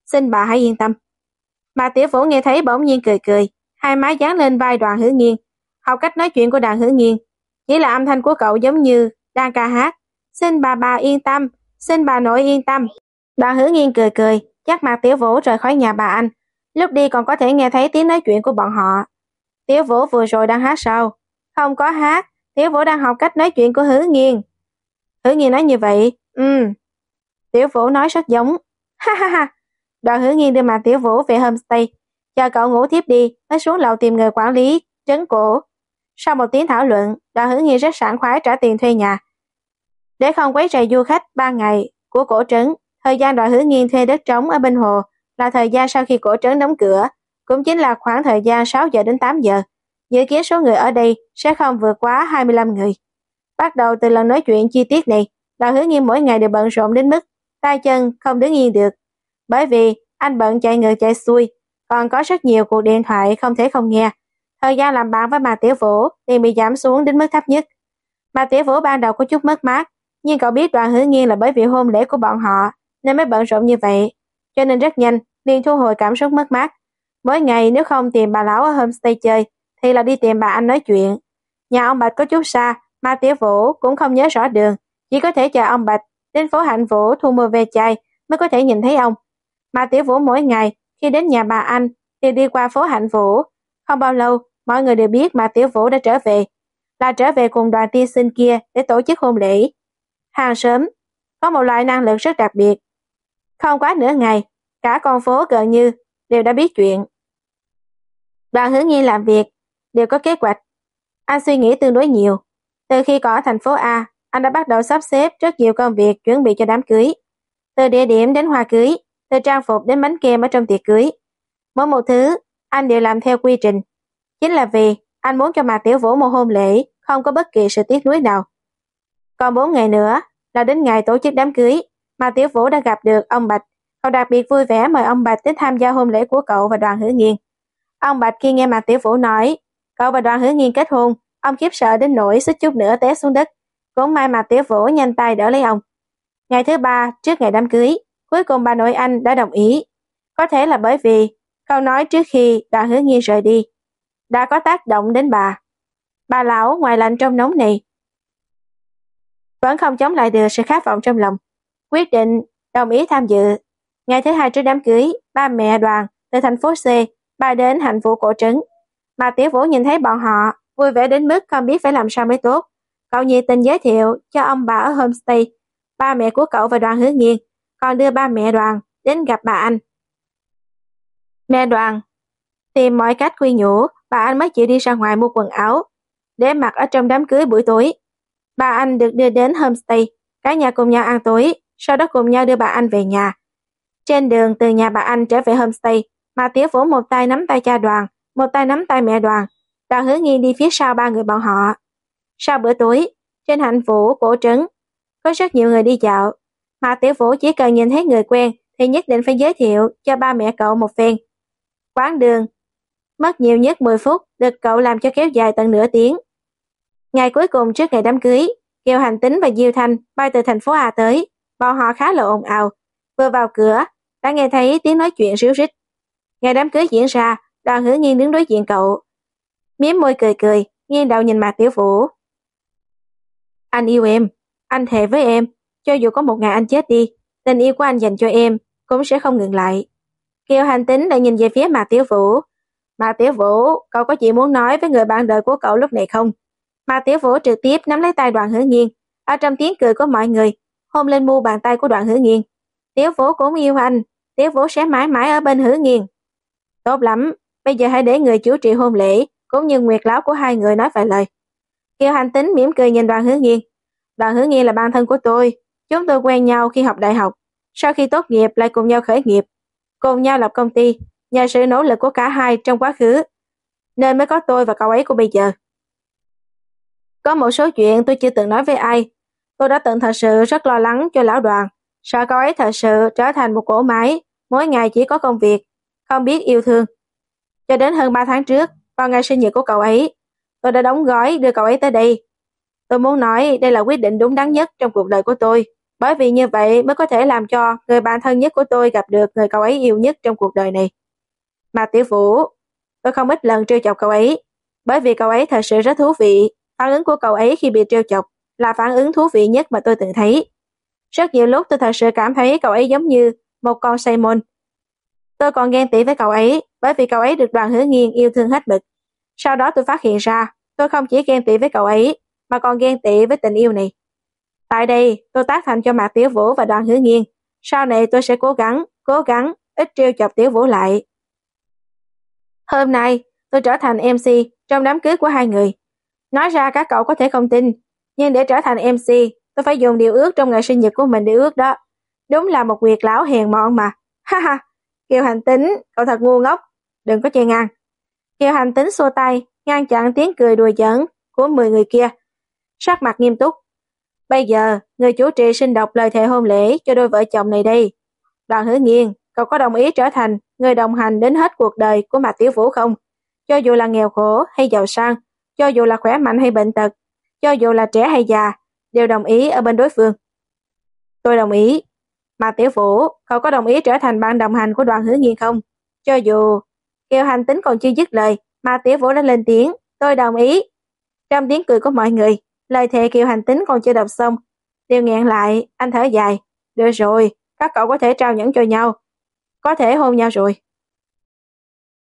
Xin bà hãy yên tâm. Mà Tiểu Vũ nghe thấy bỗng nhiên cười cười, hai má dán lên vai đoàn hứa nghiên, học cách nói chuyện của đoàn hứa nghiên. Chỉ là âm thanh của cậu giống như đang ca hát. Xin bà bà yên tâm, xin bà nội yên tâm. Đoàn hứa nghiên cười cười, chắc mặt Tiểu Vũ rời khỏi nhà bà anh. Lúc đi còn có thể nghe thấy tiếng nói chuyện của bọn họ. Tiểu Vũ vừa rồi đang hát sao? Không có hát, Tiểu Vũ đang học cách nói chuyện của hứa nghiên. Hứa nghiên nói như vậy, ừ. Tiểu vũ nói rất giống. Ha ha ha. Đoàn Hữu nghiên đưa mặt tiểu vũ về homestay. Cho cậu ngủ tiếp đi, mới xuống lầu tìm người quản lý, trấn cổ. Sau một tiếng thảo luận, đoàn Hữu nghiên rất sảng khoái trả tiền thuê nhà. Để không quấy rầy du khách ba ngày của cổ trấn, thời gian đoàn Hữu nghiên thuê đất trống ở bên hồ là thời gian sau khi cổ trấn đóng cửa, cũng chính là khoảng thời gian 6 giờ đến 8 giờ. Dự kiến số người ở đây sẽ không vượt quá 25 người. Bắt đầu từ lần nói chuyện chi tiết này, đoàn Hữu nghiên mỗi ngày đều bận rộn đến mức tay chân không đứng yên được. Bởi vì anh bận chạy ngược chạy xuôi, còn có rất nhiều cuộc điện thoại không thể không nghe. Thời gian làm bạn với bà Tiểu Vũ liền bị giảm xuống đến mức thấp nhất. Bà Tiểu Vũ ban đầu có chút mất mát, nhưng cậu biết đoàn hứa nghiên là bởi vì hôn lễ của bọn họ nên mới bận rộn như vậy. Cho nên rất nhanh, liền thu hồi cảm xúc mất mát. Mỗi ngày nếu không tìm bà lão ở homestay chơi, thì là đi tìm bà anh nói chuyện. Nhà ông Bạch có chút xa, mà Tiểu Vũ cũng không nhớ rõ đường, chỉ có thể chờ ông Bạch đến phố Hạnh Vũ thu mưa về chai mới có thể nhìn thấy ông. Mà Tiểu Vũ mỗi ngày khi đến nhà bà anh thì đi qua phố Hạnh Vũ. Không bao lâu, mọi người đều biết mà Tiểu Vũ đã trở về, là trở về cùng đoàn tiên sinh kia để tổ chức hôn lễ. Hàng sớm, có một loại năng lượng rất đặc biệt. Không quá nửa ngày, cả con phố gần như đều đã biết chuyện. Đoàn hướng nghiên làm việc, đều có kế hoạch. Anh suy nghĩ tương đối nhiều. Từ khi có ở thành phố A, anh đã bắt đầu sắp xếp rất nhiều công việc chuẩn bị cho đám cưới. Từ địa điểm đến hoa cưới, từ trang phục đến bánh kem ở trong tiệc cưới. Mỗi một thứ, anh đều làm theo quy trình. Chính là vì anh muốn cho Mạc Tiểu Vũ một hôn lễ, không có bất kỳ sự tiếc nuối nào. Còn 4 ngày nữa là đến ngày tổ chức đám cưới, Mạc Tiểu Vũ đã gặp được ông Bạch. Cậu đặc biệt vui vẻ mời ông Bạch đến tham gia hôn lễ của cậu và đoàn Hữu nghiên. Ông Bạch khi nghe Mạc Tiểu Vũ nói, cậu và đoàn Hữu nghiên kết hôn, Ông khiếp sợ đến nỗi suýt chút nữa té xuống đất. Cũng may mà Tiểu Vũ nhanh tay đỡ lấy ông. Ngày thứ ba, trước ngày đám cưới, cuối cùng bà nội anh đã đồng ý. Có thể là bởi vì câu nói trước khi bà hứa nghiên rời đi đã có tác động đến bà. Bà lão ngoài lạnh trong nóng này vẫn không chống lại được sự khát vọng trong lòng. Quyết định đồng ý tham dự. Ngày thứ hai trước đám cưới, ba mẹ đoàn từ thành phố C bay đến hạnh vụ cổ trấn. Mà Tiểu Vũ nhìn thấy bọn họ vui vẻ đến mức không biết phải làm sao mới tốt. Cậu nhiệt tình giới thiệu cho ông bà ở homestay, ba mẹ của cậu và đoàn hứa nghiên, còn đưa ba mẹ đoàn đến gặp bà anh. Mẹ đoàn tìm mọi cách quy nhủ, bà anh mới chịu đi ra ngoài mua quần áo, để mặc ở trong đám cưới buổi tối. Bà anh được đưa đến homestay, cả nhà cùng nhau ăn tối, sau đó cùng nhau đưa bà anh về nhà. Trên đường từ nhà bà anh trở về homestay, mà Tiếu Vũ một tay nắm tay cha đoàn, một tay nắm tay mẹ đoàn, đoàn hứa nghiêng đi phía sau ba người bọn họ. Sau bữa tối, trên hạnh vũ cổ trấn, có rất nhiều người đi dạo, mà Tiểu Vũ chỉ cần nhìn thấy người quen thì nhất định phải giới thiệu cho ba mẹ cậu một phen. Quán đường, mất nhiều nhất 10 phút, được cậu làm cho kéo dài tận nửa tiếng. Ngày cuối cùng trước ngày đám cưới, Kiều Hành Tính và Diêu Thanh bay từ thành phố A tới, bọn họ khá là ồn ào. Vừa vào cửa, đã nghe thấy tiếng nói chuyện ríu rít. Ngày đám cưới diễn ra, đoàn hứa nghiêng đứng đối diện cậu. Miếm môi cười cười, nghiêng đầu nhìn mặt tiểu vũ. Anh yêu em, anh thề với em, cho dù có một ngày anh chết đi, tình yêu của anh dành cho em cũng sẽ không ngừng lại. Kiều hành tính lại nhìn về phía Mạc Tiểu Vũ. Mạc Tiểu Vũ, cậu có chuyện muốn nói với người bạn đời của cậu lúc này không? Mạc Tiểu Vũ trực tiếp nắm lấy tay đoàn hứa nghiêng ở trong tiếng cười của mọi người, hôn lên mu bàn tay của đoàn hứa nghiêng Tiểu Vũ cũng yêu anh, Tiểu Vũ sẽ mãi mãi ở bên hứa nghiêng Tốt lắm, bây giờ hãy để người chủ trì hôn lễ, cũng như nguyệt láo của hai người nói vài lời. Kiều hành tính mỉm cười nhìn đoàn hứa nghiên. Đoàn hứa nghiên là bạn thân của tôi, chúng tôi quen nhau khi học đại học, sau khi tốt nghiệp lại cùng nhau khởi nghiệp, cùng nhau lập công ty, nhờ sự nỗ lực của cả hai trong quá khứ, nên mới có tôi và cậu ấy của bây giờ. Có một số chuyện tôi chưa từng nói với ai, tôi đã từng thật sự rất lo lắng cho lão đoàn, sợ cậu ấy thật sự trở thành một cỗ máy, mỗi ngày chỉ có công việc, không biết yêu thương. Cho đến hơn 3 tháng trước, vào ngày sinh nhật của cậu ấy, tôi đã đóng gói đưa cậu ấy tới đây. Tôi muốn nói đây là quyết định đúng đắn nhất trong cuộc đời của tôi, bởi vì như vậy mới có thể làm cho người bạn thân nhất của tôi gặp được người cậu ấy yêu nhất trong cuộc đời này. Mà Tiểu Vũ, tôi không ít lần trêu chọc cậu ấy, bởi vì cậu ấy thật sự rất thú vị. Phản ứng của cậu ấy khi bị trêu chọc là phản ứng thú vị nhất mà tôi từng thấy. Rất nhiều lúc tôi thật sự cảm thấy cậu ấy giống như một con Simon. Tôi còn ghen tị với cậu ấy bởi vì cậu ấy được đoàn hứa nghiêng yêu thương hết mực. Sau đó tôi phát hiện ra tôi không chỉ ghen tị với cậu ấy mà còn ghen tị với tình yêu này. Tại đây, tôi tác thành cho Mạc Tiểu Vũ và đoàn hứa nghiên. Sau này tôi sẽ cố gắng, cố gắng, ít trêu chọc Tiểu Vũ lại. Hôm nay, tôi trở thành MC trong đám cưới của hai người. Nói ra các cậu có thể không tin, nhưng để trở thành MC, tôi phải dùng điều ước trong ngày sinh nhật của mình để ước đó. Đúng là một việc lão hèn mọn mà. Ha ha, Kiều Hành Tính, cậu thật ngu ngốc, đừng có chê ngang. Kiều Hành Tính xua tay, ngăn chặn tiếng cười đùa giỡn của 10 người kia. Sắc mặt nghiêm túc. Bây giờ, người chủ trì xin đọc lời thề hôn lễ cho đôi vợ chồng này đây. Đoàn hứa nghiêng, cậu có đồng ý trở thành người đồng hành đến hết cuộc đời của Mạc Tiểu Vũ không? Cho dù là nghèo khổ hay giàu sang, cho dù là khỏe mạnh hay bệnh tật, cho dù là trẻ hay già, đều đồng ý ở bên đối phương. Tôi đồng ý. Mạc Tiểu Vũ, cậu có đồng ý trở thành bạn đồng hành của đoàn hứa nghiêng không? Cho dù Kiều hành tính còn chưa dứt lời, mà Tiểu Vũ đã lên tiếng, tôi đồng ý. Trong tiếng cười của mọi người, lời thề Kiều hành tính còn chưa đọc xong. Tiêu nghẹn lại, anh thở dài. Được rồi, các cậu có thể trao nhẫn cho nhau. Có thể hôn nhau rồi.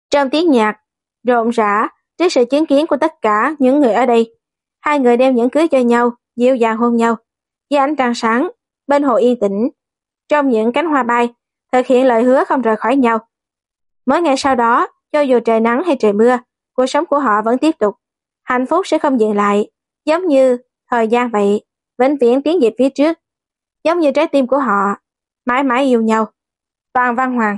Trong tiếng nhạc, rộn rã, trước sự chứng kiến của tất cả những người ở đây, hai người đeo nhẫn cưới cho nhau, dịu dàng hôn nhau. Dưới ánh trăng sáng, bên hồ yên tĩnh, trong những cánh hoa bay, thực hiện lời hứa không rời khỏi nhau mới ngày sau đó, cho dù trời nắng hay trời mưa, cuộc sống của họ vẫn tiếp tục. Hạnh phúc sẽ không dừng lại, giống như thời gian vậy, vĩnh viễn tiến về phía trước. Giống như trái tim của họ, mãi mãi yêu nhau. Toàn Văn Hoàng